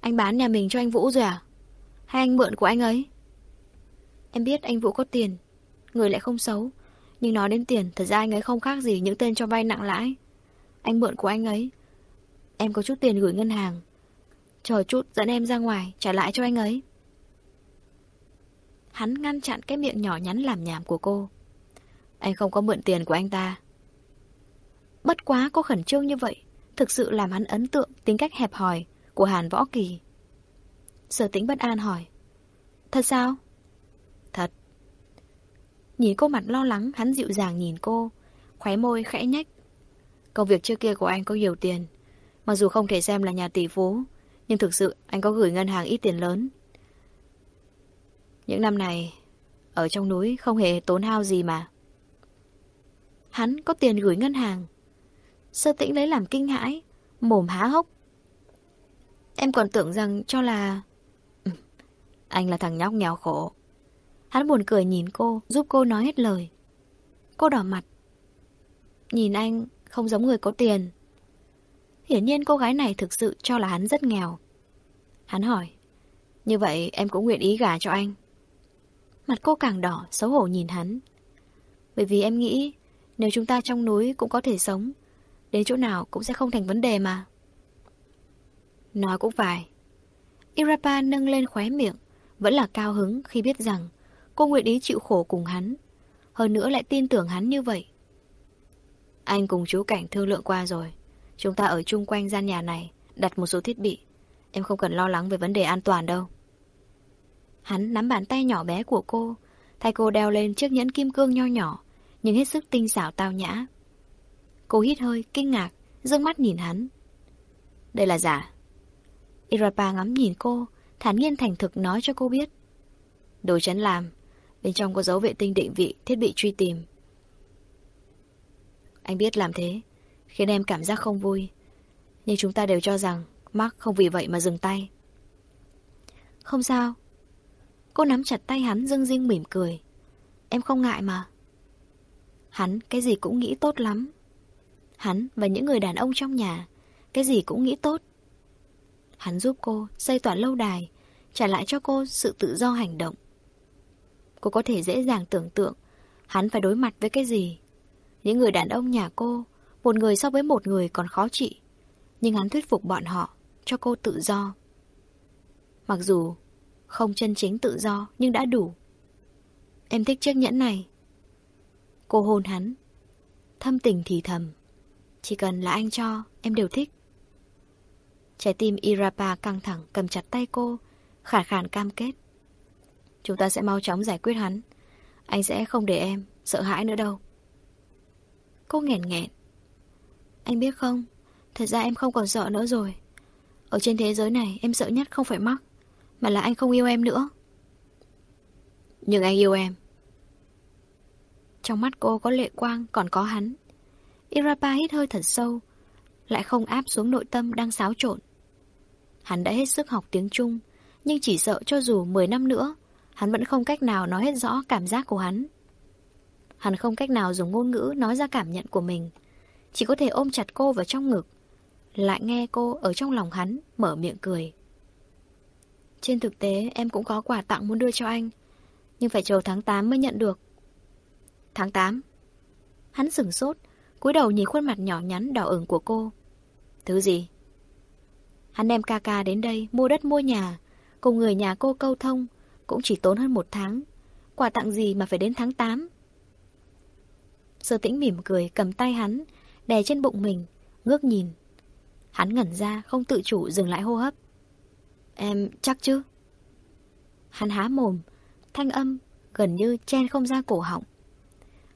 Anh bán nhà mình cho anh Vũ rồi à? Hay anh mượn của anh ấy? Em biết anh Vũ có tiền. Người lại không xấu. Nhưng nói đến tiền, thật ra anh ấy không khác gì những tên cho vay nặng lãi. Anh mượn của anh ấy. Em có chút tiền gửi ngân hàng. Chờ chút dẫn em ra ngoài, trả lại cho anh ấy. Hắn ngăn chặn cái miệng nhỏ nhắn làm nhảm của cô. Anh không có mượn tiền của anh ta. Bất quá có khẩn trương như vậy, thực sự làm hắn ấn tượng tính cách hẹp hòi của Hàn Võ Kỳ. Sở tĩnh bất an hỏi. Thật sao? Thật. Nhìn cô mặt lo lắng, hắn dịu dàng nhìn cô, khóe môi khẽ nhách. Công việc trước kia của anh có nhiều tiền. Mặc dù không thể xem là nhà tỷ phú, nhưng thực sự anh có gửi ngân hàng ít tiền lớn. Những năm này, ở trong núi không hề tốn hao gì mà. Hắn có tiền gửi ngân hàng. Sơ tĩnh lấy làm kinh hãi, mồm há hốc. Em còn tưởng rằng cho là... Anh là thằng nhóc nghèo khổ. Hắn buồn cười nhìn cô, giúp cô nói hết lời. Cô đỏ mặt. Nhìn anh không giống người có tiền. Hiển nhiên cô gái này thực sự cho là hắn rất nghèo. Hắn hỏi. Như vậy em cũng nguyện ý gả cho anh. Mặt cô càng đỏ, xấu hổ nhìn hắn. Bởi vì em nghĩ nếu chúng ta trong núi cũng có thể sống, đến chỗ nào cũng sẽ không thành vấn đề mà. Nói cũng phải. Irapa nâng lên khóe miệng, vẫn là cao hứng khi biết rằng cô nguyện ý chịu khổ cùng hắn. Hơn nữa lại tin tưởng hắn như vậy. Anh cùng chú Cảnh thương lượng qua rồi. Chúng ta ở chung quanh gian nhà này, đặt một số thiết bị. Em không cần lo lắng về vấn đề an toàn đâu. Hắn nắm bàn tay nhỏ bé của cô, thay cô đeo lên chiếc nhẫn kim cương nho nhỏ, nhưng hết sức tinh xảo tao nhã. Cô hít hơi, kinh ngạc, dương mắt nhìn hắn. Đây là giả. Irapa ngắm nhìn cô, thản nhiên thành thực nói cho cô biết. Đồ chấn làm, bên trong có dấu vệ tinh định vị, thiết bị truy tìm. Anh biết làm thế, khiến em cảm giác không vui. Nhưng chúng ta đều cho rằng Mark không vì vậy mà dừng tay. Không sao. Cô nắm chặt tay hắn dưng dưng mỉm cười. Em không ngại mà. Hắn cái gì cũng nghĩ tốt lắm. Hắn và những người đàn ông trong nhà, cái gì cũng nghĩ tốt. Hắn giúp cô xây tỏa lâu đài, trả lại cho cô sự tự do hành động. Cô có thể dễ dàng tưởng tượng hắn phải đối mặt với cái gì. Những người đàn ông nhà cô, một người so với một người còn khó trị. Nhưng hắn thuyết phục bọn họ, cho cô tự do. Mặc dù không chân chính tự do, nhưng đã đủ. Em thích chiếc nhẫn này. Cô hôn hắn. Thâm tình thì thầm. Chỉ cần là anh cho, em đều thích. Trái tim Irapa căng thẳng cầm chặt tay cô, khả khàn cam kết. Chúng ta sẽ mau chóng giải quyết hắn. Anh sẽ không để em sợ hãi nữa đâu. Cô nghẹn nghẹn. Anh biết không, thật ra em không còn sợ nữa rồi. Ở trên thế giới này em sợ nhất không phải mắc, mà là anh không yêu em nữa. Nhưng anh yêu em. Trong mắt cô có lệ quang còn có hắn. Irapa hít hơi thật sâu, lại không áp xuống nội tâm đang xáo trộn. Hắn đã hết sức học tiếng Trung, nhưng chỉ sợ cho dù 10 năm nữa, hắn vẫn không cách nào nói hết rõ cảm giác của hắn. Hắn không cách nào dùng ngôn ngữ nói ra cảm nhận của mình, chỉ có thể ôm chặt cô vào trong ngực, lại nghe cô ở trong lòng hắn mở miệng cười. Trên thực tế em cũng có quà tặng muốn đưa cho anh, nhưng phải chờ tháng 8 mới nhận được. Tháng 8? Hắn sửng sốt, cúi đầu nhìn khuôn mặt nhỏ nhắn đỏ ửng của cô. Thứ gì? Hắn đem ca ca đến đây mua đất mua nhà, cùng người nhà cô câu thông, cũng chỉ tốn hơn một tháng. Quà tặng gì mà phải đến tháng 8? Sơ tĩnh mỉm cười cầm tay hắn, đè trên bụng mình, ngước nhìn. Hắn ngẩn ra, không tự chủ dừng lại hô hấp. Em chắc chứ? Hắn há mồm, thanh âm gần như chen không ra cổ họng.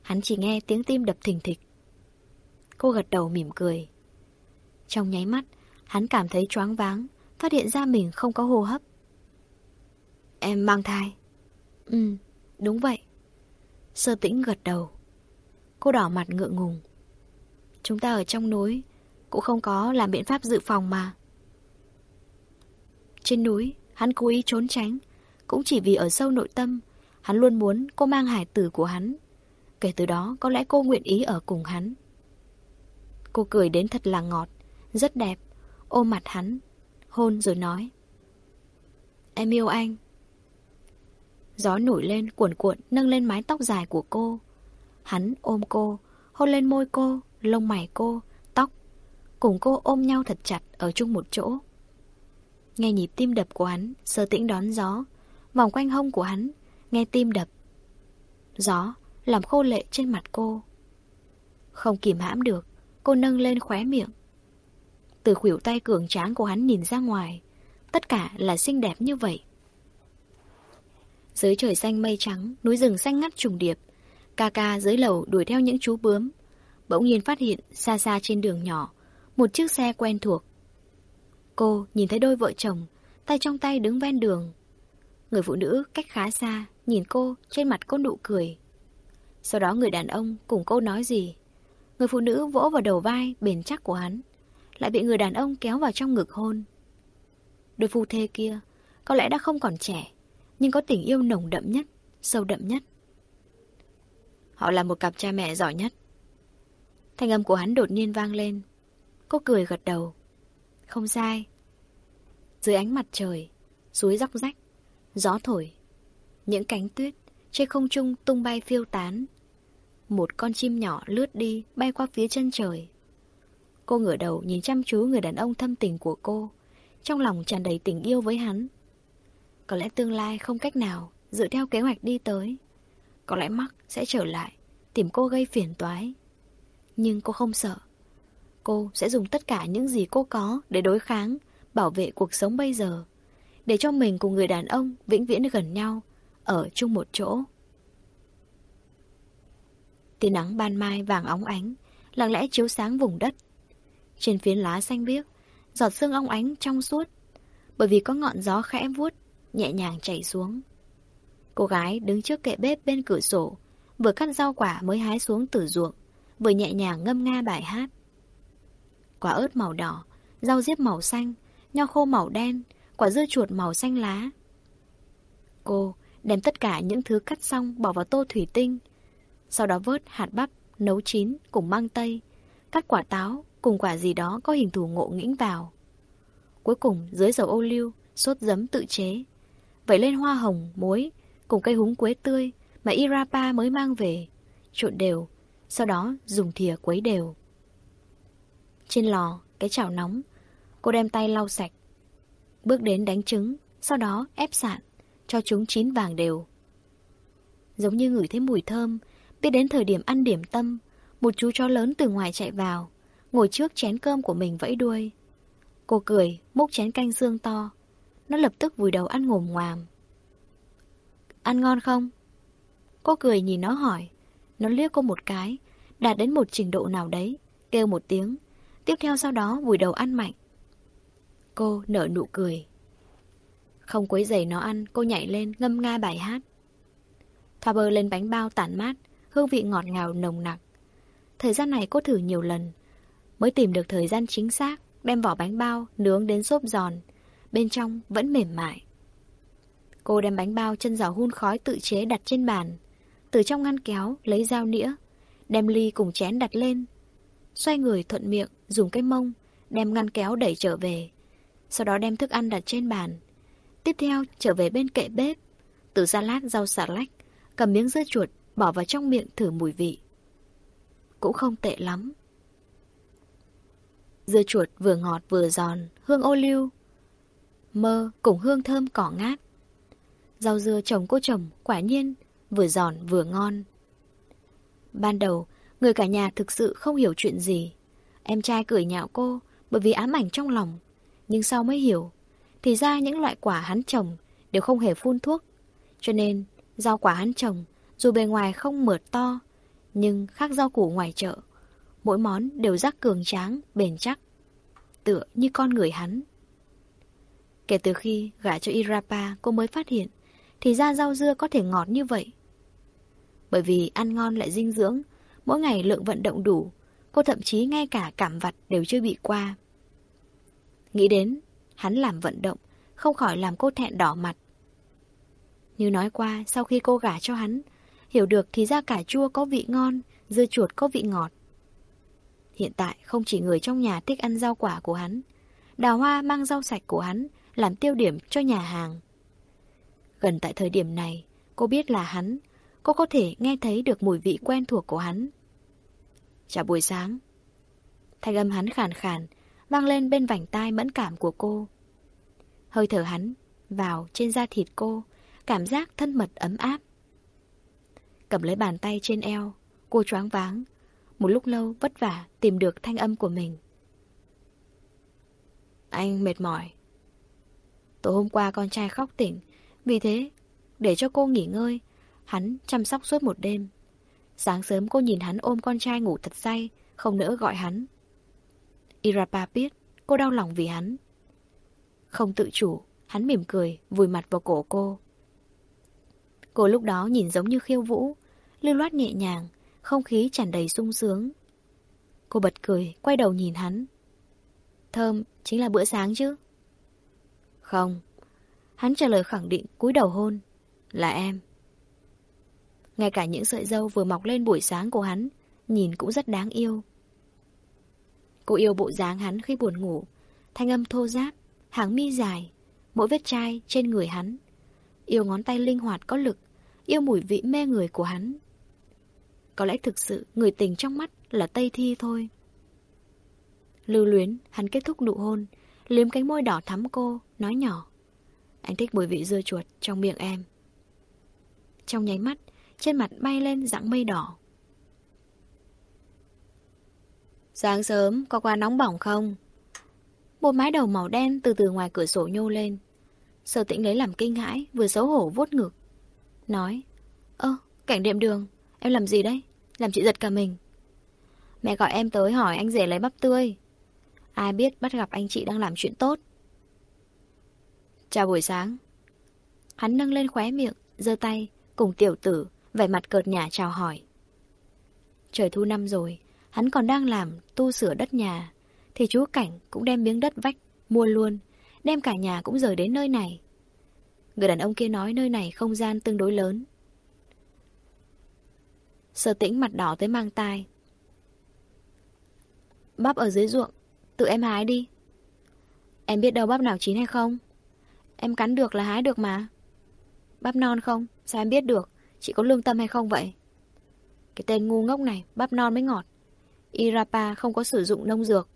Hắn chỉ nghe tiếng tim đập thình thịch. Cô gật đầu mỉm cười. Trong nháy mắt, hắn cảm thấy choáng váng, phát hiện ra mình không có hô hấp. Em mang thai. Ừ, đúng vậy. Sơ tĩnh gật đầu. Cô đỏ mặt ngượng ngùng. Chúng ta ở trong núi, cũng không có làm biện pháp dự phòng mà. Trên núi, hắn cố ý trốn tránh, cũng chỉ vì ở sâu nội tâm, hắn luôn muốn cô mang hải tử của hắn. Kể từ đó, có lẽ cô nguyện ý ở cùng hắn. Cô cười đến thật là ngọt, rất đẹp, ôm mặt hắn, hôn rồi nói. Em yêu anh. Gió nổi lên cuộn cuộn nâng lên mái tóc dài của cô. Hắn ôm cô, hôn lên môi cô, lông mày cô, tóc. Cùng cô ôm nhau thật chặt ở chung một chỗ. Nghe nhịp tim đập của hắn, sơ tĩnh đón gió. Vòng quanh hông của hắn, nghe tim đập. Gió làm khô lệ trên mặt cô. Không kìm hãm được, cô nâng lên khóe miệng. Từ khuỷu tay cường tráng của hắn nhìn ra ngoài, tất cả là xinh đẹp như vậy. Dưới trời xanh mây trắng, núi rừng xanh ngắt trùng điệp, ca ca dưới lầu đuổi theo những chú bướm. Bỗng nhiên phát hiện xa xa trên đường nhỏ, một chiếc xe quen thuộc. Cô nhìn thấy đôi vợ chồng, tay trong tay đứng ven đường. Người phụ nữ cách khá xa, nhìn cô, trên mặt cô nụ cười. Sau đó người đàn ông cùng cô nói gì. Người phụ nữ vỗ vào đầu vai bền chắc của hắn, lại bị người đàn ông kéo vào trong ngực hôn. Đôi phu thê kia có lẽ đã không còn trẻ, nhưng có tình yêu nồng đậm nhất, sâu đậm nhất. Họ là một cặp cha mẹ giỏi nhất. Thanh âm của hắn đột nhiên vang lên. Cô cười gật đầu. Không sai. Dưới ánh mặt trời, suối róc rách, gió thổi. Những cánh tuyết trên không trung tung bay phiêu tán. Một con chim nhỏ lướt đi, bay qua phía chân trời. Cô ngửa đầu nhìn chăm chú người đàn ông thâm tình của cô, trong lòng tràn đầy tình yêu với hắn. Có lẽ tương lai không cách nào dựa theo kế hoạch đi tới. Có lẽ mắc sẽ trở lại, tìm cô gây phiền toái. Nhưng cô không sợ. Cô sẽ dùng tất cả những gì cô có để đối kháng, bảo vệ cuộc sống bây giờ. Để cho mình cùng người đàn ông vĩnh viễn gần nhau, ở chung một chỗ. Tia nắng ban mai vàng óng ánh, lặng lẽ chiếu sáng vùng đất. Trên phiến lá xanh biếc, giọt sương óng ánh trong suốt, bởi vì có ngọn gió khẽ vuốt, nhẹ nhàng chảy xuống. Cô gái đứng trước kệ bếp bên cửa sổ, vừa cắt rau quả mới hái xuống từ ruộng, vừa nhẹ nhàng ngâm nga bài hát. Quả ớt màu đỏ, rau diếp màu xanh, nho khô màu đen, quả dưa chuột màu xanh lá. Cô đem tất cả những thứ cắt xong bỏ vào tô thủy tinh, sau đó vớt hạt bắp, nấu chín cùng mang tây, cắt quả táo cùng quả gì đó có hình thù ngộ nghĩnh vào. Cuối cùng dưới dầu ô liu, sốt giấm tự chế, vẩy lên hoa hồng, muối cùng cây húng quế tươi mà Irapa mới mang về, trộn đều, sau đó dùng thìa quấy đều. Trên lò, cái chảo nóng, cô đem tay lau sạch. Bước đến đánh trứng, sau đó ép sạn, cho chúng chín vàng đều. Giống như ngửi thấy mùi thơm, biết đến thời điểm ăn điểm tâm, một chú chó lớn từ ngoài chạy vào, ngồi trước chén cơm của mình vẫy đuôi. Cô cười, múc chén canh xương to. Nó lập tức vùi đầu ăn ngồm ngoàm. Ăn ngon không? Cô cười nhìn nó hỏi. Nó liếc cô một cái, đạt đến một trình độ nào đấy, kêu một tiếng. Tiếp theo sau đó vùi đầu ăn mạnh. Cô nở nụ cười. Không quấy giày nó ăn, cô nhảy lên ngâm nga bài hát. Thoa bơ lên bánh bao tản mát, hương vị ngọt ngào nồng nặc. Thời gian này cô thử nhiều lần, mới tìm được thời gian chính xác, đem vỏ bánh bao nướng đến xốp giòn, bên trong vẫn mềm mại. Cô đem bánh bao chân giò hun khói tự chế đặt trên bàn, từ trong ngăn kéo lấy dao nĩa, đem ly cùng chén đặt lên. Xoay người thuận miệng, dùng cái mông, đem ngăn kéo đẩy trở về. Sau đó đem thức ăn đặt trên bàn. Tiếp theo trở về bên kệ bếp, từ salad rau xà lách, cầm miếng dưa chuột bỏ vào trong miệng thử mùi vị. Cũng không tệ lắm. Dưa chuột vừa ngọt vừa giòn, hương ô liu. Mơ cùng hương thơm cỏ ngát. Rau dưa trồng cô trồng quả nhiên vừa giòn vừa ngon. Ban đầu, người cả nhà thực sự không hiểu chuyện gì. Em trai cười nhạo cô bởi vì ám ảnh trong lòng. Nhưng sau mới hiểu, thì ra những loại quả hắn trồng đều không hề phun thuốc. Cho nên, rau quả hắn trồng, dù bề ngoài không mượt to, nhưng khác rau củ ngoài chợ. Mỗi món đều rắc cường tráng, bền chắc. Tựa như con người hắn. Kể từ khi gả cho Irapa, cô mới phát hiện, thì ra rau dưa có thể ngọt như vậy. Bởi vì ăn ngon lại dinh dưỡng, mỗi ngày lượng vận động đủ, cô thậm chí ngay cả cảm vặt đều chưa bị qua. Nghĩ đến, hắn làm vận động, không khỏi làm cô thẹn đỏ mặt. Như nói qua, sau khi cô gả cho hắn, hiểu được thì ra cà chua có vị ngon, dưa chuột có vị ngọt. Hiện tại không chỉ người trong nhà thích ăn rau quả của hắn, đào hoa mang rau sạch của hắn làm tiêu điểm cho nhà hàng. Gần tại thời điểm này, cô biết là hắn, cô có thể nghe thấy được mùi vị quen thuộc của hắn. Chào buổi sáng. Thanh âm hắn khàn khàn, vang lên bên vành tai mẫn cảm của cô. Hơi thở hắn vào trên da thịt cô, cảm giác thân mật ấm áp. Cầm lấy bàn tay trên eo, cô choáng váng, một lúc lâu vất vả tìm được thanh âm của mình. Anh mệt mỏi. Tối hôm qua con trai khóc tỉnh, vì thế, để cho cô nghỉ ngơi, hắn chăm sóc suốt một đêm. Sáng sớm cô nhìn hắn ôm con trai ngủ thật say, không nỡ gọi hắn. Irapa biết cô đau lòng vì hắn. Không tự chủ, hắn mỉm cười, vùi mặt vào cổ cô. Cô lúc đó nhìn giống như khiêu vũ, lưu loát nhẹ nhàng, không khí tràn đầy sung sướng. Cô bật cười, quay đầu nhìn hắn. Thơm, chính là bữa sáng chứ? Không. Hắn trả lời khẳng định, cúi đầu hôn. Là em. Ngay cả những sợi dâu vừa mọc lên buổi sáng của hắn, nhìn cũng rất đáng yêu. Cô yêu bộ dáng hắn khi buồn ngủ, thanh âm thô giáp, hàng mi dài, mỗi vết chai trên người hắn. Yêu ngón tay linh hoạt có lực, yêu mùi vị mê người của hắn. Có lẽ thực sự người tình trong mắt là Tây Thi thôi. Lưu luyến, hắn kết thúc nụ hôn, liếm cánh môi đỏ thắm cô, nói nhỏ. Anh thích mùi vị dưa chuột trong miệng em. Trong nháy mắt, trên mặt bay lên dạng mây đỏ. Sáng sớm, có qua nóng bỏng không? Một mái đầu màu đen từ từ ngoài cửa sổ nhô lên. Sở tĩnh lấy làm kinh hãi, vừa xấu hổ vuốt ngực. Nói, ơ, cảnh đệm đường, em làm gì đấy? Làm chị giật cả mình. Mẹ gọi em tới hỏi anh rể lấy bắp tươi. Ai biết bắt gặp anh chị đang làm chuyện tốt. Chào buổi sáng. Hắn nâng lên khóe miệng, giơ tay, cùng tiểu tử, vẻ mặt cợt nhả chào hỏi. Trời thu năm rồi, hắn còn đang làm tu sửa đất nhà, thì chú Cảnh cũng đem miếng đất vách, mua luôn, đem cả nhà cũng rời đến nơi này. Người đàn ông kia nói nơi này không gian tương đối lớn. Sở tĩnh mặt đỏ tới mang tai. Bắp ở dưới ruộng, tự em hái đi. Em biết đâu bắp nào chín hay không? Em cắn được là hái được mà. Bắp non không? Sao em biết được? Chị có lương tâm hay không vậy? Cái tên ngu ngốc này, bắp non mới ngọt. Irapa không có sử dụng nông dược.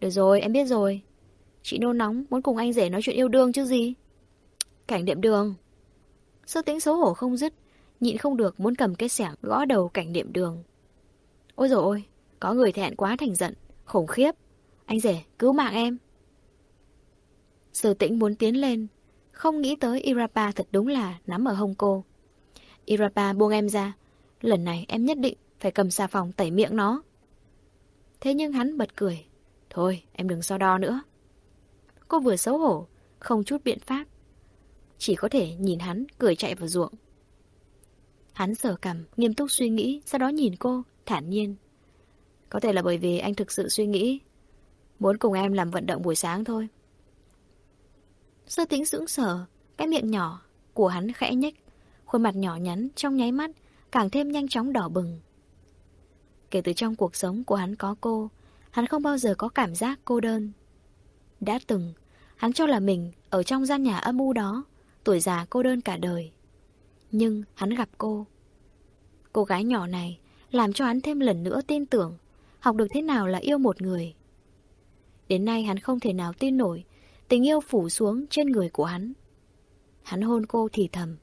Được rồi, em biết rồi. Chị nôn nóng, muốn cùng anh rể nói chuyện yêu đương chứ gì? Cảnh đệm đường. Sơ tĩnh xấu hổ không dứt, nhịn không được muốn cầm cái sẻng gõ đầu cảnh đệm đường. Ôi dồi ôi, có người thẹn quá thành giận, khủng khiếp. Anh rể, cứu mạng em. Sơ tĩnh muốn tiến lên, không nghĩ tới Irapa thật đúng là nắm ở hông cô. Irapa buông em ra, lần này em nhất định phải cầm xà phòng tẩy miệng nó. Thế nhưng hắn bật cười. Thôi, em đừng so đo nữa. Cô vừa xấu hổ, không chút biện pháp. Chỉ có thể nhìn hắn cười chạy vào ruộng. Hắn sờ cằm, nghiêm túc suy nghĩ, sau đó nhìn cô, thản nhiên. Có thể là bởi vì anh thực sự suy nghĩ. Muốn cùng em làm vận động buổi sáng thôi. Sơ tính sững sờ, cái miệng nhỏ của hắn khẽ nhếch, khuôn mặt nhỏ nhắn trong nháy mắt càng thêm nhanh chóng đỏ bừng. Kể từ trong cuộc sống của hắn có cô, hắn không bao giờ có cảm giác cô đơn. Đã từng, hắn cho là mình ở trong gian nhà âm u đó, tuổi già cô đơn cả đời. Nhưng hắn gặp cô. Cô gái nhỏ này làm cho hắn thêm lần nữa tin tưởng, học được thế nào là yêu một người. Đến nay hắn không thể nào tin nổi, tình yêu phủ xuống trên người của hắn. Hắn hôn cô thì thầm.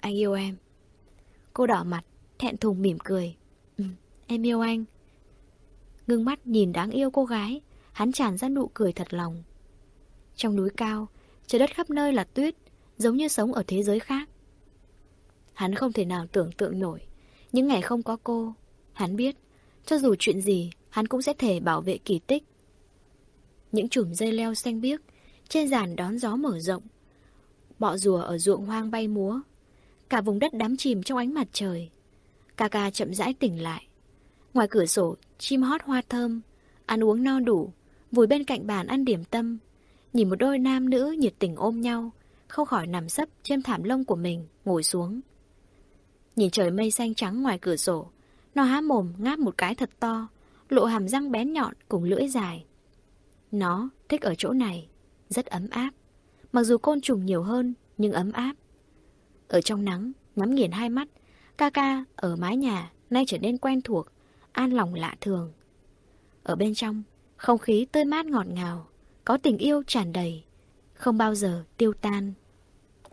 Anh yêu em. Cô đỏ mặt, thẹn thùng mỉm cười. Em yêu anh. Ngưng mắt nhìn đáng yêu cô gái, hắn tràn ra nụ cười thật lòng. Trong núi cao, trời đất khắp nơi là tuyết, giống như sống ở thế giới khác. Hắn không thể nào tưởng tượng nổi. Những ngày không có cô, hắn biết, cho dù chuyện gì, hắn cũng sẽ thể bảo vệ kỳ tích. Những chùm dây leo xanh biếc, trên giàn đón gió mở rộng. Bọ rùa ở ruộng hoang bay múa. Cả vùng đất đắm chìm trong ánh mặt trời. Cà ca chậm rãi tỉnh lại. Ngoài cửa sổ, chim hót hoa thơm, ăn uống no đủ, vùi bên cạnh bàn ăn điểm tâm. Nhìn một đôi nam nữ nhiệt tình ôm nhau, không khỏi nằm sấp trên thảm lông của mình, ngồi xuống. Nhìn trời mây xanh trắng ngoài cửa sổ, nó há mồm ngáp một cái thật to, lộ hàm răng bén nhọn cùng lưỡi dài. Nó thích ở chỗ này, rất ấm áp. Mặc dù côn trùng nhiều hơn, nhưng ấm áp. Ở trong nắng, ngắm nghiền hai mắt, ca ca ở mái nhà nay trở nên quen thuộc, an lòng lạ thường. Ở bên trong, không khí tươi mát ngọt ngào, có tình yêu tràn đầy, không bao giờ tiêu tan.